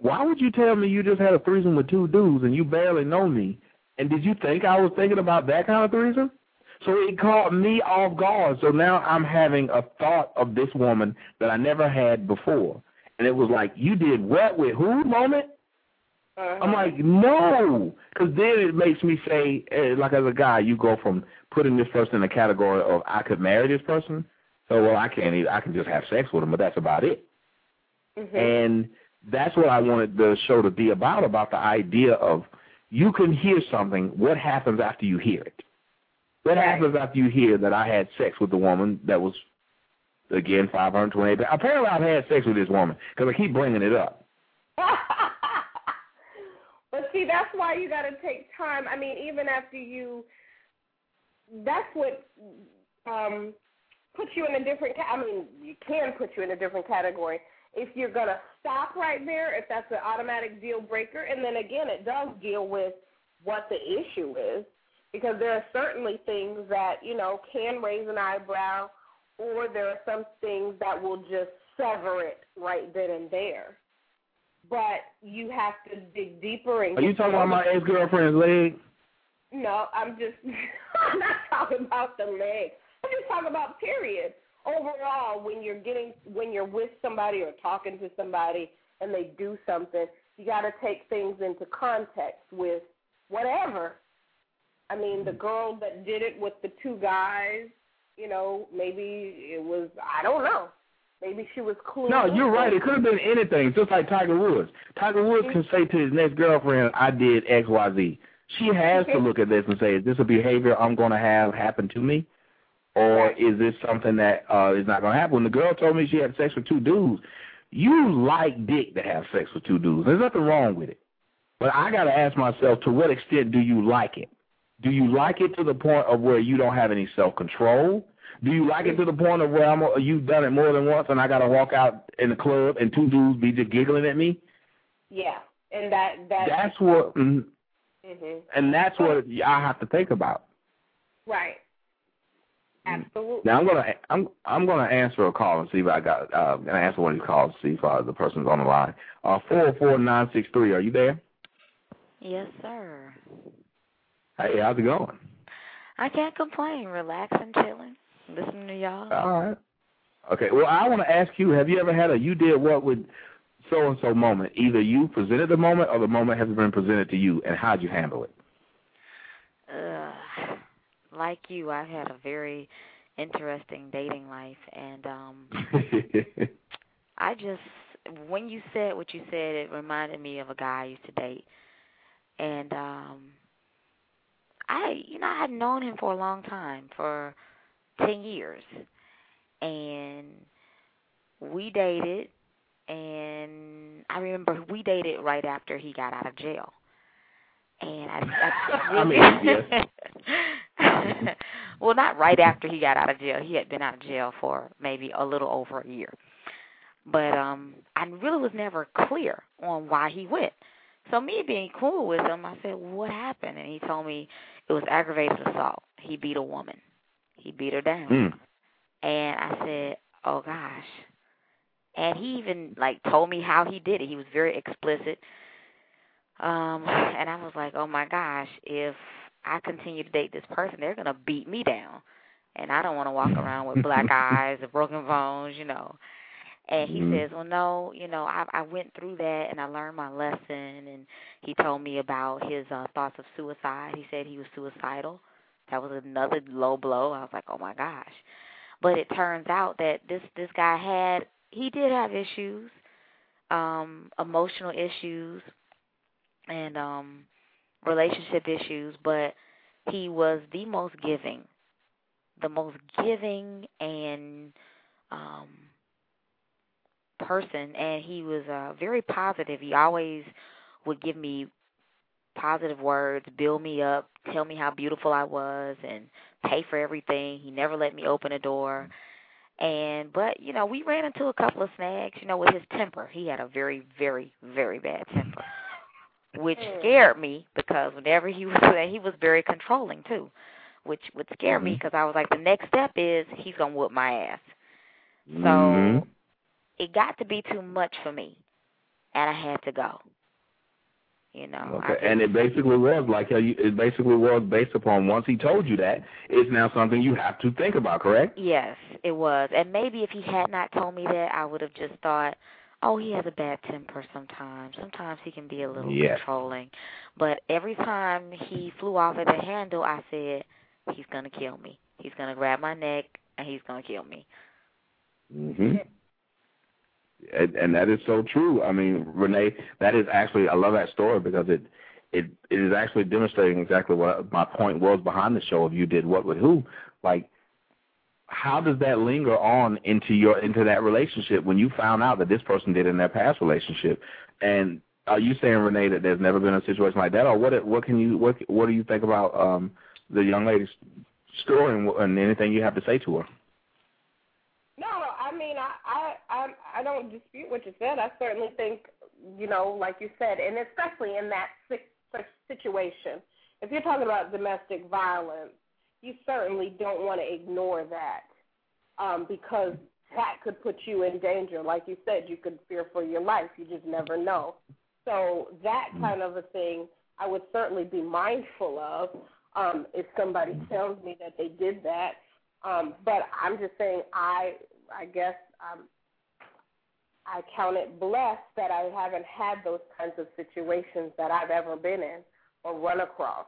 why would you tell me you just had a threesome with two dudes and you barely know me? And did you think I was thinking about that kind of threesome? So it caught me off guard. So now I'm having a thought of this woman that I never had before. And it was like, you did what with who moment? Uh-huh. I'm like, no, because then it makes me say, eh, like as a guy, you go from putting this person in the category of I could marry this person, so well I can't, even, I can just have sex with him, but that's about it. Mhm. And that's what I wanted the show to be about, about the idea of you can hear something. What happens after you hear it? What happens after you hear that I had sex with the woman that was, again, 528? Apparently I've had sex with this woman because I keep bringing it up. But see, that's why you got to take time. I mean, even after you, that's what um, puts you in a different. I mean, you can put you in a different category if you're gonna stop right there. If that's an automatic deal breaker, and then again, it does deal with what the issue is, because there are certainly things that you know can raise an eyebrow, or there are some things that will just sever it right then and there but you have to dig deeper and Are you talking about my ex-girlfriend's leg? No, I'm just I'm not talking about the leg. I'm just talking about period. Overall, when you're getting when you're with somebody or talking to somebody and they do something, you got to take things into context with whatever. I mean, the girl that did it with the two guys, you know, maybe it was I don't know. Maybe she was clueless. No, you're right. It could have been anything, just like Tiger Woods. Tiger Woods can say to his next girlfriend, I did X, Y, Z. She has to look at this and say, is this a behavior I'm going to have happen to me? Or is this something that uh, is not going to happen? When the girl told me she had sex with two dudes, you like dick to have sex with two dudes. There's nothing wrong with it. But I got to ask myself, to what extent do you like it? Do you like it to the point of where you don't have any self-control? Do you like it to the point of where I'm, you've done it more than once and I got to walk out in the club and two dudes be just giggling at me? Yeah, and that that That's what, mm, hmm and that's what I have to think about. right. Absolutely. Now I'm gonna I'm I'm gonna answer a call and see if I got uh gonna answer one of these calls to see if uh, the person's on the line. Uh four four nine six three. Are you there? Yes, sir. Hey, how's it going? I can't complain. Relaxing, chilling, listening to y'all. All right. Okay. Well, I want to ask you: Have you ever had a you did what with so and so moment? Either you presented the moment or the moment has been presented to you, and how'd you handle it? Ugh. Like you, I've had a very interesting dating life, and um I just when you said what you said, it reminded me of a guy I used to date, and um I, I had known him for a long time, for ten years, and we dated, and I remember we dated right after he got out of jail, and I, I, I mean, yes. well, not right after he got out of jail. He had been out of jail for maybe a little over a year. But um I really was never clear on why he went. So me being cool with him, I said, "What happened?" And he told me it was aggravated assault. He beat a woman. He beat her down. Mm. And I said, "Oh gosh." And he even like told me how he did it. He was very explicit. Um and I was like, "Oh my gosh, if I continue to date this person, they're going to beat me down." And I don't want to walk around with black eyes and broken bones, you know. And he Mhm. says, "Well, no, you know, I I went through that and I learned my lesson." And he told me about his uh thoughts of suicide. He said he was suicidal. That was another low blow. I was like, "Oh my gosh." But it turns out that this this guy had he did have issues, um emotional issues and um relationship issues, but he was the most giving. The most giving and um person and he was uh very positive. He always would give me positive words, build me up, tell me how beautiful I was and pay for everything. He never let me open a door. And but, you know, we ran into a couple of snags, you know, with his temper. He had a very, very, very bad temper. Which scared me because whenever he was that he was very controlling too, which would scare me because I was like, the next step is he's gonna whoop my ass. So Mhm. It got to be too much for me, and I had to go. You know, Okay, and it basically was like how you, it basically was based upon once he told you that it's now something you have to think about, correct? Yes, it was. And maybe if he had not told me that, I would have just thought, Oh, he has a bad temper sometimes. Sometimes he can be a little Yes. controlling. But every time he flew off at the handle, I said, he's going to kill me. He's going to grab my neck and he's going to kill me. hmm And, and that is so true. I mean, Renee, that is actually I love that story because it it it is actually demonstrating exactly what my point was behind the show of you did what with who. Like how does that linger on into your into that relationship when you found out that this person did in their past relationship? And are you saying Renee that there's never been a situation like that, or what? What can you what what do you think about um the young lady's story and, and anything you have to say to her? No, no. I mean, I, I, I, don't dispute what you said. I certainly think, you know, like you said, and especially in that situation, if you're talking about domestic violence, you certainly don't want to ignore that um, because that could put you in danger. Like you said, you could fear for your life. You just never know. So that kind of a thing, I would certainly be mindful of um, if somebody tells me that they did that. Um, but I'm just saying, I I guess um, I count it blessed that I haven't had those kinds of situations that I've ever been in or run across.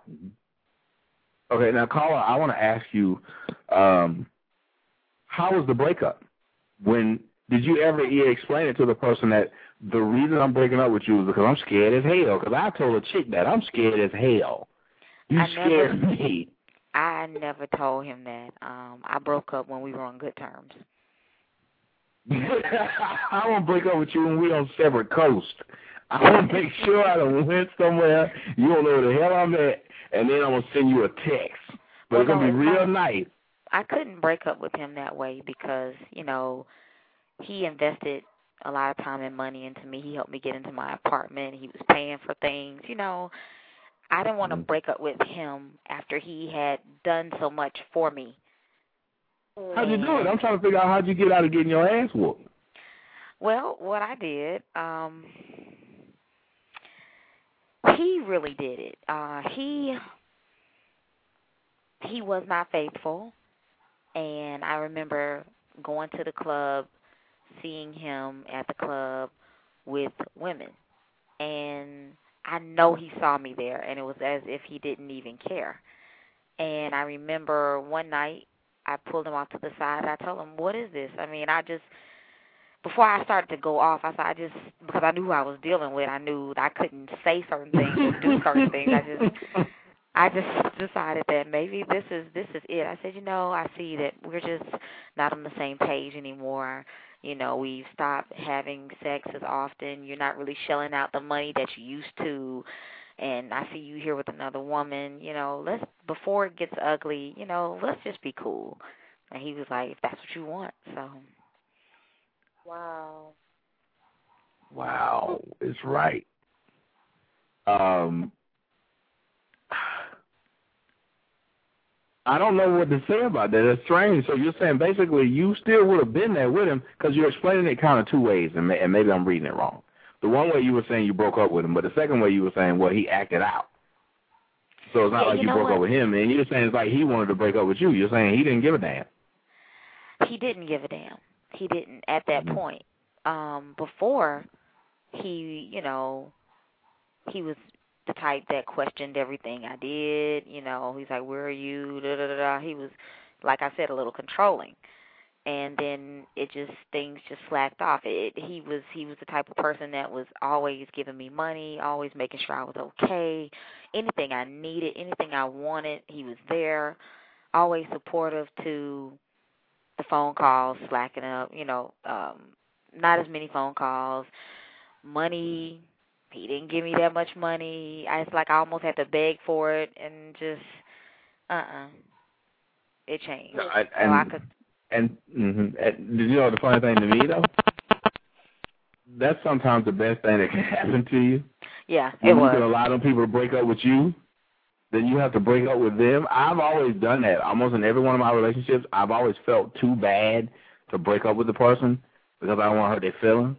Okay, now caller, I want to ask you, um, how was the breakup? When did you ever yeah, explain it to the person that the reason I'm breaking up with you is because I'm scared as hell? Because I told a chick that I'm scared as hell. You I never- scared me. I never told him that. Um, I broke up when we were on good terms. I want to break up with you when we on separate coast. I want to make sure I don't went somewhere. You don't know where the hell I'm at, and then I'm gonna send you a text. But it's gonna no, be real nice. I couldn't break up with him that way because, you know, he invested a lot of time and money into me. He helped me get into my apartment. He was paying for things, you know. I didn't want to mm. break up with him after he had done so much for me. How'd you do it? I'm trying to figure out how'd you get out of getting your ass whooped. Well, what I did, um he really did it. Uh he he was not faithful and I remember going to the club, seeing him at the club with women. And I know he saw me there and it was as if he didn't even care. And I remember one night I pulled him off to the side. I told him, "What is this?" I mean, I just before I started to go off, I said, I just because I knew who I was dealing with, I knew I couldn't say certain things or do certain things. I just I just decided that maybe this is this is it. I said, you know, I see that we're just not on the same page anymore. You know, we've stopped having sex as often. You're not really shelling out the money that you used to and I see you here with another woman, you know, let's before it gets ugly, you know, let's just be cool. And he was like, if that's what you want. So Wow. Wow, it's right. Um, I don't know what to say about that. It's strange. So you're saying basically you still would have been there with him because you're explaining it kind of two ways, and, may, and maybe I'm reading it wrong. The one way you were saying you broke up with him, but the second way you were saying, well, he acted out. So it's not Yeah, like you you, know broke what? up with him, and you're saying it's like he wanted to break up with you. You're saying he didn't give a damn. he didn't give a damn. He didn't at that point. Um, before he, you know, he was the type that questioned everything I did. You know, he's like, "Where are you?" Da da da. da. He was, like I said, a little controlling. And then it just things just slacked off. It, he was he was the type of person that was always giving me money, always making sure I was okay. Anything I needed, anything I wanted, he was there. Always supportive to the phone calls, slacking up. You know, um, not as many phone calls. Money, he didn't give me that much money. I it's like I almost had to beg for it, and just uh uh it changed. No, I- so I could And, mm-hmm, and did you know the funny thing to me though? That's sometimes the best thing that can happen to you. Yeah, When it you was. can allow them people to break up with you, then you have to break up with them. I've always done that. Almost in every one of my relationships, I've always felt too bad to break up with the person because I don't want to hurt their feelings.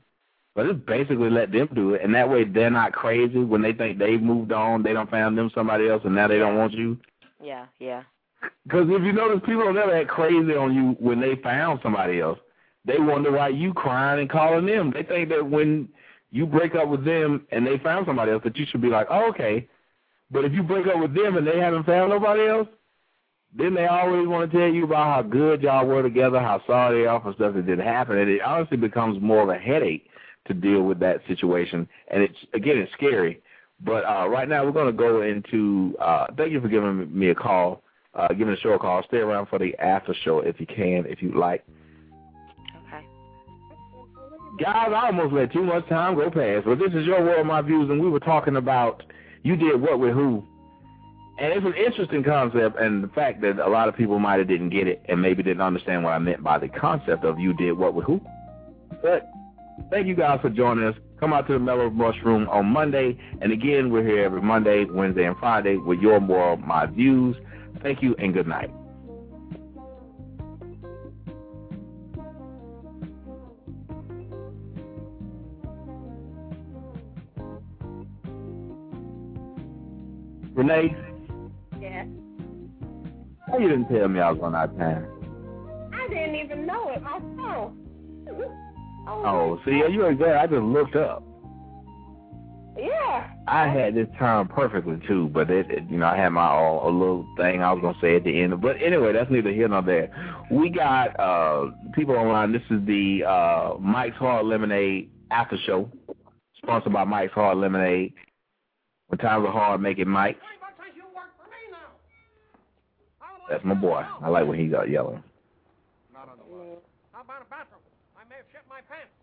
But it's basically let them do it, and that way they're not crazy when they think they've moved on, they don't found them somebody else, and now they don't want you. Yeah, yeah. Because if you notice, people don't ever act crazy on you when they found somebody else. they wonder why you crying and calling them. They think that when you break up with them and they found somebody else, that you should be like, oh, okay. But if you break up with them and they haven't found nobody else, then they always want to tell you about how good y'all were together, how sorry they are for stuff that didn't happen, and it honestly becomes more of a headache to deal with that situation. And it's again, it's scary. But uh, right now, we're going to go into. Uh, thank you for giving me a call, uh, giving the show a call. Stay around for the after show if you can, if you like. Okay. Guys, I almost let too much time go past. But this is your world, my views, and we were talking about you did what with who. And it's an interesting concept, and the fact that a lot of people might have didn't get it and maybe didn't understand what I meant by the concept of you did what with who. But thank you guys for joining us. Come out to the Mellow Mushroom on Monday. And again, we're here every Monday, Wednesday, and Friday with your world, my views. Thank you and good night. Renee, Yes. why you didn't tell me I was on that time? I didn't even know it myself. Oh, see, you were there. I just looked up. Yeah. I had this time perfectly too, but it, it you know, I had my uh, a little thing I was gonna say at the end. But anyway, that's neither here nor there. We got uh people online. This is the uh Mike's Hard Lemonade after show, sponsored by Mike's Hard Lemonade. When times are hard, make it Mike. That's my boy. I like when he got yelling. How about a bathroom? I may have shit my pants.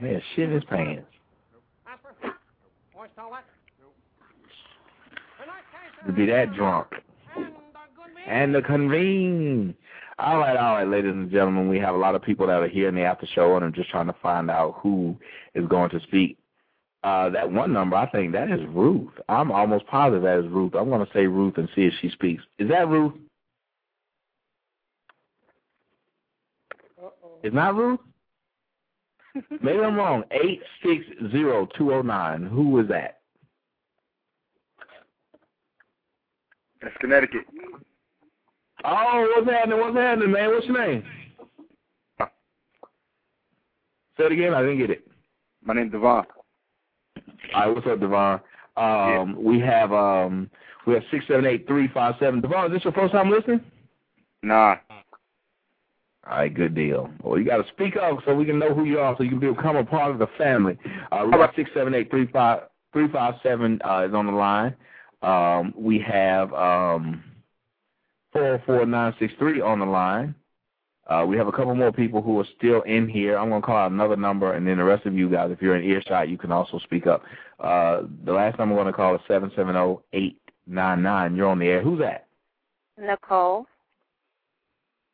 Man, shit his pants. To be that drunk. And the convene. All right, all right, ladies and gentlemen, we have a lot of people that are here in the after show, and I'm just trying to find out who is going to speak. Uh, that one number, I think that is Ruth. I'm almost positive that is Ruth. I'm going to say Ruth and see if she speaks. Is that Ruth? Is not Ruth? Maybe I'm wrong. Eight six zero two zero nine. Who was that? That's Connecticut. Oh, what's happening? What's happening, man? What's your name? Say it again. I didn't get it. My name's Devon. All right, what's up, Devon? Um, we have um, we have six seven eight three five seven. Devon, is this your first time listening? Nah. All right, good deal. Well, you got to speak up so we can know who you are, so you can become a part of the family. Uh, we got six seven eight three five three five seven uh, is on the line. Um, we have um, four four nine six three on the line. Uh, we have a couple more people who are still in here. I'm going to call out another number, and then the rest of you guys, if you're in earshot, you can also speak up. Uh, the last number I'm going to call is seven seven zero eight nine nine. You're on the air. Who's that? Nicole.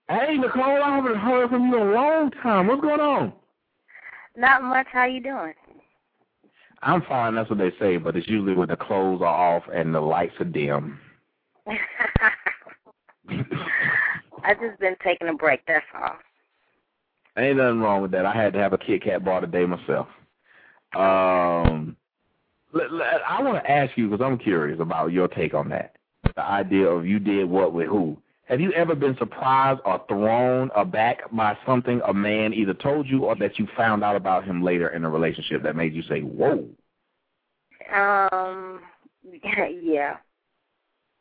Hey, Nicole, I haven't heard from you in a long time. What's going on? Not much. How you doing? I'm fine. That's what they say, but it's usually when the clothes are off and the lights are dim. I've just been taking a break. That's all. Ain't nothing wrong with that. I had to have a Kit Kat bar today myself. Um, I want to ask you because I'm curious about your take on that. The idea of you did what with who. Have you ever been surprised or thrown aback by something a man either told you or that you found out about him later in a relationship that made you say, "Whoa"? Um, yeah,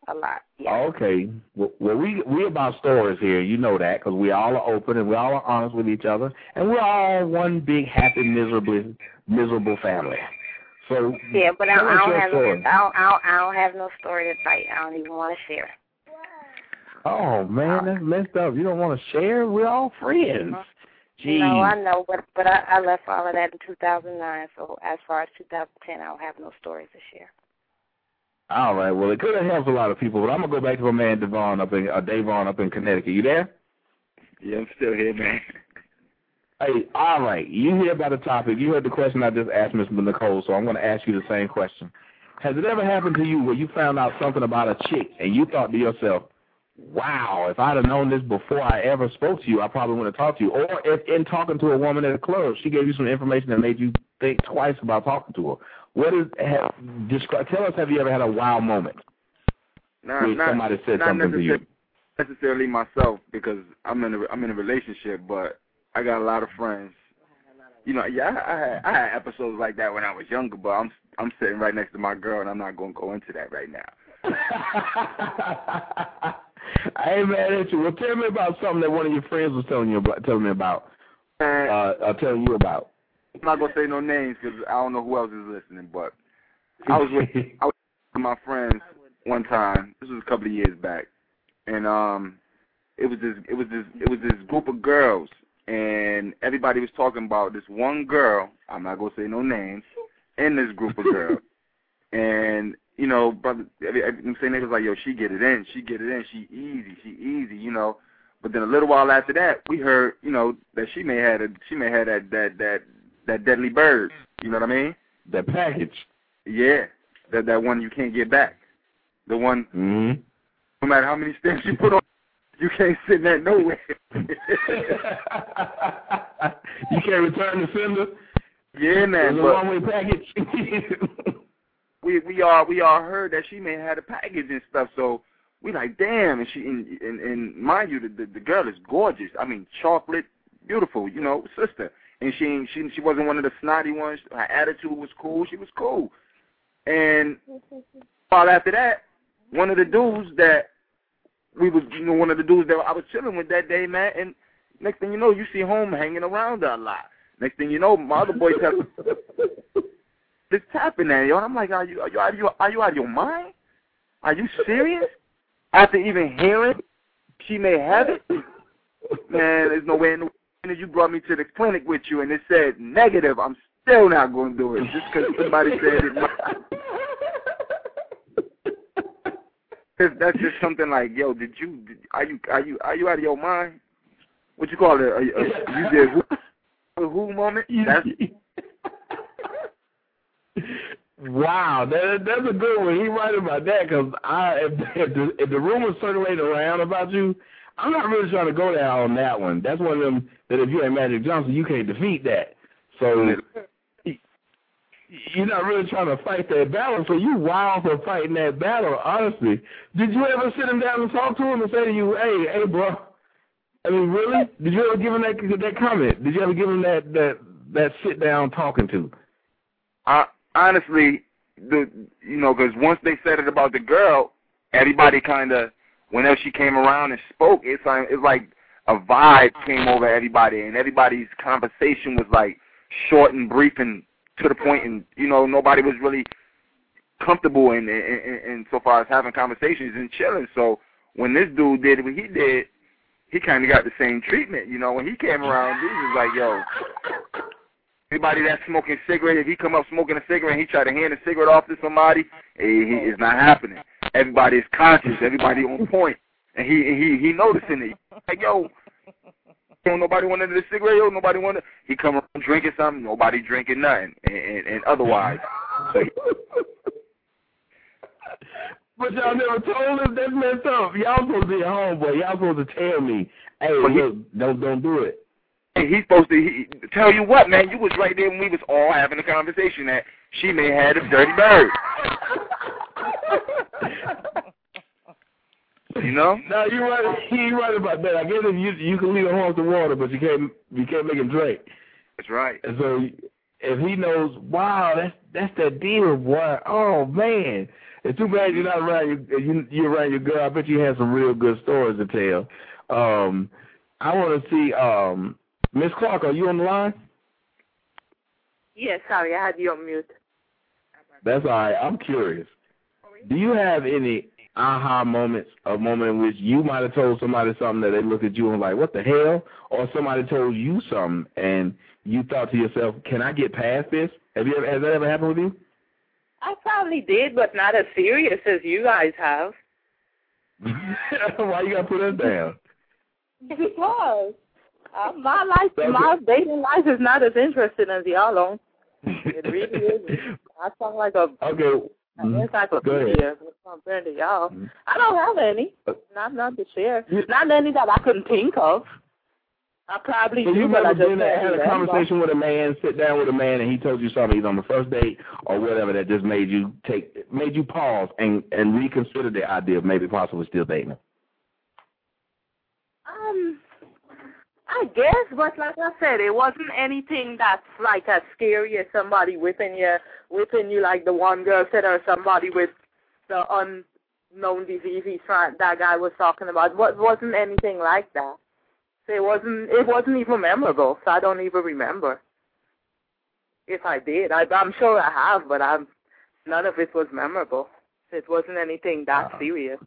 a lot. Yeah. Okay. Well, we we about stories here. You know that because we all are open and we all are honest with each other, and we're all one big happy, miserable, miserable family. So Yeah, but I, I don't have story. I don't, I don't I don't have no story to tell. I don't even want to share. Oh man, that's messed up. You don't want to share? We're all friends. Gee. No, I know, but but I, I left all of that in 2009. So as far as 2010, I don't have no stories to share. All right. Well, it could have helped a lot of people, but I'm gonna go back to my man Devon up in uh, Davon up in Connecticut. You there? Yeah, I'm still here, man. Hey, all right. You hear about the topic. You heard the question I just asked Miss Nicole, so I'm going to ask you the same question. Has it ever happened to you where you found out something about a chick and you thought to yourself, wow, if I'd have known this before I ever spoke to you, I probably wouldn't have talked to you. Or if in talking to a woman at a club, she gave you some information that made you think twice about talking to her. What is, have, describe, tell us, have you ever had a wow moment Nah, where not, somebody said not something to you? necessar- necessarily myself because I'm in a I'm in a relationship, but I got a lot of friends. You know, yeah, I, I had I had episodes like that when I was younger, but I'm I'm sitting right next to my girl, and I'm not going to go into that right now. I ain't mad at you. Well, tell me about something that one of your friends was telling you about, telling me about, uh, uh telling you about. I'm not gonna say no names because I don't know who else is listening, but I was with I was with my friends one time. This was a couple of years back, and um, it was this it was this it was this group of girls, and everybody was talking about this one girl. I'm not gonna say no names in this group of girls, and you know, brother, I'm saying they was like, yo, she get it in, she get it in, she easy, she easy, you know. But then a little while after that, we heard, you know, that she may had a she may have that that that that deadly bird. You know what I mean? That package. Yeah, that that one you can't get back. The one. Mm-hmm. No matter how many stamps you put on, you can't send that nowhere. you can't return the sender. Yeah, man. It's a but one-way package. we we all we all heard that she may have had a package and stuff. So we like, damn. And she and and, and mind you, the, the the girl is gorgeous. I mean, chocolate, beautiful. You know, sister. And she she she wasn't one of the snotty ones. Her attitude was cool. She was cool. And while after that, one of the dudes that we was, you know, one of the dudes that I was chilling with that day, man. And next thing you know, you see home hanging around her a lot. Next thing you know, my other boy tells this tapping at you, and I'm like, are you, are you, are you, are you out of your mind? Are you serious? After even hearing she may have it, man, there's no way in the and you brought me to the clinic with you, and it said negative. I'm still not going to do it just because somebody said it. Cause that's just something like, yo, did you? Did, are you? Are you? Are you out of your mind? What you call it? A, a, you did who, who moment? That's Wow, that that's a good one. He right about that because I if, if the if the rumors circulate around about you, I'm not really trying to go there on that one. That's one of them that if you ain't Magic Johnson, you can't defeat that. So you're not really trying to fight that battle. So you wild for fighting that battle. Honestly, did you ever sit him down and talk to him and say to you, "Hey, hey, bro"? I mean, really? Did you ever give him that that comment? Did you ever give him that that that sit down talking to? I honestly, the you know, because once they said it about the girl, everybody kind of, whenever she came around and spoke, it's like it's like a vibe came over everybody, and everybody's conversation was like short and brief and to the point, and you know, nobody was really comfortable in in, in, so far as having conversations and chilling. So when this dude did what he did, he kind of got the same treatment. You know, when he came around, he was like, "Yo, Anybody that's smoking cigarette, if he come up smoking a cigarette and he try to hand a cigarette off to somebody, he, he it's not happening. Everybody is conscious. Everybody on point, and he he he noticing it. Like yo, don't nobody want another cigarette. Yo, nobody want. He come around drinking something. Nobody drinking nothing, and, and, and otherwise. So But y'all never told us that's messed up. Y'all supposed to be at home, boy. Y'all supposed to tell me, hey, look, don't don't do it. And he's supposed to he, tell you what, man. You was right there when we was all having a conversation that she may have had a dirty bird. You know? No, you're right. You're right about that. I guess if you you can lead a horse to water, but you can't you can't make him drink. That's right. And so if he knows, wow, that's that's that deal, boy. Oh man, it's too bad you're not around your you, you're around your girl. I bet you have some real good stories to tell. Um, I want to see um, Miss Clark. Are you on the line? Yes, sorry, I had you on mute. That's all right. I'm curious. Do you have any aha moments, a moment in which you might have told somebody something that they looked at you and like, what the hell? Or somebody told you something and you thought to yourself, can I get past this? Have you ever, has that ever happened with you? I probably did, but not as serious as you guys have. Why you gotta put us down? Because uh, my life, my dating life is not as interesting as y'all on. It really isn't. I sound like a Okay. an encyclopedia compared to y'all. Mm-hmm. I don't have any. Uh, not not to share. Not any that I couldn't think of. I probably So do, you've but I never just been there, had a conversation with a man, sit down with a man, and he told you something either on the first date or whatever that just made you take, made you pause and and reconsider the idea of maybe possibly still dating him. Um, I guess, but like I said, it wasn't anything that's like as scary as somebody whipping you, whipping you like the one girl said, or somebody with the unknown disease he's trying, that guy was talking about. What wasn't anything like that. So it wasn't. It wasn't even memorable. So I don't even remember. If I did, I, I'm sure I have, but I'm none of it was memorable. It wasn't anything that Wow. serious.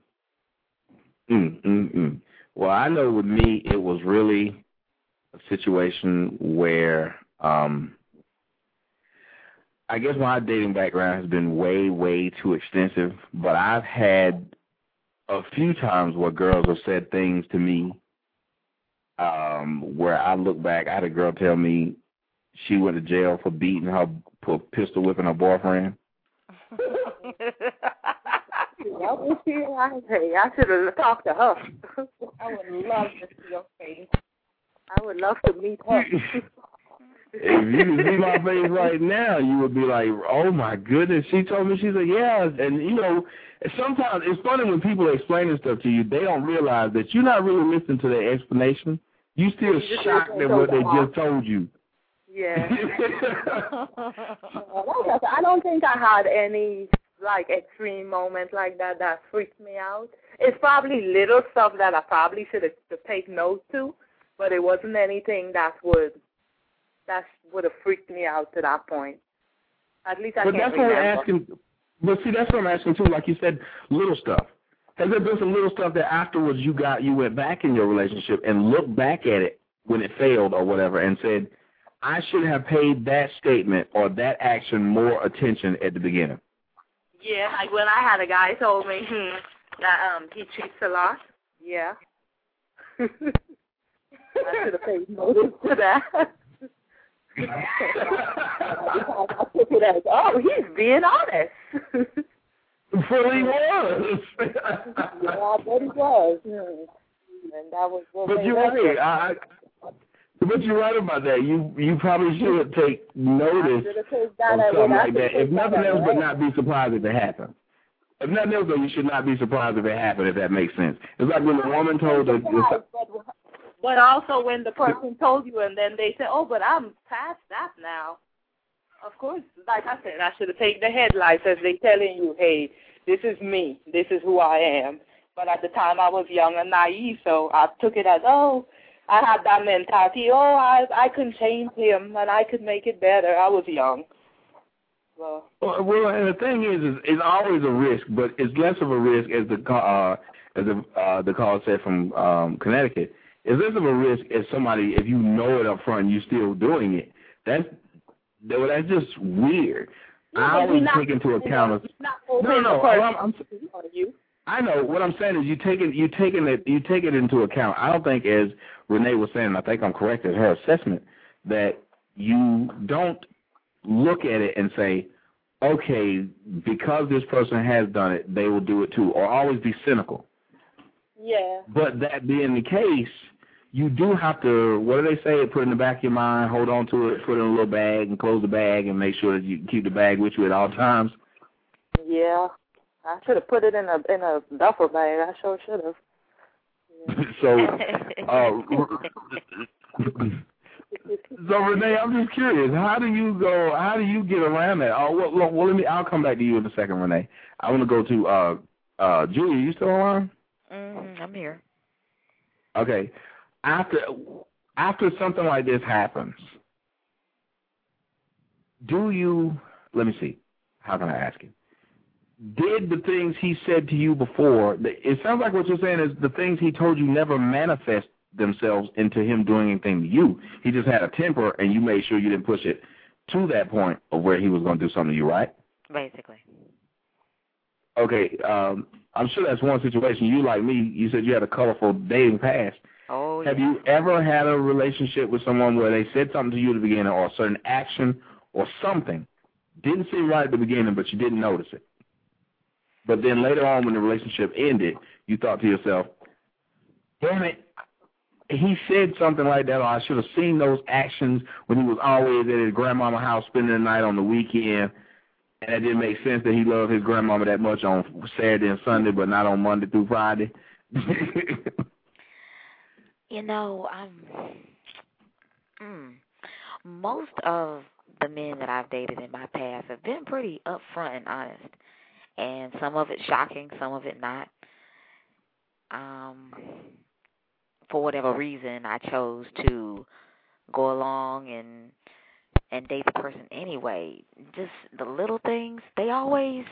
Mm, mm, mm. Well, I know with me, it was really a situation where um, I guess my dating background has been way, way too extensive. But I've had a few times where girls have said things to me um, where I look back. I had a girl tell me she went to jail for beating her, for pistol whipping her boyfriend. I wish you, I should have talked to her. I would love to see your face. I would love to meet her. if you could see my face right now, you would be like, "Oh my goodness!" She told me, she said, "Yeah," and you know, sometimes it's funny when people are explaining stuff to you, they don't realize that you're not really listening to their explanation. You still You shocked at what they the just told you. Yeah. I don't think I had any like extreme moment like that that freaked me out. It's probably little stuff that I probably should have to take note to, but it wasn't anything that would that would have freaked me out to that point. At least I But can't that's what. I'm asking. But see, that's what I'm asking too. Like you said, little stuff. Has there been some little stuff that afterwards you got, you went back in your relationship and looked back at it when it failed or whatever, and said, "I should have paid that statement or that action more attention at the beginning." Yeah, like when I had a guy told me hmm, that um he cheats a lot. Yeah. I should have paid notice to that. I took it as, oh, he's being honest. Well, he was. yeah, I bet he was. And that was what But you're right. I, I- but you're right about that. You you probably should take notice should've of something like that. If nothing else, but not be surprised if it happened. If nothing else, though, you should not be surprised if it happened. If that makes sense. It's like when the woman told the. the But also when the person told you and then they said, oh, but I'm past that now. Of course, like I said, I should have taken the headlights as they telling you, hey, this is me. This is who I am. But at the time I was young and naive, so I took it as, oh, I had that mentality, oh, I I can change him and I could make it better. I was young. Well, Well, and the thing is, is it's always a risk, but it's less of a risk as the uh, as the uh, the caller said from um, Connecticut. It's less of a risk as somebody if you know it up front, and you're still doing it. That's well, that's just weird. I always take into account. Not no, no, I'm, I'm, you. I know what I'm saying is you take it, you taking it, you take it into account. I don't think, as Renee was saying, I think I'm correct in her assessment that you don't look at it and say, okay, because this person has done it, they will do it too, or always be cynical. Yeah. But that being the case, you do have to, what do they say, put it in the back of your mind, hold on to it, put it in a little bag, and close the bag, and make sure that you keep the bag with you at all times. Yeah. I should have put it in a in a duffel bag. I sure should have. so, uh, so Renee, I'm just curious. How do you go? How do you get around that? Oh, well, well, well, let me. I'll come back to you in a second, Renee. I want to go to uh, uh, Julia. You still on? Mm, I'm here. Okay. After after something like this happens, do you? Let me see. How can I ask you? Did the things he said to you before? It sounds like what you're saying is the things he told you never manifest themselves into him doing anything to you. He just had a temper, and you made sure you didn't push it to that point of where he was going to do something to you, right? Basically. Okay. Um, I'm sure that's one situation. You, like me, you said you had a colorful dating past. Oh, Have yeah. you ever had a relationship with someone where they said something to you at the beginning or a certain action or something didn't seem right at the beginning, but you didn't notice it? But then later on when the relationship ended, you thought to yourself, damn it, he said something like that, or I should have seen those actions when he was always at his grandmama house spending the night on the weekend. And it didn't make sense that he loved his grandmama that much on Saturday and Sunday, but not on Monday through Friday. You know, I'm Mm. Most of the men that I've dated in my past have been pretty upfront and honest, and some of it shocking, some of it not. Um, for whatever reason, I chose to go along and and date the person anyway. Just the little things, they always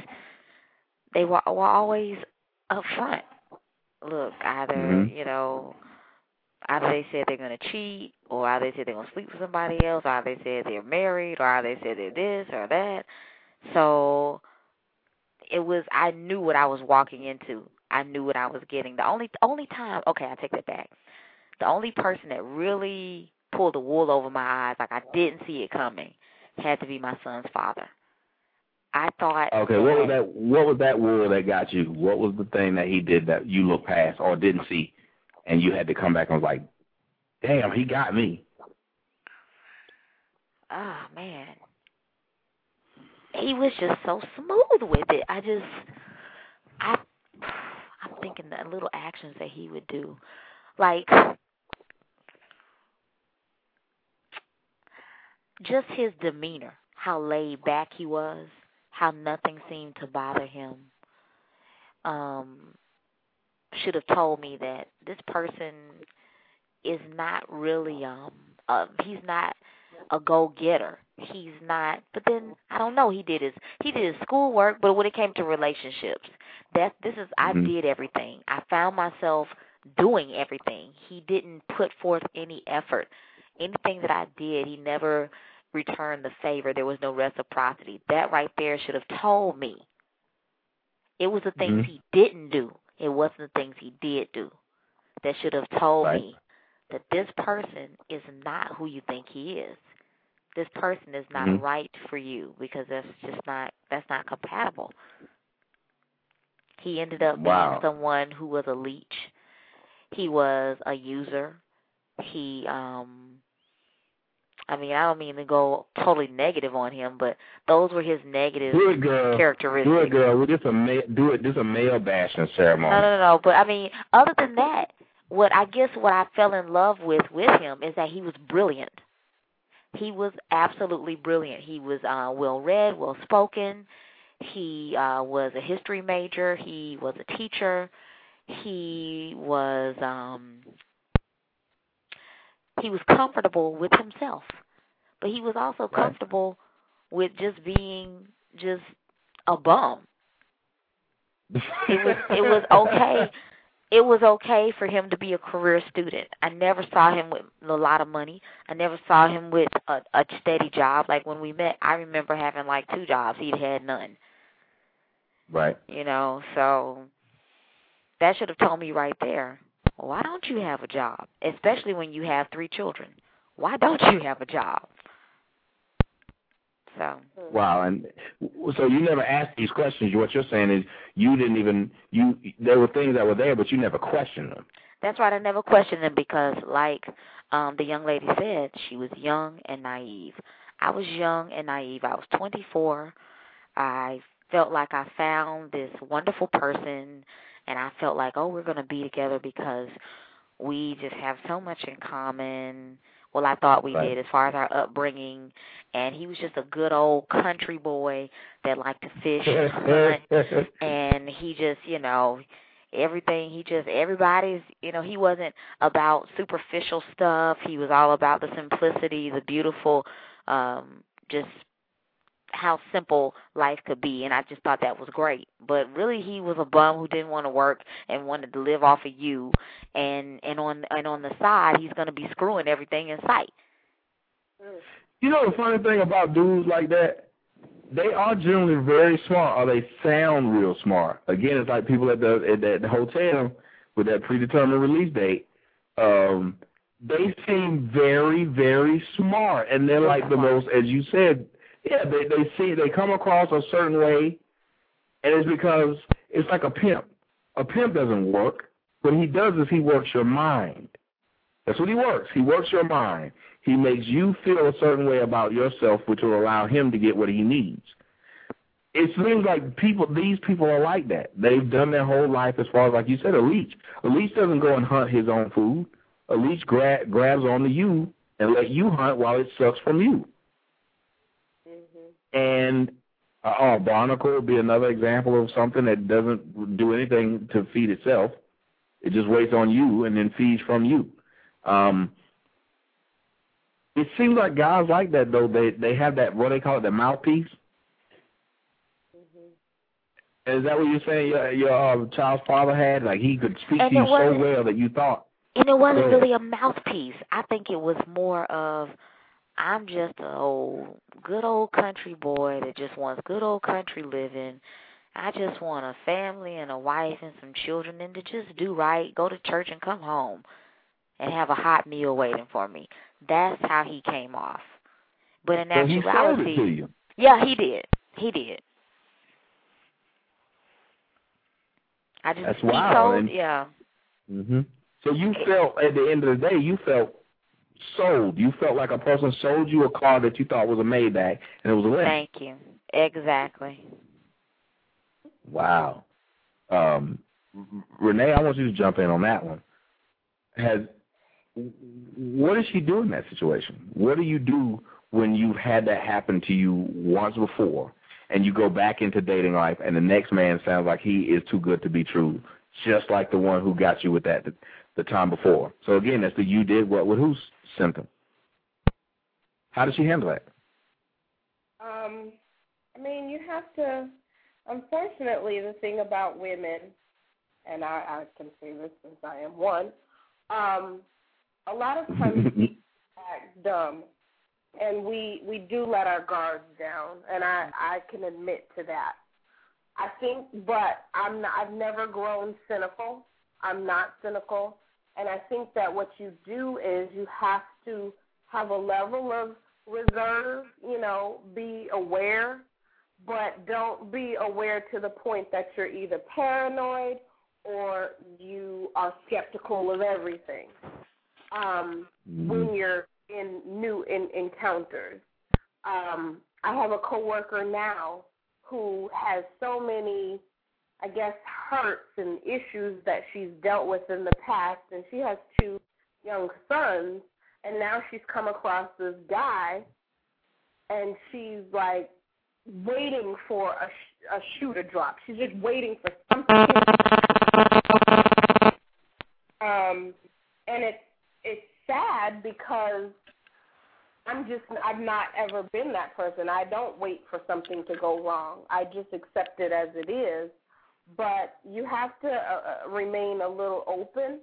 they were, were always upfront. Look, either Mhm. you know, either they said they're gonna cheat, or either they said they're gonna sleep with somebody else, or either they said they're married, or either they said they're this or that. So it was I knew what I was walking into. I knew what I was getting. The only only time okay, I take that back. The only person that really pulled the wool over my eyes, like I didn't see it coming, had to be my son's father. I thought Okay, what was that? What was that wool that got you? What was the thing that he did that you looked past or didn't see, and you had to come back and was like, "Damn, he got me." oh man. He was just so smooth with it. I just I I'm thinking the little actions that he would do. Like just his demeanor, how laid back he was, how nothing seemed to bother him. Um should have told me that this person is not really um uh, he's not a go getter. He's not but then I don't know, he did his he did his schoolwork, but when it came to relationships, that this is I Mhm. did everything. I found myself doing everything. He didn't put forth any effort. Anything that I did, he never returned the favor. There was no reciprocity. That right there should have told me. It was the things Mhm. he didn't do. It wasn't the things he did do. That should have told Right. me that this person is not who you think he is. This person is not Mhm. right for you because that's just not that's not compatible. He ended up Wow. being someone who was a leech. He was a user. He um I mean, I don't mean to go totally negative on him, but those were his negative Do it, girl. characteristics. Do it, girl. This a ma- do it. This a male bashing ceremony. No, no, no, no. But I mean, other than that, what I guess what I fell in love with with him is that he was brilliant. He was absolutely brilliant. He was uh well read, well spoken. He uh was a history major. He was a teacher. He was um he was comfortable with himself. But he was also comfortable with just being just a bum. It was it was okay. It was okay for him to be a career student. I never saw him with a lot of money. I never saw him with a, a steady job. Like when we met, I remember having like two jobs. He'd had none. Right. You know, so that should have told me right there. Why don't you have a job? Especially when you have three children. Why don't you have a job? So Wow, and so you never asked these questions. What you're saying is you didn't even you. There were things that were there, but you never questioned them. That's right. I never questioned them because, like um the young lady said, she was young and naive. I was young and naive. I was 24. I felt like I found this wonderful person, and I felt like, oh, we're going to be together because we just have so much in common. Well, I thought we Right. did as far as our upbringing, and he was just a good old country boy that liked to fish and hunt and he just you know everything he just everybody's you know he wasn't about superficial stuff he was all about the simplicity the beautiful um just how simple life could be and i just thought that was great but really he was a bum who didn't want to work and wanted to live off of you and and on and on the side he's going to be screwing everything in sight You know the funny thing about dudes like that, they are generally very smart, or they sound real smart. Again, it's like people at the at the, at the hotel with that predetermined release date. Um, they seem very, very smart, and they're like the most, as you said, yeah. They they see they come across a certain way, and it's because it's like a pimp. A pimp doesn't work. What he does is he works your mind. That's what he works. He works your mind. He makes you feel a certain way about yourself, which will allow him to get what he needs. It seems like people, these people are like that. They've done their whole life as far as, like you said, a leech. A leech doesn't go and hunt his own food. A leech gra- grabs onto you and let you hunt while it sucks from you. And uh, oh, barnacle would be another example of something that doesn't do anything to feed itself. It just waits on you and then feeds from you. Um, it seems like guys like that though. They they have that what they call it the mouthpiece. Mm-hmm. Is that what you're saying? Your your uh, child's father had like he could speak And to you so well that you thought. And it wasn't really a mouthpiece. I think it was more of I'm just a old good old country boy that just wants good old country living. I just want a family and a wife and some children and to just do right, go to church and come home and have a hot meal waiting for me. That's how he came off. But in So he actuality it to you. Yeah, he did. He did. I just That's he wild, told and- yeah. hmm So you felt at the end of the day, you felt sold. You felt like a person sold you a car that you thought was a Maybach, and it was a lemon. Thank you. Exactly. Wow. Um, Renee, I want you to jump in on that one. Has what does she do in that situation? What do you do when you've had that happen to you once before, and you go back into dating life, and the next man sounds like he is too good to be true, just like the one who got you with that the, time before. So again, that's the you did what with whose symptom. How did she handle that? Um, I mean, you have to. Unfortunately, the thing about women, and I, I can say this since I am one, um, a lot of times we act dumb, and we we do let our guards down, and I I can admit to that. I think, but I'm not, I've never grown cynical. I'm not cynical, and I think that what you do is you have to have a level of reserve. You know, be aware, but don't be aware to the point that you're either paranoid or you are skeptical of everything. Um, when you're in new in, encounters. Um, I have a coworker now who has so many, I guess, hurts and issues that she's dealt with in the past, and she has two young sons, and now she's come across this guy, and she's like waiting for a, sh- a shoe to drop. She's just waiting for something. Um, and it's it's sad because I'm just I've not ever been that person. I don't wait for something to go wrong. I just accept it as it is. But you have to uh, uh, remain a little open.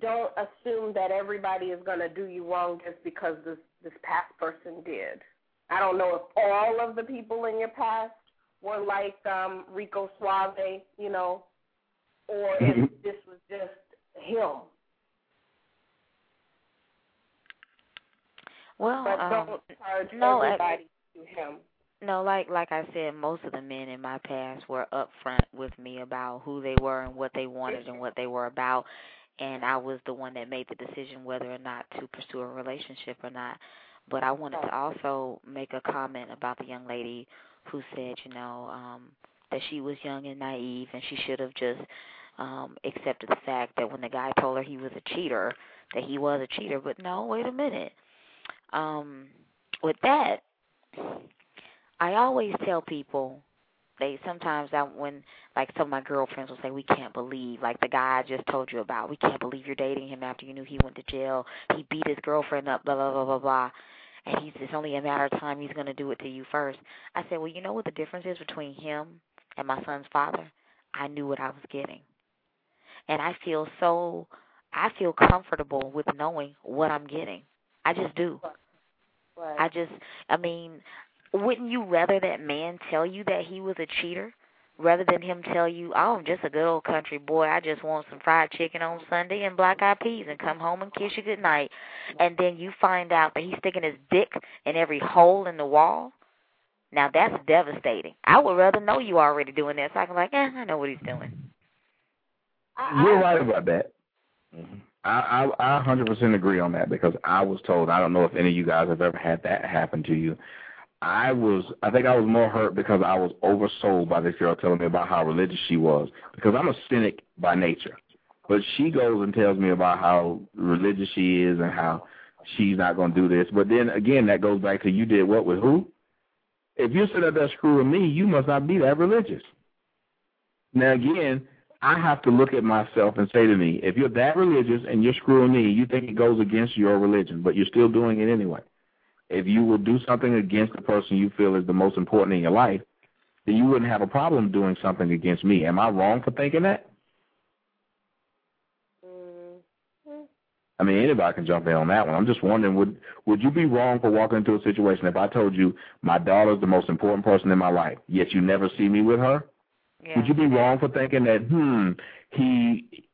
Don't assume that everybody is going to do you wrong just because this this past person did. I don't know if all of the people in your past were like um Rico Suave, you know, or if this was just him. Well, But um, don't charge no, I- everybody to him. No, like like I said, most of the men in my past were upfront with me about who they were and what they wanted and what they were about, and I was the one that made the decision whether or not to pursue a relationship or not. But I wanted to also make a comment about the young lady who said, you know, um that she was young and naive and she should have just um accepted the fact that when the guy told her he was a cheater, that he was a cheater. But no, wait a minute. Um with that, I always tell people they sometimes I when like some of my girlfriends will say we can't believe like the guy I just told you about we can't believe you're dating him after you knew he went to jail. He beat his girlfriend up blah blah blah blah blah. And he's it's only a matter of time he's going to do it to you first. I said well you know what the difference is between him and my son's father? I knew what I was getting. And I feel so I feel comfortable with knowing what I'm getting. I just do. Right. I just, I mean, wouldn't you rather that man tell you that he was a cheater rather than him tell you, oh, I'm just a good old country boy. I just want some fried chicken on Sunday and black eyed peas and come home and kiss you good night. And then you find out that he's sticking his dick in every hole in the wall. Now that's devastating. I would rather know you already doing that so I can like, eh, I know what he's doing. You're right about that. I, I I 100% agree on that because I was told. I don't know if any of you guys have ever had that happen to you. I was. I think I was more hurt because I was oversold by this girl telling me about how religious she was. Because I'm a cynic by nature, but she goes and tells me about how religious she is and how she's not going to do this. But then again, that goes back to you did what with who? If you're sitting there screwing me, you must not be that religious. Now again, I have to look at myself and say to me, if you're that religious and you're screwing me, you think it goes against your religion, but you're still doing it anyway. If you will do something against the person you feel is the most important in your life, then you wouldn't have a problem doing something against me. Am I wrong for thinking that? I mean, anybody can jump in on that one. I'm just wondering, would would you be wrong for walking into a situation if I told you my daughter's the most important person in my life, yet you never see me with her? Yeah. Would you be wrong for thinking that, hmm, he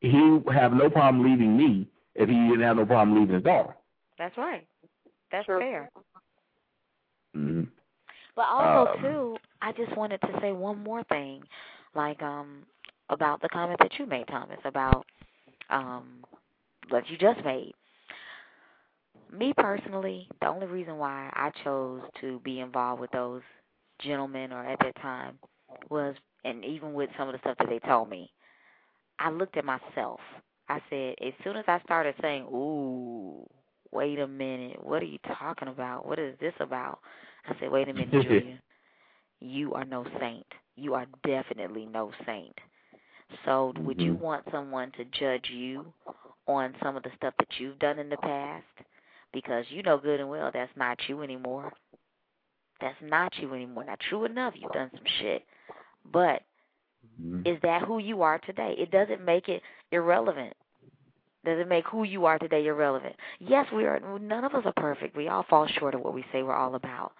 he have no problem leaving me if he didn't have no problem leaving his daughter? That's right. That's fair. Mm-hmm. But also Um, too, I just wanted to say one more thing, like um about the comment that you made, Thomas, about um what you just made. Me personally, the only reason why I chose to be involved with those gentlemen or at that time was and even with some of the stuff that they told me, I looked at myself. I said, as soon as I started saying, Ooh, wait a minute, what are you talking about? What is this about? I said, Wait a minute, Julia. You are no saint. You are definitely no saint. So, would you mm-hmm. want someone to judge you on some of the stuff that you've done in the past? Because you know good and well that's not you anymore. That's not you anymore. Now, true enough, you've done some shit. But mm-hmm. is that who you are today? It doesn't make it irrelevant. Doesn't make who you are today irrelevant. Yes, we are. None of us are perfect. We all fall short of what we say we're all about,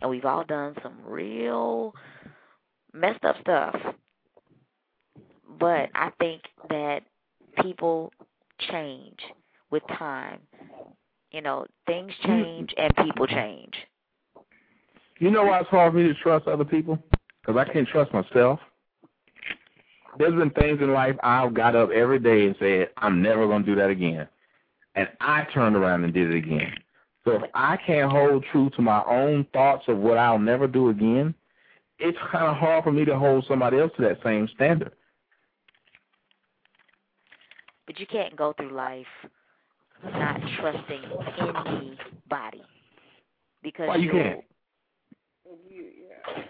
and we've all done some real messed up stuff. But I think that people change with time. You know, things change and people change. You know why it's hard for me to trust other people? Because I can't trust myself. There's been things in life I've got up every day and said, I'm never going to do that again. And I turned around and did it again. So if I can't hold true to my own thoughts of what I'll never do again, it's kind of hard for me to hold somebody else to that same standard. But you can't go through life not trusting anybody because Why you you'll- can't? You, yeah.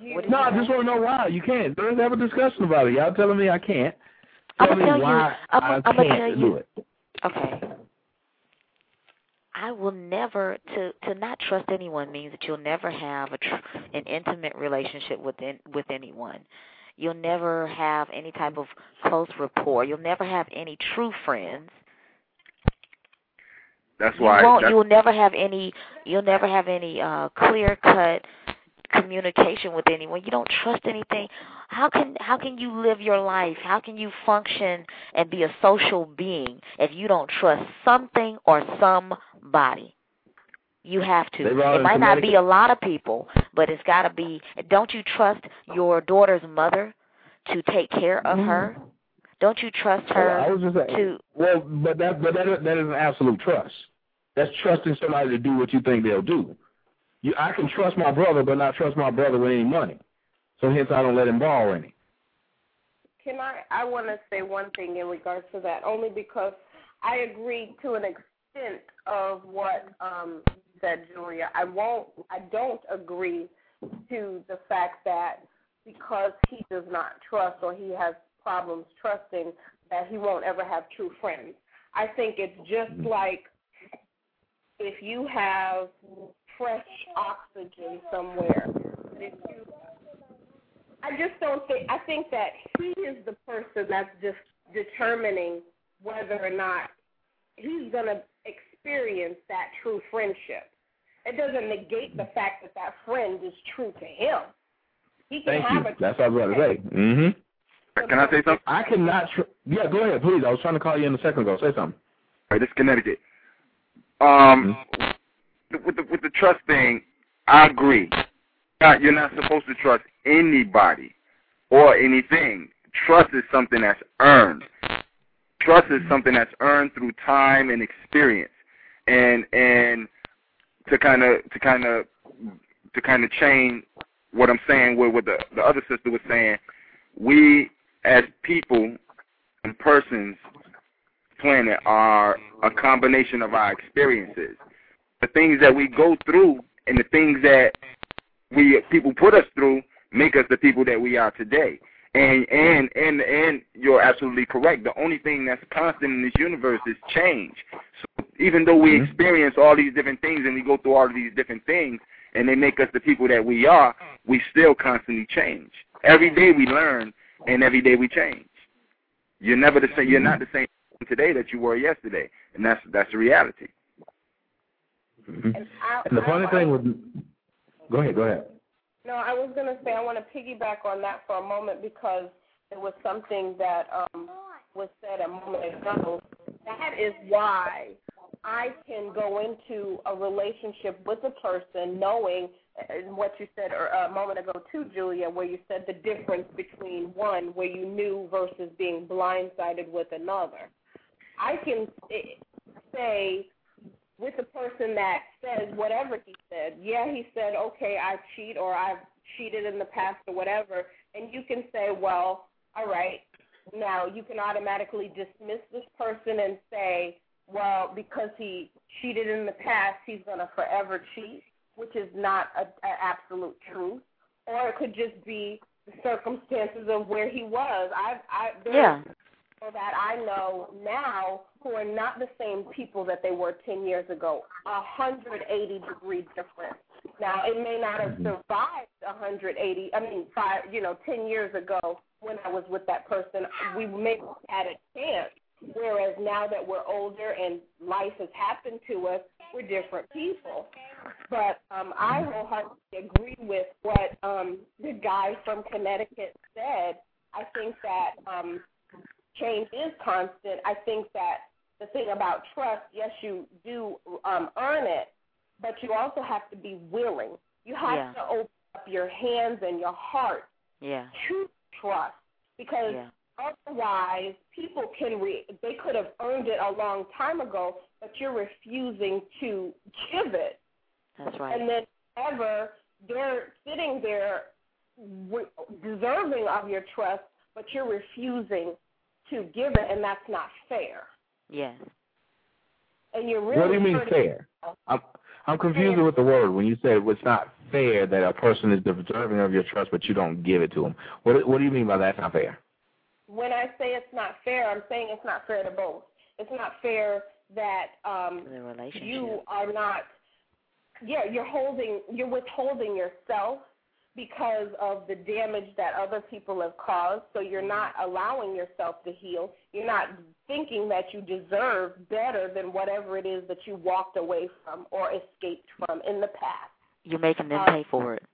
You, No, I just want to know why. You can't. Let's have a discussion about it. Y'all telling me I can't. I'ma Tell me tell you- I'ma- I I'ma can't tell do you. it. Okay. I will never to to not trust anyone means that you'll never have a tr- an intimate relationship with in, with anyone. You'll never have any type of close rapport. You'll never have any true friends. That's why You won't. that's- You'll never have any. You'll never have any uh clear cut communication with anyone. You don't trust anything. How can how can you live your life? How can you function and be a social being if you don't trust something or somebody? You have to. It might not be a lot of people, but it's got to be. Don't you trust your daughter's mother to take care of her? Mm-hmm. Don't you trust her I was just saying, to well, but that but that that is an absolute trust. That's trusting somebody to do what you think they'll do. You, I can trust my brother, but not trust my brother with any money. So hence, I don't let him borrow any. Can I? I want to say one thing in regards to that, only because I agree to an extent of what um, said, Julia. I won't. I don't agree to the fact that because he does not trust or he has problems trusting that he won't ever have true friends. I think it's just like if you have fresh oxygen somewhere. You I just don't think. I think that he is the person that's just determining whether or not he's going to experience that true friendship. It doesn't negate the fact that that friend is true to him. He can Thank have you. a That's what I was about to say. Mm-hmm. Can I say something? I cannot. Tr- yeah, go ahead, please. I was trying to call you in a second ago. Say something. All right, this is Connecticut. Um, with the with the trust thing, I agree. You're not supposed to trust anybody or anything. Trust is something that's earned. Trust is something that's earned through time and experience. And and to kind of to kind of to kind of change what I'm saying, with what the the other sister was saying, we as people and persons planet are a combination of our experiences. The things that we go through and the things that we people put us through make us the people that we are today. And and and and you're absolutely correct. The only thing that's constant in this universe is change. So even though we mm-hmm. experience all these different things and we go through all of these different things and they make us the people that we are, we still constantly change. Every day we learn and every day we change. You're never the same you're not the same today that you were yesterday. And that's that's the reality. Mm-hmm. And the funny thing with go ahead, go ahead. No, I was going to say I want to piggyback on that for a moment because it was something that um, was said a moment ago. That is why I can go into a relationship with a person knowing what you said a moment ago too, Julia, where you said the difference between one where you knew versus being blindsided with another. I can say with the person that says whatever he said. Yeah, he said, okay, I cheat or I've cheated in the past or whatever, and you can say, well, all right, now you can automatically dismiss this person and say, well, because he cheated in the past, he's going to forever cheat, which is not an absolute truth. Or it could just be the circumstances of where he was. I've, I, yeah that I know now who are not the same people that they were 10 years ago. A 180 degree difference. Now, it may not have survived 180, I mean, five, you know, 10 years ago when I was with that person, we may have had a chance. Whereas now that we're older and life has happened to us, we're different people. But um, I wholeheartedly agree with what um, the guy from Connecticut said. I think that um, change is constant. I think that the thing about trust, yes, you do um, earn it, but you also have to be willing. You have yeah. to open up your hands and your heart yeah. to trust because yeah. otherwise people can re- they could have earned it a long time ago, but you're refusing to give it. That's right. And then ever they're sitting there deserving of your trust, but you're refusing to give it, and that's not fair. Yes. And you're really What do you mean fair? I'm I'm confused with the word when you say it's not fair that a person is deserving of your trust, but you don't give it to them. What What do you mean by that's not fair? When I say it's not fair, I'm saying it's not fair to both. It's not fair that um, you are not. Yeah, you're holding. You're withholding yourself because of the damage that other people have caused. So you're not allowing yourself to heal. You're not thinking that you deserve better than whatever it is that you walked away from or escaped from in the past. You're making them Um, pay for it.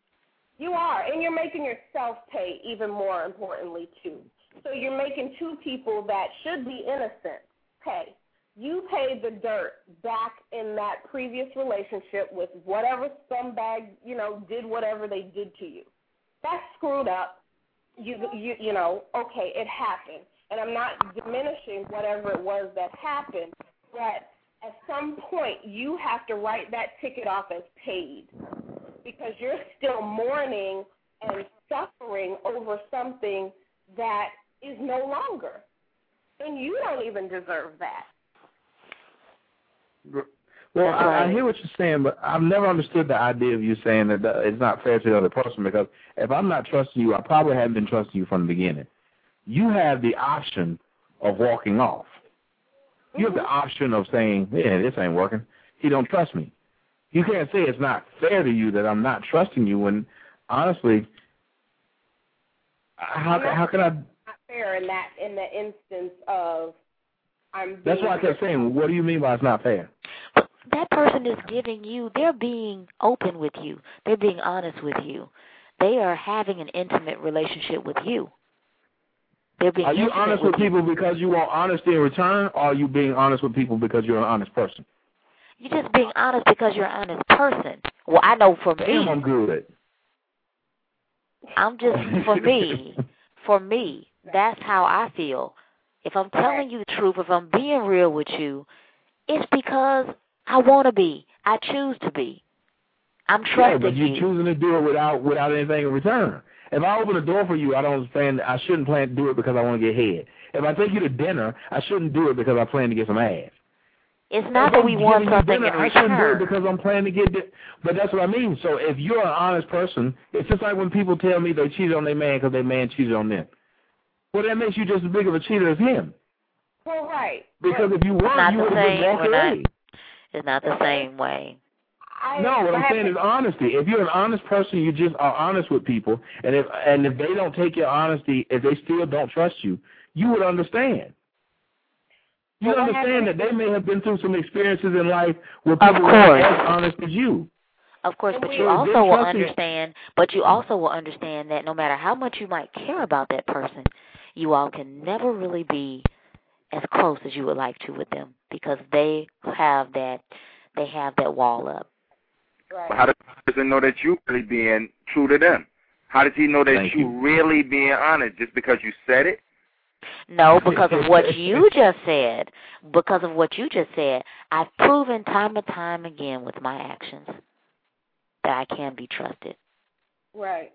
You are, and you're making yourself pay even more importantly too. So you're making two people that should be innocent pay. You paid the dirt back in that previous relationship with whatever scumbag, you know, did whatever they did to you. That's screwed up. You you you know, okay, it happened. And I'm not diminishing whatever it was that happened, but at some point you have to write that ticket off as paid because you're still mourning and suffering over something that is no longer. And you don't even deserve that. Well, I, I hear what you're saying, but I've never understood the idea of you saying that it's not fair to the other person because if I'm not trusting you, I probably haven't been trusting you from the beginning. You have the option of walking off. You have the mm-hmm. option of saying, "Yeah, this ain't working." He don't trust me. You can't say it's not fair to you that I'm not trusting you when, honestly, how how can I? Not fair in that in the instance of I'm. That's why I kept saying, "What do you mean by it's not fair?" That person is giving you, they're being open with you. They're being honest with you. They are having an intimate relationship with you. They're being Are you honest with people because you want honesty in return, or are you being honest with people because you're an honest person? You're just being honest because you're an honest person. Well, I know for me, Damn, I'm good. I'm just for me, for me, that's how I feel. If I'm telling you the truth, if I'm being real with you, it's because I want to be. I choose to be. I'm trusting Yeah, but you're you. choosing to do it without without anything in return. If I open a door for you, I don't plan. I shouldn't plan to do it because I want to get head. If I take you to dinner, I shouldn't do it because I plan to get some ass. It's not If that I'm we want something dinner, in I shouldn't do it because I'm planning to get. Di- but that's what I mean. So if you're an honest person, it's just like when people tell me they cheated on their man because their man cheated on them. Well, that makes you just as big of a cheater as him. Well, right. Because if you weren't, you would have same. been walking away. It's not the same way. I, No, what I I'm saying to- is honesty. If you're an honest person, you just are honest with people, and if and if they don't take your honesty, if they still don't trust you, you would understand. You Well, understand that they may have been through some experiences in life where people were course. as honest as you. Of course, but you also will understand. But you also will understand that no matter how much you might care about that person, you all can never really be as close as you would like to with them because they have that they have that wall up. But how does the person know that you're really being true to them? How does he know that Thank you really being honest just because you said it? No, because of what you just said. Because of what you just said, I've proven time and time again with my actions that I can be trusted. Right.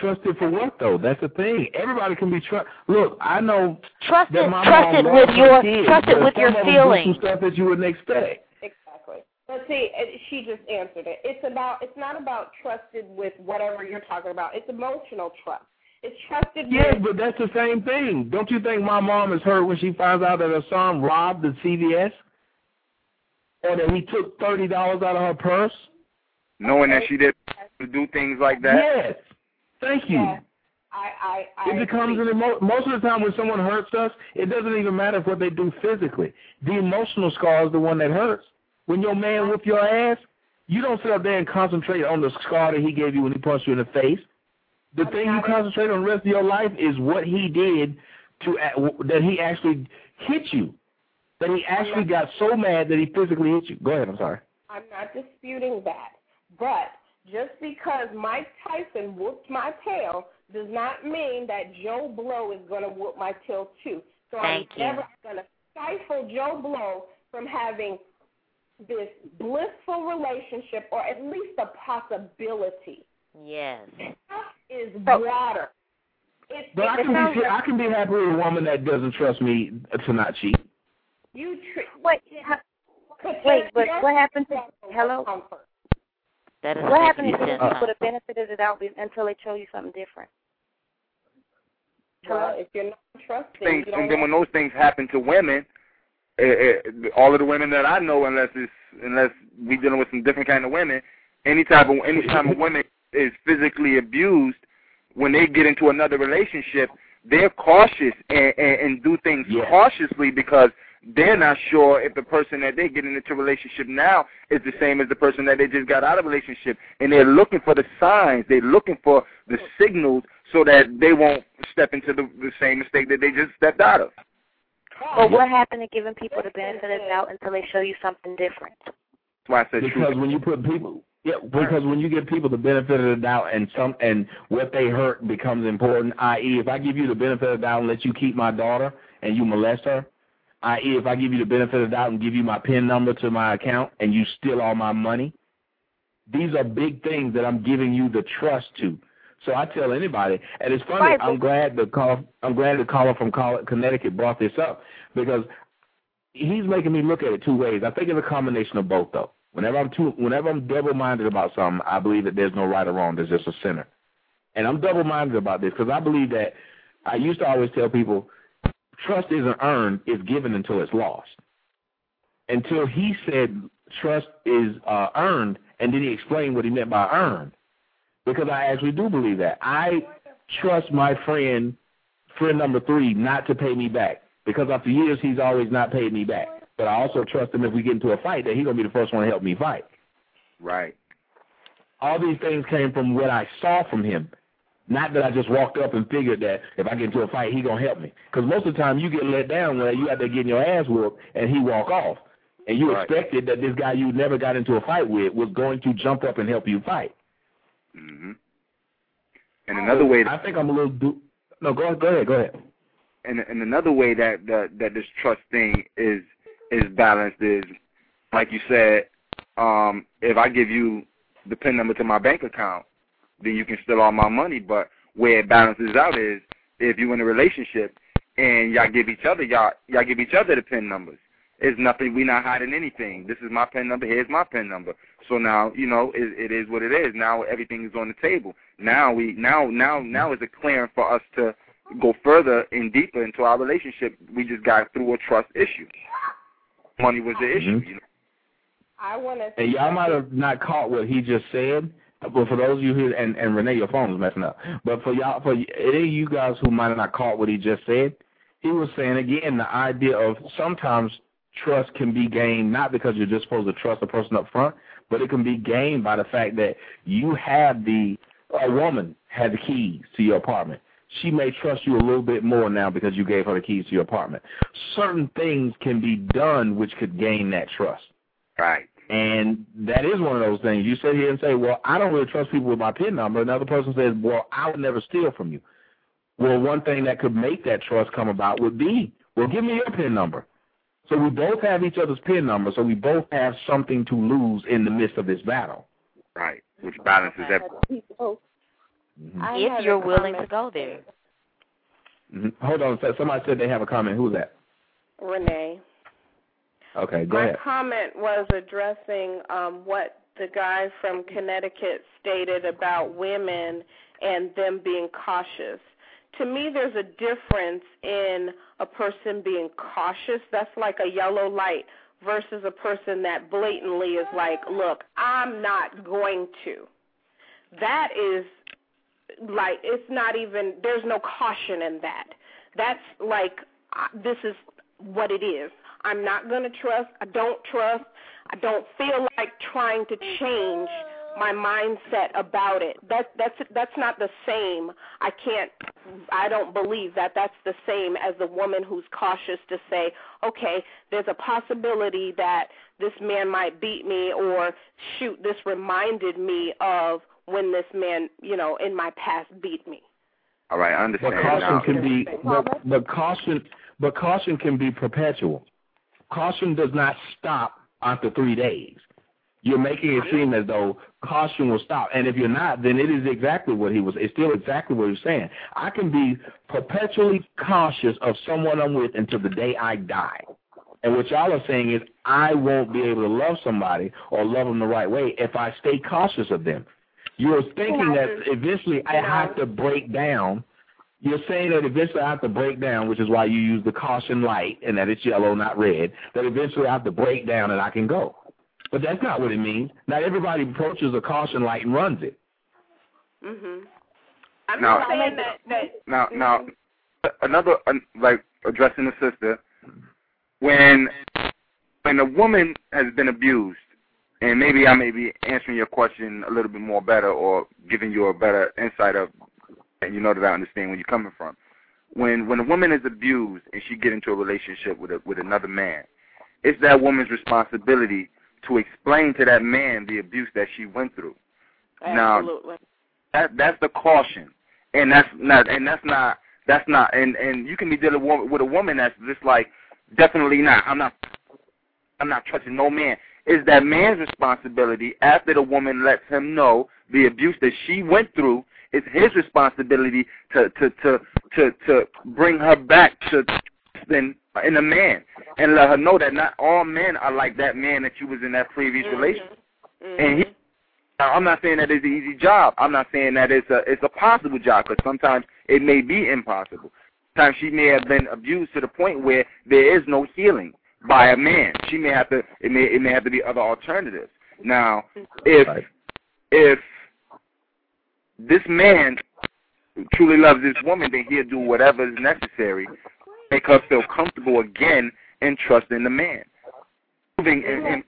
Trusted for what though? That's the thing. Everybody can be trusted. Look, I know Trusted, that my trusted with your, her kids, trusted with your some of them do feelings. some stuff that you wouldn't expect. Exactly. But see, it, she just answered it. It's about. It's not about trusted with whatever you're talking about. It's emotional trust. It's trusted Yes, with. but that's the same thing. Don't you think my mom is hurt when she finds out that her son robbed the CVS? Or that he took thirty dollars out of her purse? Knowing that she did to do things like that? Yes. Thank you. Yes. I. I. I It becomes agree. an emo- most of the time when someone hurts us, it doesn't even matter what they do physically. The emotional scar is the one that hurts. When your man whip your ass, you don't sit up there and concentrate on the scar that he gave you when he punched you in the face. The thing you concentrate on the rest of your life is what he did to a- that he actually hit you. That he actually got so mad that he physically hit you. Go ahead. I'm sorry. I'm not disputing that. But just because Mike Tyson whooped my tail does not mean that Joe Blow is going to whoop my tail too. So Thank I'm you. never going to stifle Joe Blow from having this blissful relationship or at least a possibility. Yes. Is broader. It, But I can be I can be happy with a woman that doesn't trust me to not cheat. you treat. Wait, ha- wait, but what happened to hello? That is What happened making to you giving sense. people the benefit of the doubt until they show you something different? Well, if you're not trusting, Things, you don't and then when those things happen to women, eh, eh, all of the women that I know, unless it's unless we dealing with some different kind of women, any type of any time a woman is physically abused, when they get into another relationship, they're cautious and, and, and do things cautiously because they're not sure if the person that they're getting into a relationship now is the same as the person that they just got out of a relationship, and they're looking for the signs, they're looking for the signals so that they won't step into the, the same mistake that they just stepped out of. But what happened to giving people the benefit of the doubt until they show you something different? That's why I said because truth. when you put people yeah because when you give people the benefit of the doubt and some and what they hurt becomes important i.e. if i give you the benefit of the doubt and let you keep my daughter and you molest her i.e. if i give you the benefit of the doubt and give you my pin number to my account and you steal all my money these are big things that i'm giving you the trust to so i tell anybody and it's funny Right, i'm glad the call i'm glad the caller from connecticut brought this up because he's making me look at it two ways. I think it's a combination of both though. Whenever I'm too whenever I'm double minded about something, I believe that there's no right or wrong, there's just a center. And I'm double minded about this because I believe that I used to always tell people trust isn't earned, it's given until it's lost. Until he said trust is uh earned and then he explained what he meant by earned. Because I actually do believe that. I trust my friend friend number three not to pay me back because after years he's always not paid me back. But I also trust him if we get into a fight that he's gonna be the first one to help me fight. Right. All these things came from what I saw from him. Not that I just walked up and figured that if I get into a fight, he gonna help me. Because most of the time you get let down when you out there getting your ass whooped and he walk off, and you Right. expected that this guy you never got into a fight with was going to jump up and help you fight. hmm And another way that I think I'm a little. Du- no, go go ahead, go ahead. and and another way that that that this trust thing is is balanced is like you said um if i give you the pin number to my bank account then you can steal all my money but where it balances out is if you're in a relationship and y'all give each other y'all y'all give each other the pin numbers. It's nothing. We're not hiding anything. This is my pin number. Here's my pin number. So now, you know, it, it is what it is. Now everything is on the table. Now we now now now is a clearing for us to go further and deeper into our relationship. We just got through a trust issue. Money was the issue. Mhm. You know? I want to. And y'all might have not caught what he just said, but for those of you who and and Renee, your phone is messing up. But for y'all, for any of you guys who might have not caught what he just said, he was saying again the idea of sometimes trust can be gained not because you're just supposed to trust a person up front, but it can be gained by the fact that you have the a woman had the keys to your apartment. She may trust you a little bit more now because you gave her the keys to your apartment. Certain things can be done which could gain that trust. Right. And that is one of those things. You sit here and say, well, I don't really trust people with my PIN number. Another person says, well, I would never steal from you. Well, one thing that could make that trust come about would be, well, give me your PIN number. So we both have each other's PIN number, so we both have something to lose in the midst of this battle. Right. Which balances everything. I if you're willing to go there. Mhm. Hold on. so- Somebody said they have a comment. Who's that? Renee. Okay, go My ahead. comment was addressing um, what the guy from Connecticut stated about women and them being cautious. To me, there's a difference in a person being cautious. That's like a yellow light versus a person that blatantly is like, look, I'm not going to. That is like, it's not even, there's no caution in that. That's like, uh, this is what it is. I'm not going to trust. I don't trust. I don't feel like trying to change my mindset about it. That that's that's not the same. I can't I don't believe that that's the same as the woman who's cautious to say, "Okay, there's a possibility that this man might beat me or shoot this reminded me of when this man, you know, in my past beat me." All right, I understand. But caution now. can be, but, but caution, but caution can be perpetual. Caution does not stop after three days. You're making it seem as though caution will stop, and if you're not, then it is exactly what he was. It's still exactly what he's saying. I can be perpetually cautious of someone I'm with until the day I die. And what y'all are saying is, I won't be able to love somebody or love them the right way if I stay cautious of them. You're thinking that eventually I have to break down. You're saying that eventually I have to break down, which is why you use the caution light and that it's yellow, not red, that eventually I have to break down and I can go. But that's not what it means. Not everybody approaches a caution light and runs it. Mhm. I'm Now- not saying that that Now, now, another like addressing the sister when when a woman has been abused, and maybe I may be answering your question a little bit more better or giving you a better insight of, and you know that I understand where you're coming from. When when a woman is abused and she get into a relationship with a, with another man, it's that woman's responsibility to explain to that man the abuse that she went through. Now, absolutely. that that's the caution, and that's not and that's not that's not and and you can be dealing with, with a woman that's just like definitely not. I'm not I'm not trusting no man. Is that man's responsibility after the woman lets him know the abuse that she went through? It's his responsibility to to to to to bring her back to in in a man and let her know that not all men are like that man that you was in that previous mm-hmm. relationship. Mm-hmm. And he now, I'm not saying that it's an easy job. I'm not saying that it's a it's a possible job because sometimes it may be impossible. Sometimes she may have been abused to the point where there is no healing by a man. She may have to it may it may have to be other alternatives. Now, if if this man truly loves this woman, then he'll do whatever is necessary to make her feel comfortable again and trust in the man. Proving in, in,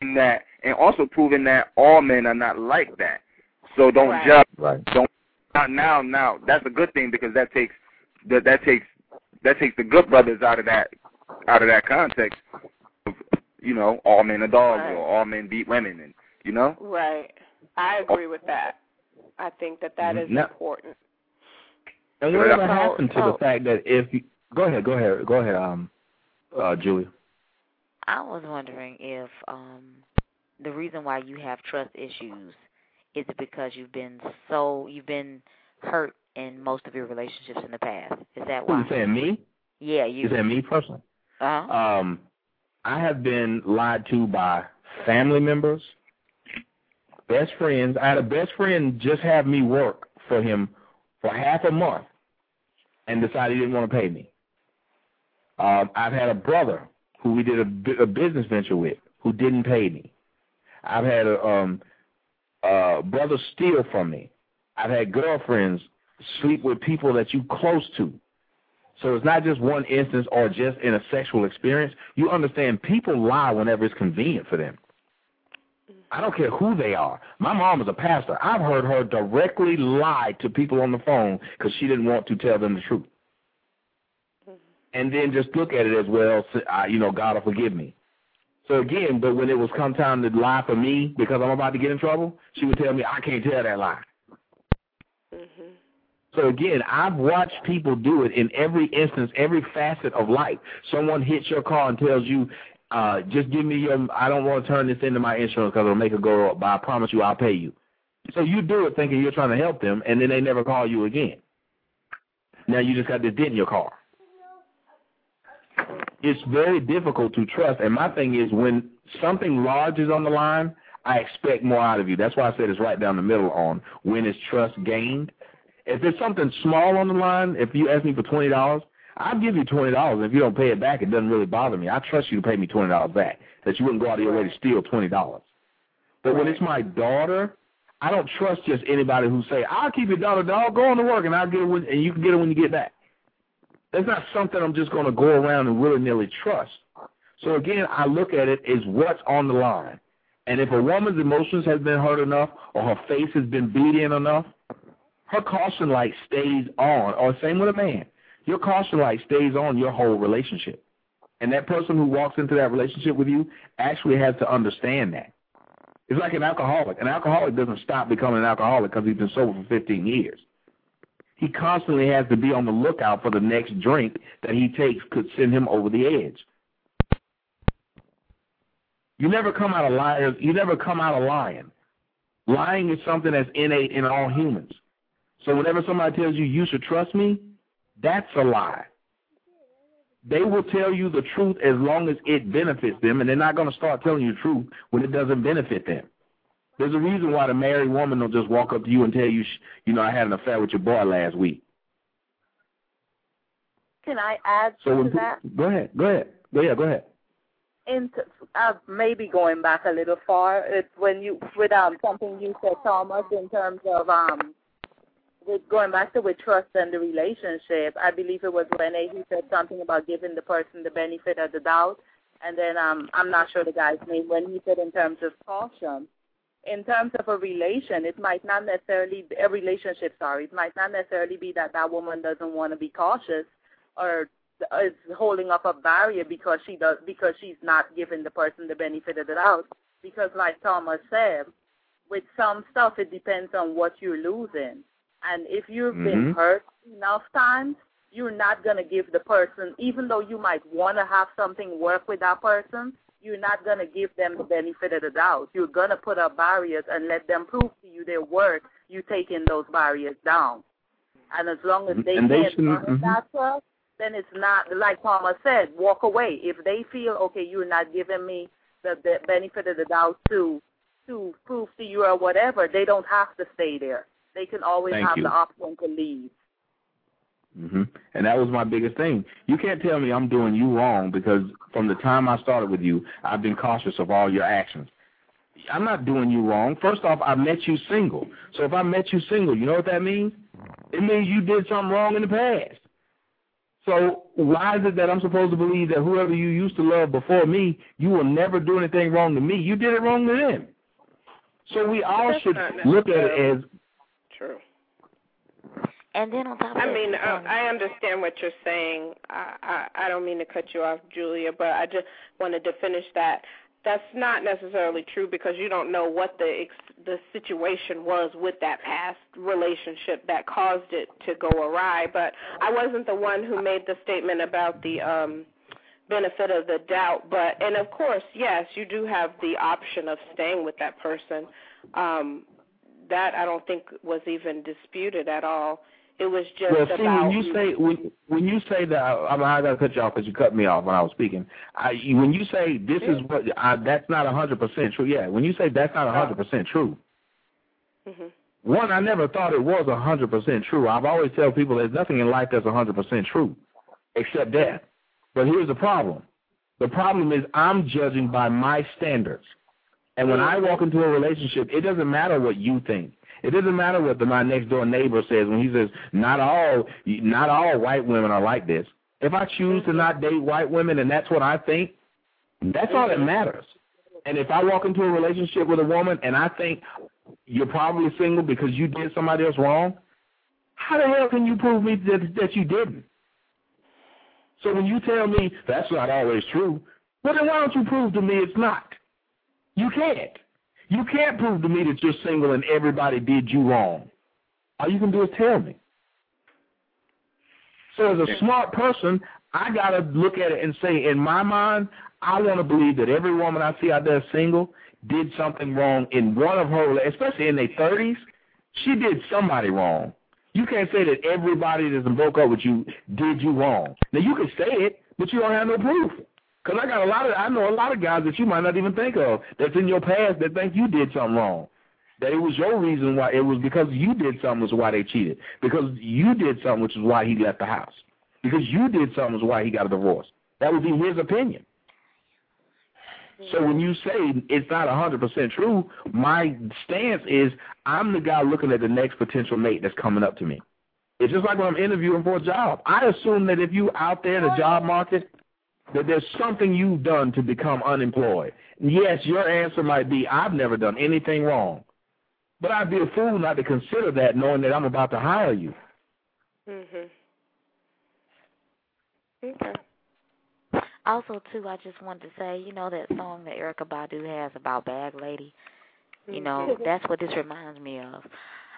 in that and also proving that all men are not like that. So don't Right. judge. Right. Don't now now now that's a good thing because that takes that that takes that takes the good brothers out of that out of that context. Of, you know, all men are dogs Right. or all men beat women, and you know. Right. I agree with that. I think that that is Now- important. And whatever So- happened to so- the fact that if you go ahead, go ahead, go ahead, um, uh, Julie. I was wondering if um the reason why you have trust issues is it because you've been so you've been hurt in most of your relationships in the past? Is that Who why? you saying me? Yeah, you. You saying me personally? Uh-huh. Um, I have been lied to by family members, best friends. I had a best friend just have me work for him for half a month and decided he didn't want to pay me. Um, I've had a brother who we did a, a business venture with who didn't pay me. I've had a um, uh, brother steal from me. I've had girlfriends sleep with people that you close to. So it's not just one instance or just in a sexual experience. You understand people lie whenever it's convenient for them. I don't care who they are. My mom is a pastor. I've heard her directly lie to people on the phone because she didn't want to tell them the truth. Mm-hmm. And then just look at it as well, you know, God will forgive me. So again, but when it was come time to lie for me because I'm about to get in trouble, she would tell me, I can't tell that lie. Mm-hmm. So again, I've watched people do it in every instance, every facet of life. Someone hits your car and tells you, uh, just give me your, I don't want to turn this into my insurance because it'll make it go up, but I promise you I'll pay you. So you do it thinking you're trying to help them, and then they never call you again. Now you just got this dent in your car. It's very difficult to trust, and my thing is when something large is on the line, I expect more out of you. That's why I said it's right down the middle on when is trust gained. If there's something small on the line, if you ask me for twenty dollars, I'll give you twenty dollars. If you don't pay it back, it doesn't really bother me. I trust you to pay me twenty dollars back. That you wouldn't go out of your way to steal twenty dollars. But when it's my daughter, I don't trust just anybody who say, "I'll keep your daughter, dog. Go on to work, and I'll get it when, and you can get it when you get back." That's not something I'm just going to go around and willy nilly trust. So again, I look at it as what's on the line. And if a woman's emotions has been hurt enough, or her face has been beat in enough, her caution light stays on. Or same with a man, your caution light stays on your whole relationship. And that person who walks into that relationship with you actually has to understand that. It's like an alcoholic. An alcoholic doesn't stop becoming an alcoholic because he's been sober for 15 years. He constantly has to be on the lookout for the next drink that he takes could send him over the edge. You never come out of liars. You never come out of lying. Lying is something that's innate in all humans. So whenever somebody tells you you should trust me, that's a lie. They will tell you the truth as long as it benefits them, and they're not going to start telling you the truth when it doesn't benefit them. There's a reason why the married woman will just walk up to you and tell you, sh- you know, I had an affair with your boy last week. Can I add So to that? go ahead, go ahead, go ahead, go ahead. into uh, maybe going back a little far, it's when you with um something you said, Thomas, in terms of um with going back to with trust and the relationship. I believe it was Rene who said something about giving the person the benefit of the doubt, and then um I'm not sure the guy's name when he said in terms of caution. In terms of a relation, it might not necessarily a relationship. Sorry, it might not necessarily be that that woman doesn't want to be cautious or is holding up a barrier because she does because she's not giving the person the benefit of the doubt. Because like Thomas said, with some stuff it depends on what you're losing. And if you've been Mhm. hurt enough times, you're not gonna give the person even though you might wanna have something work with that person, you're not gonna give them the benefit of the doubt. You're gonna put up barriers and let them prove to you their worth, you taking those barriers down. And as long as they And they can't mhm. that trust, then it's not like Thomas said, walk away. If they feel okay, you're not giving me the, the benefit of the doubt to to prove to you or whatever, they don't have to stay there. They can always Thank have you. the option to leave. hmm And that was my biggest thing. You can't tell me I'm doing you wrong because from the time I started with you, I've been cautious of all your actions. I'm not doing you wrong. First off, I met you single. So if I met you single, you know what that means? It means you did something wrong in the past. So why is it that I'm supposed to believe that whoever you used to love before me, you will never do anything wrong to me? You did it wrong to them. So we all should look at it as True. And then on top of I mean, um, I, I understand what you're saying. I, I I don't mean to cut you off, Julia, but I just wanted to finish that. That's not necessarily true because you don't know what the ex- the situation was with that past relationship that caused it to go awry. But I wasn't the one who made the statement about the um benefit of the doubt. But and of course, yes, you do have the option of staying with that person. Um, that I don't think was even disputed at all It was just well, see, about when you say when when you say that, I, I gotta cut you off because you cut me off when I was speaking. I, when you say this is what I, that's not a hundred percent true. Yeah, when you say that's not a hundred percent true. Mhm. One, I never thought it was a hundred percent true. I've always tell people there's nothing in life that's a hundred percent true, except death. But here's the problem. The problem is I'm judging by my standards. And when I walk into a relationship, it doesn't matter what you think. It doesn't matter what the, my next door neighbor says when he says not all not all white women are like this. If I choose to mm-hmm. not date white women and that's what I think, that's all that mm-hmm. matters. And if I walk into a relationship with a woman and I think you're probably single because you did somebody else wrong, how the hell can you prove me that that you didn't? So when you tell me that's not always true, well then why don't you prove to me it's not? You can't. You can't prove to me that you're single and everybody did you wrong. All you can do is tell me. So as a smart person, I gotta look at it and say, in my mind, I want to believe that every woman I see out there single did something wrong in one of her, especially in their thirties. She did somebody wrong. You can't say that everybody that's broke up with you did you wrong. Now you can say it, but you don't have no proof. Cause I got a lot of, I know a lot of guys that you might not even think of that's in your past that think you did something wrong. That it was your reason why, it was because you did something was why they cheated. Because you did something which is why he left the house. Because you did something was why he got a divorce. That would be his opinion. So when you say it's not a 100% true, my stance is I'm the guy looking at the next potential mate that's coming up to me. It's just like when I'm interviewing for a job. I assume that if you out there in the job market, that there's something you've done to become unemployed. Yes, your answer might be, I've never done anything wrong. But I'd be a fool not to consider that knowing that I'm about to hire you. Mhm. Okay. Also, too, I just wanted to say, you know, that song that Erykah Badu has about Bag Lady. You know, that's what this reminds me of.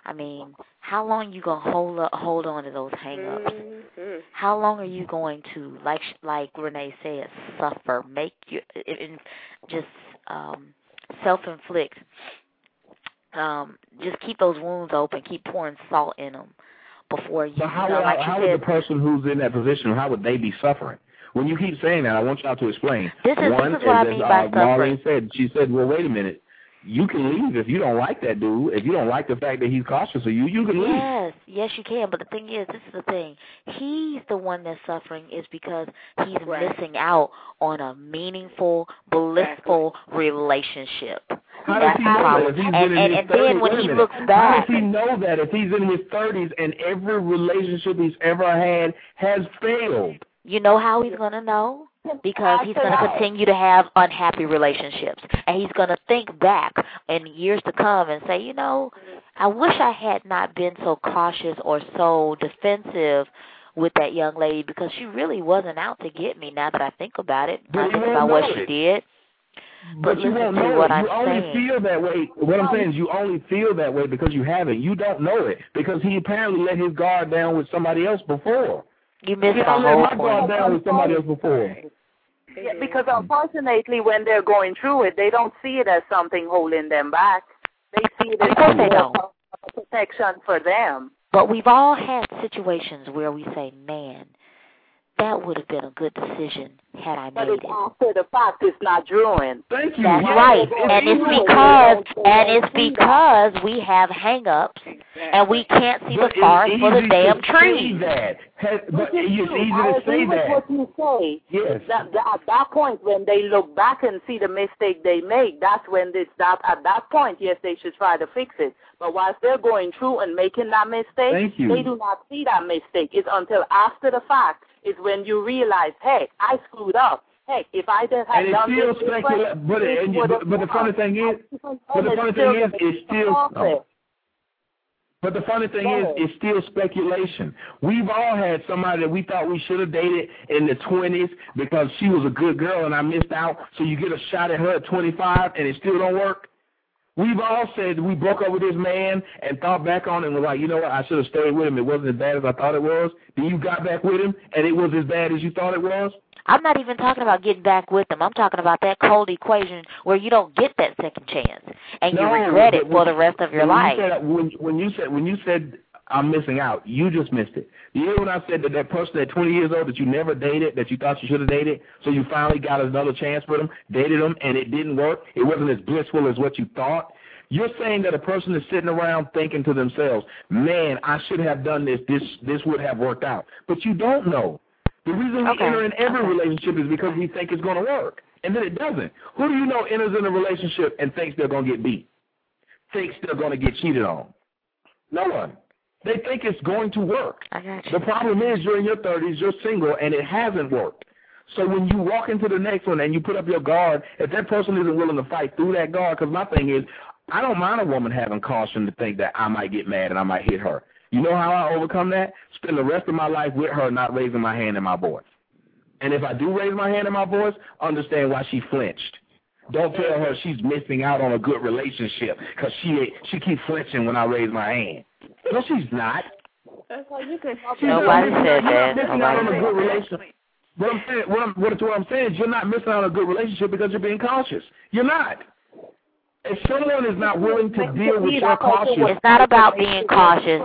I mean, how long you gonna hold up, hold on to those hang-ups? Mhm. How long are you going to, like like Renee said, suffer, make you, and just um, self-inflict? Um, just keep those wounds open, keep pouring salt in them before you. But how, you know, would, like how you would said, the person who's in that position, how would they be suffering? When you keep saying that, I want y'all to explain. This is- One, this is what I as, mean uh, by Marlene said, she said, well, wait a minute. You can leave if you don't like that dude. If you don't like the fact that he's cautious of you, you can leave. Yes, yes, you can. But the thing is, this is the thing. He's the one that's suffering is because he's missing out on a meaningful, blissful relationship. How does That's he know that if he's and in and, his and then 30s? when he minute. looks How does he know that if he's in his 30s and every relationship he's ever had has failed? you know how he's gonna know because he's going to continue to have unhappy relationships and he's going to think back in years to come and say you know i wish i had not been so cautious or so defensive with that young lady because she really wasn't out to get me now that i think about it But i you think about what she did But, you listen won't know what it. I'm you only saying. feel that way. What I'm saying is you only feel that way because you haven't. You don't know it because he apparently let his guard down with somebody else before. you missed the I let whole my guard down with somebody else before. Yeah, because unfortunately, when they're going through it, they don't see it as something holding them back. They see it as they don't. a protection for them. But we've all had situations where we say, man, that would have been a good decision had I But made it's it. after the fact, it's not ruined. Thank you. That's Yes. right. It's And it's because and it's because we have hang ups and we can't see the But it's forest for the damn to trees. Say that. But it's easy to agree say that. what you say. Yes. That, that at that point, when they look back and see the mistake they make, that's when it's that. At that point, yes, they should try to fix it. But whilst they're going through and making that mistake, they do not see that mistake. It's until after the fact is when you realize, hey, I screwed up. Hey, if I just had And it's done still this. But, it and you- would've but, but the funny thing is, But the funny thing is, it's still. But the funny thing is, it's still speculation. We've all had somebody that we thought we should have dated in the 20s because she was a good girl and I missed out. So you get a shot at her at 25 and it still don't work. We've all said we broke up with this man and thought back on it and was like, you know what, I should have stayed with him. It wasn't as bad as I thought it was. Then you got back with him and it was as bad as you thought it was. I'm not even talking about getting back with them. I'm talking about that cold equation where you don't get that second chance and you regret it for the rest of your when life. You said, when, when you said when you said I'm missing out. You just missed it. You hear when I said that that person at 20 years old that you never dated, that you thought you should have dated, so you finally got another chance with them, dated them, and it didn't work. It wasn't as blissful as what you thought. You're saying that a person is sitting around thinking to themselves, "Man, I should have done this. This this would have worked out." But you don't know. The reason we Okay. enter in every Okay. relationship is because we think it's going to work, and then it doesn't. Who do you know enters in a relationship and thinks they're going to get beat? Thinks they're going to get cheated on? No one. They think it's going to work. I got you. The problem is you're in your 30s, you're single, and it hasn't worked. So when you walk into the next one and you put up your guard, if that person isn't willing to fight through that guard, because my thing is, I don't mind a woman having caution to think that I might get mad and I might hit her. You know how I overcome that? Spend the rest of my life with her, not raising my hand and my voice. And if I do raise my hand and my voice, understand why she flinched. Don't tell her she's missing out on a good relationship because she she keeps flinching when I raise my hand. No, she's not. That's why you can She's Nobody not said missing, you're not that. missing out on a Nobody good said that. relationship. What I'm saying, what I'm, what, what I'm saying is, you're not missing out on a good relationship because you're being cautious. You're not. If someone is not willing to deal with your caution, It's not about being cautious.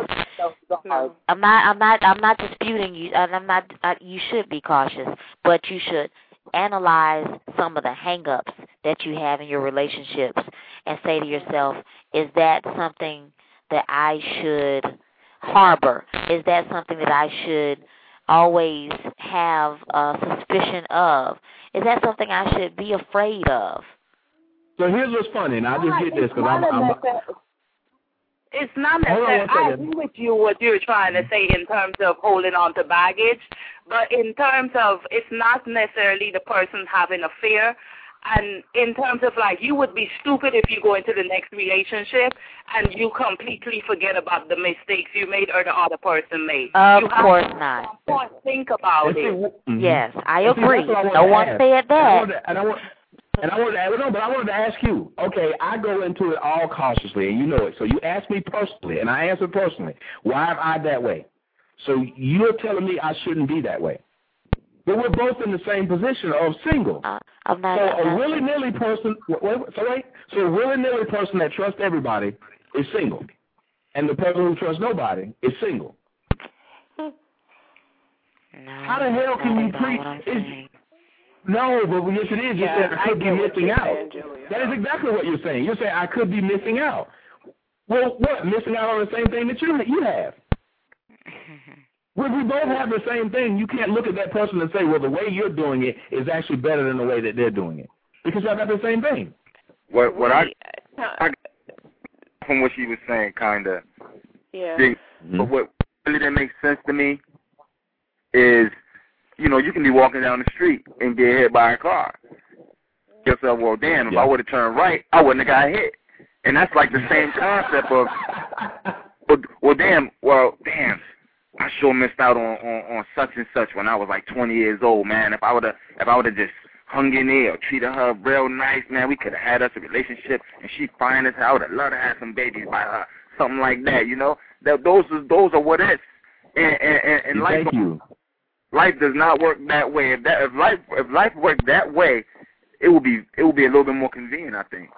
I'm not. I'm not. I'm not disputing you. and I'm not. Uh, you should be cautious, but you should analyze some of the hangups that you have in your relationships and say to yourself, is that something that I should harbor? Is that something that I should always have a suspicion of? Is that something I should be afraid of? So here's what's funny, and I just get this because I'm, I'm It's not Hold on necessarily. I second. agree with you what you're trying to say in terms of holding on to baggage, but in terms of it's not necessarily the person having a fear. And in terms of like, you would be stupid if you go into the next relationship and you completely forget about the mistakes you made or the other person made. Of you have course to not. at some point think about it. Yes, I agree. I No one ask. said that. wanted And I want, and I wanted to, ask- no, but I wanted to ask you. Okay, I go into it all cautiously, and you know it. So you ask me personally, and I answer personally. Why am I that way? So you're telling me I shouldn't be that way. But we're both in the same position of single. Uh, I'm not. So a not- willy nilly person, wait, wait, so wait, so a willy nilly person that trusts everybody is single, and the person who trusts nobody is single. How the hell can you treat? It's, no, but yes, it is. You're Yeah, saying I I could be missing out. saying, That is exactly what you're saying. You're saying I could be missing out. Well, what? Missing out on the same thing that you you have. We, we both have the same thing. You can't look at that person and say, well, the way you're doing it is actually better than the way that they're doing it. Because y'all got the same thing. What what I, I from what she was saying, kind of. Yeah. Mm-hmm. But what really didn't make sense to me is, you know, you can be walking down the street and get hit by a car. Yourself, well, damn, if I would have turned right, I wouldn't have got hit. And that's like the same concept of, well, well damn, well, damn, I sure missed out on, on on such and such when I was like 20 years old, man. If I would have, if I would have just hung in there or treated her real nice, man, we could have had us a relationship. And she fine as hell. I would have loved to have some babies by her, something like that. You know, that those are those are what ifs. And and and, and life, Thank you. life does not work that way. If that if life if life worked that way, it would be it would be a little bit more convenient, I think.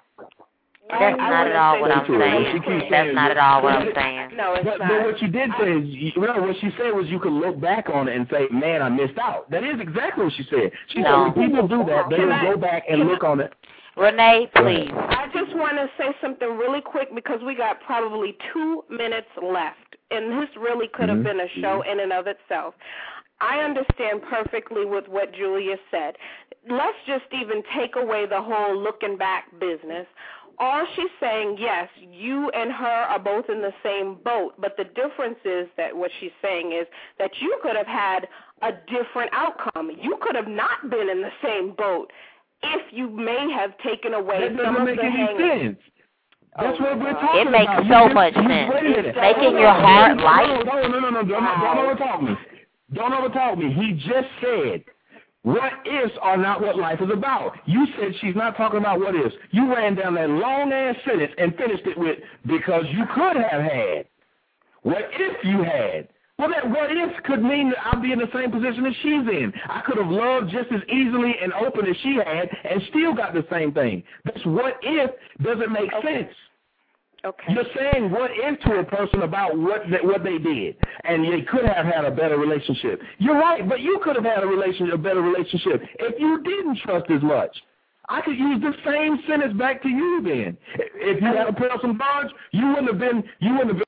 That's not at all what I'm What saying. That's not at all what I'm saying. No, it's But, not. but what you did say is, you, no, what she said was you could look back on it and say, man, I missed out. That is exactly what she said. She No. said when people do that, they will go back and can look on it. Renee, please. I just want to say something really quick because we got probably two minutes left, and this really could have Mhm. been a show in and of itself. I understand perfectly with what Julia said. Let's just even take away the whole looking back business. All she's saying, yes, you and her are both in the same boat, but the difference is that what she's saying is that you could have had a different outcome. You could have not been in the same boat if you may have taken away That some doesn't of make the any hangers. sense. That's what we're It makes about. so You just- much you- sense. Wait a minute. Making Hold your on. heart No, light. No, no, no, no, don't, don't overtalk me. Don't overtalk me. He just said, what ifs are not what life is about. You said she's not talking about what ifs. You ran down that long ass sentence and finished it with, because you could have had. What if you had? Well, that what if could mean that I'd be in the same position as she's in. I could have loved just as easily and open as she had and still got the same thing. This what if doesn't make sense. Okay. You're saying what into a person about what they, what they did, and they could have had a better relationship. You're right, but you could have had a relationship, a better relationship if you didn't trust as much. I could use the same sentence back to you then. If you had a personal bond, you wouldn't have been you wouldn't have been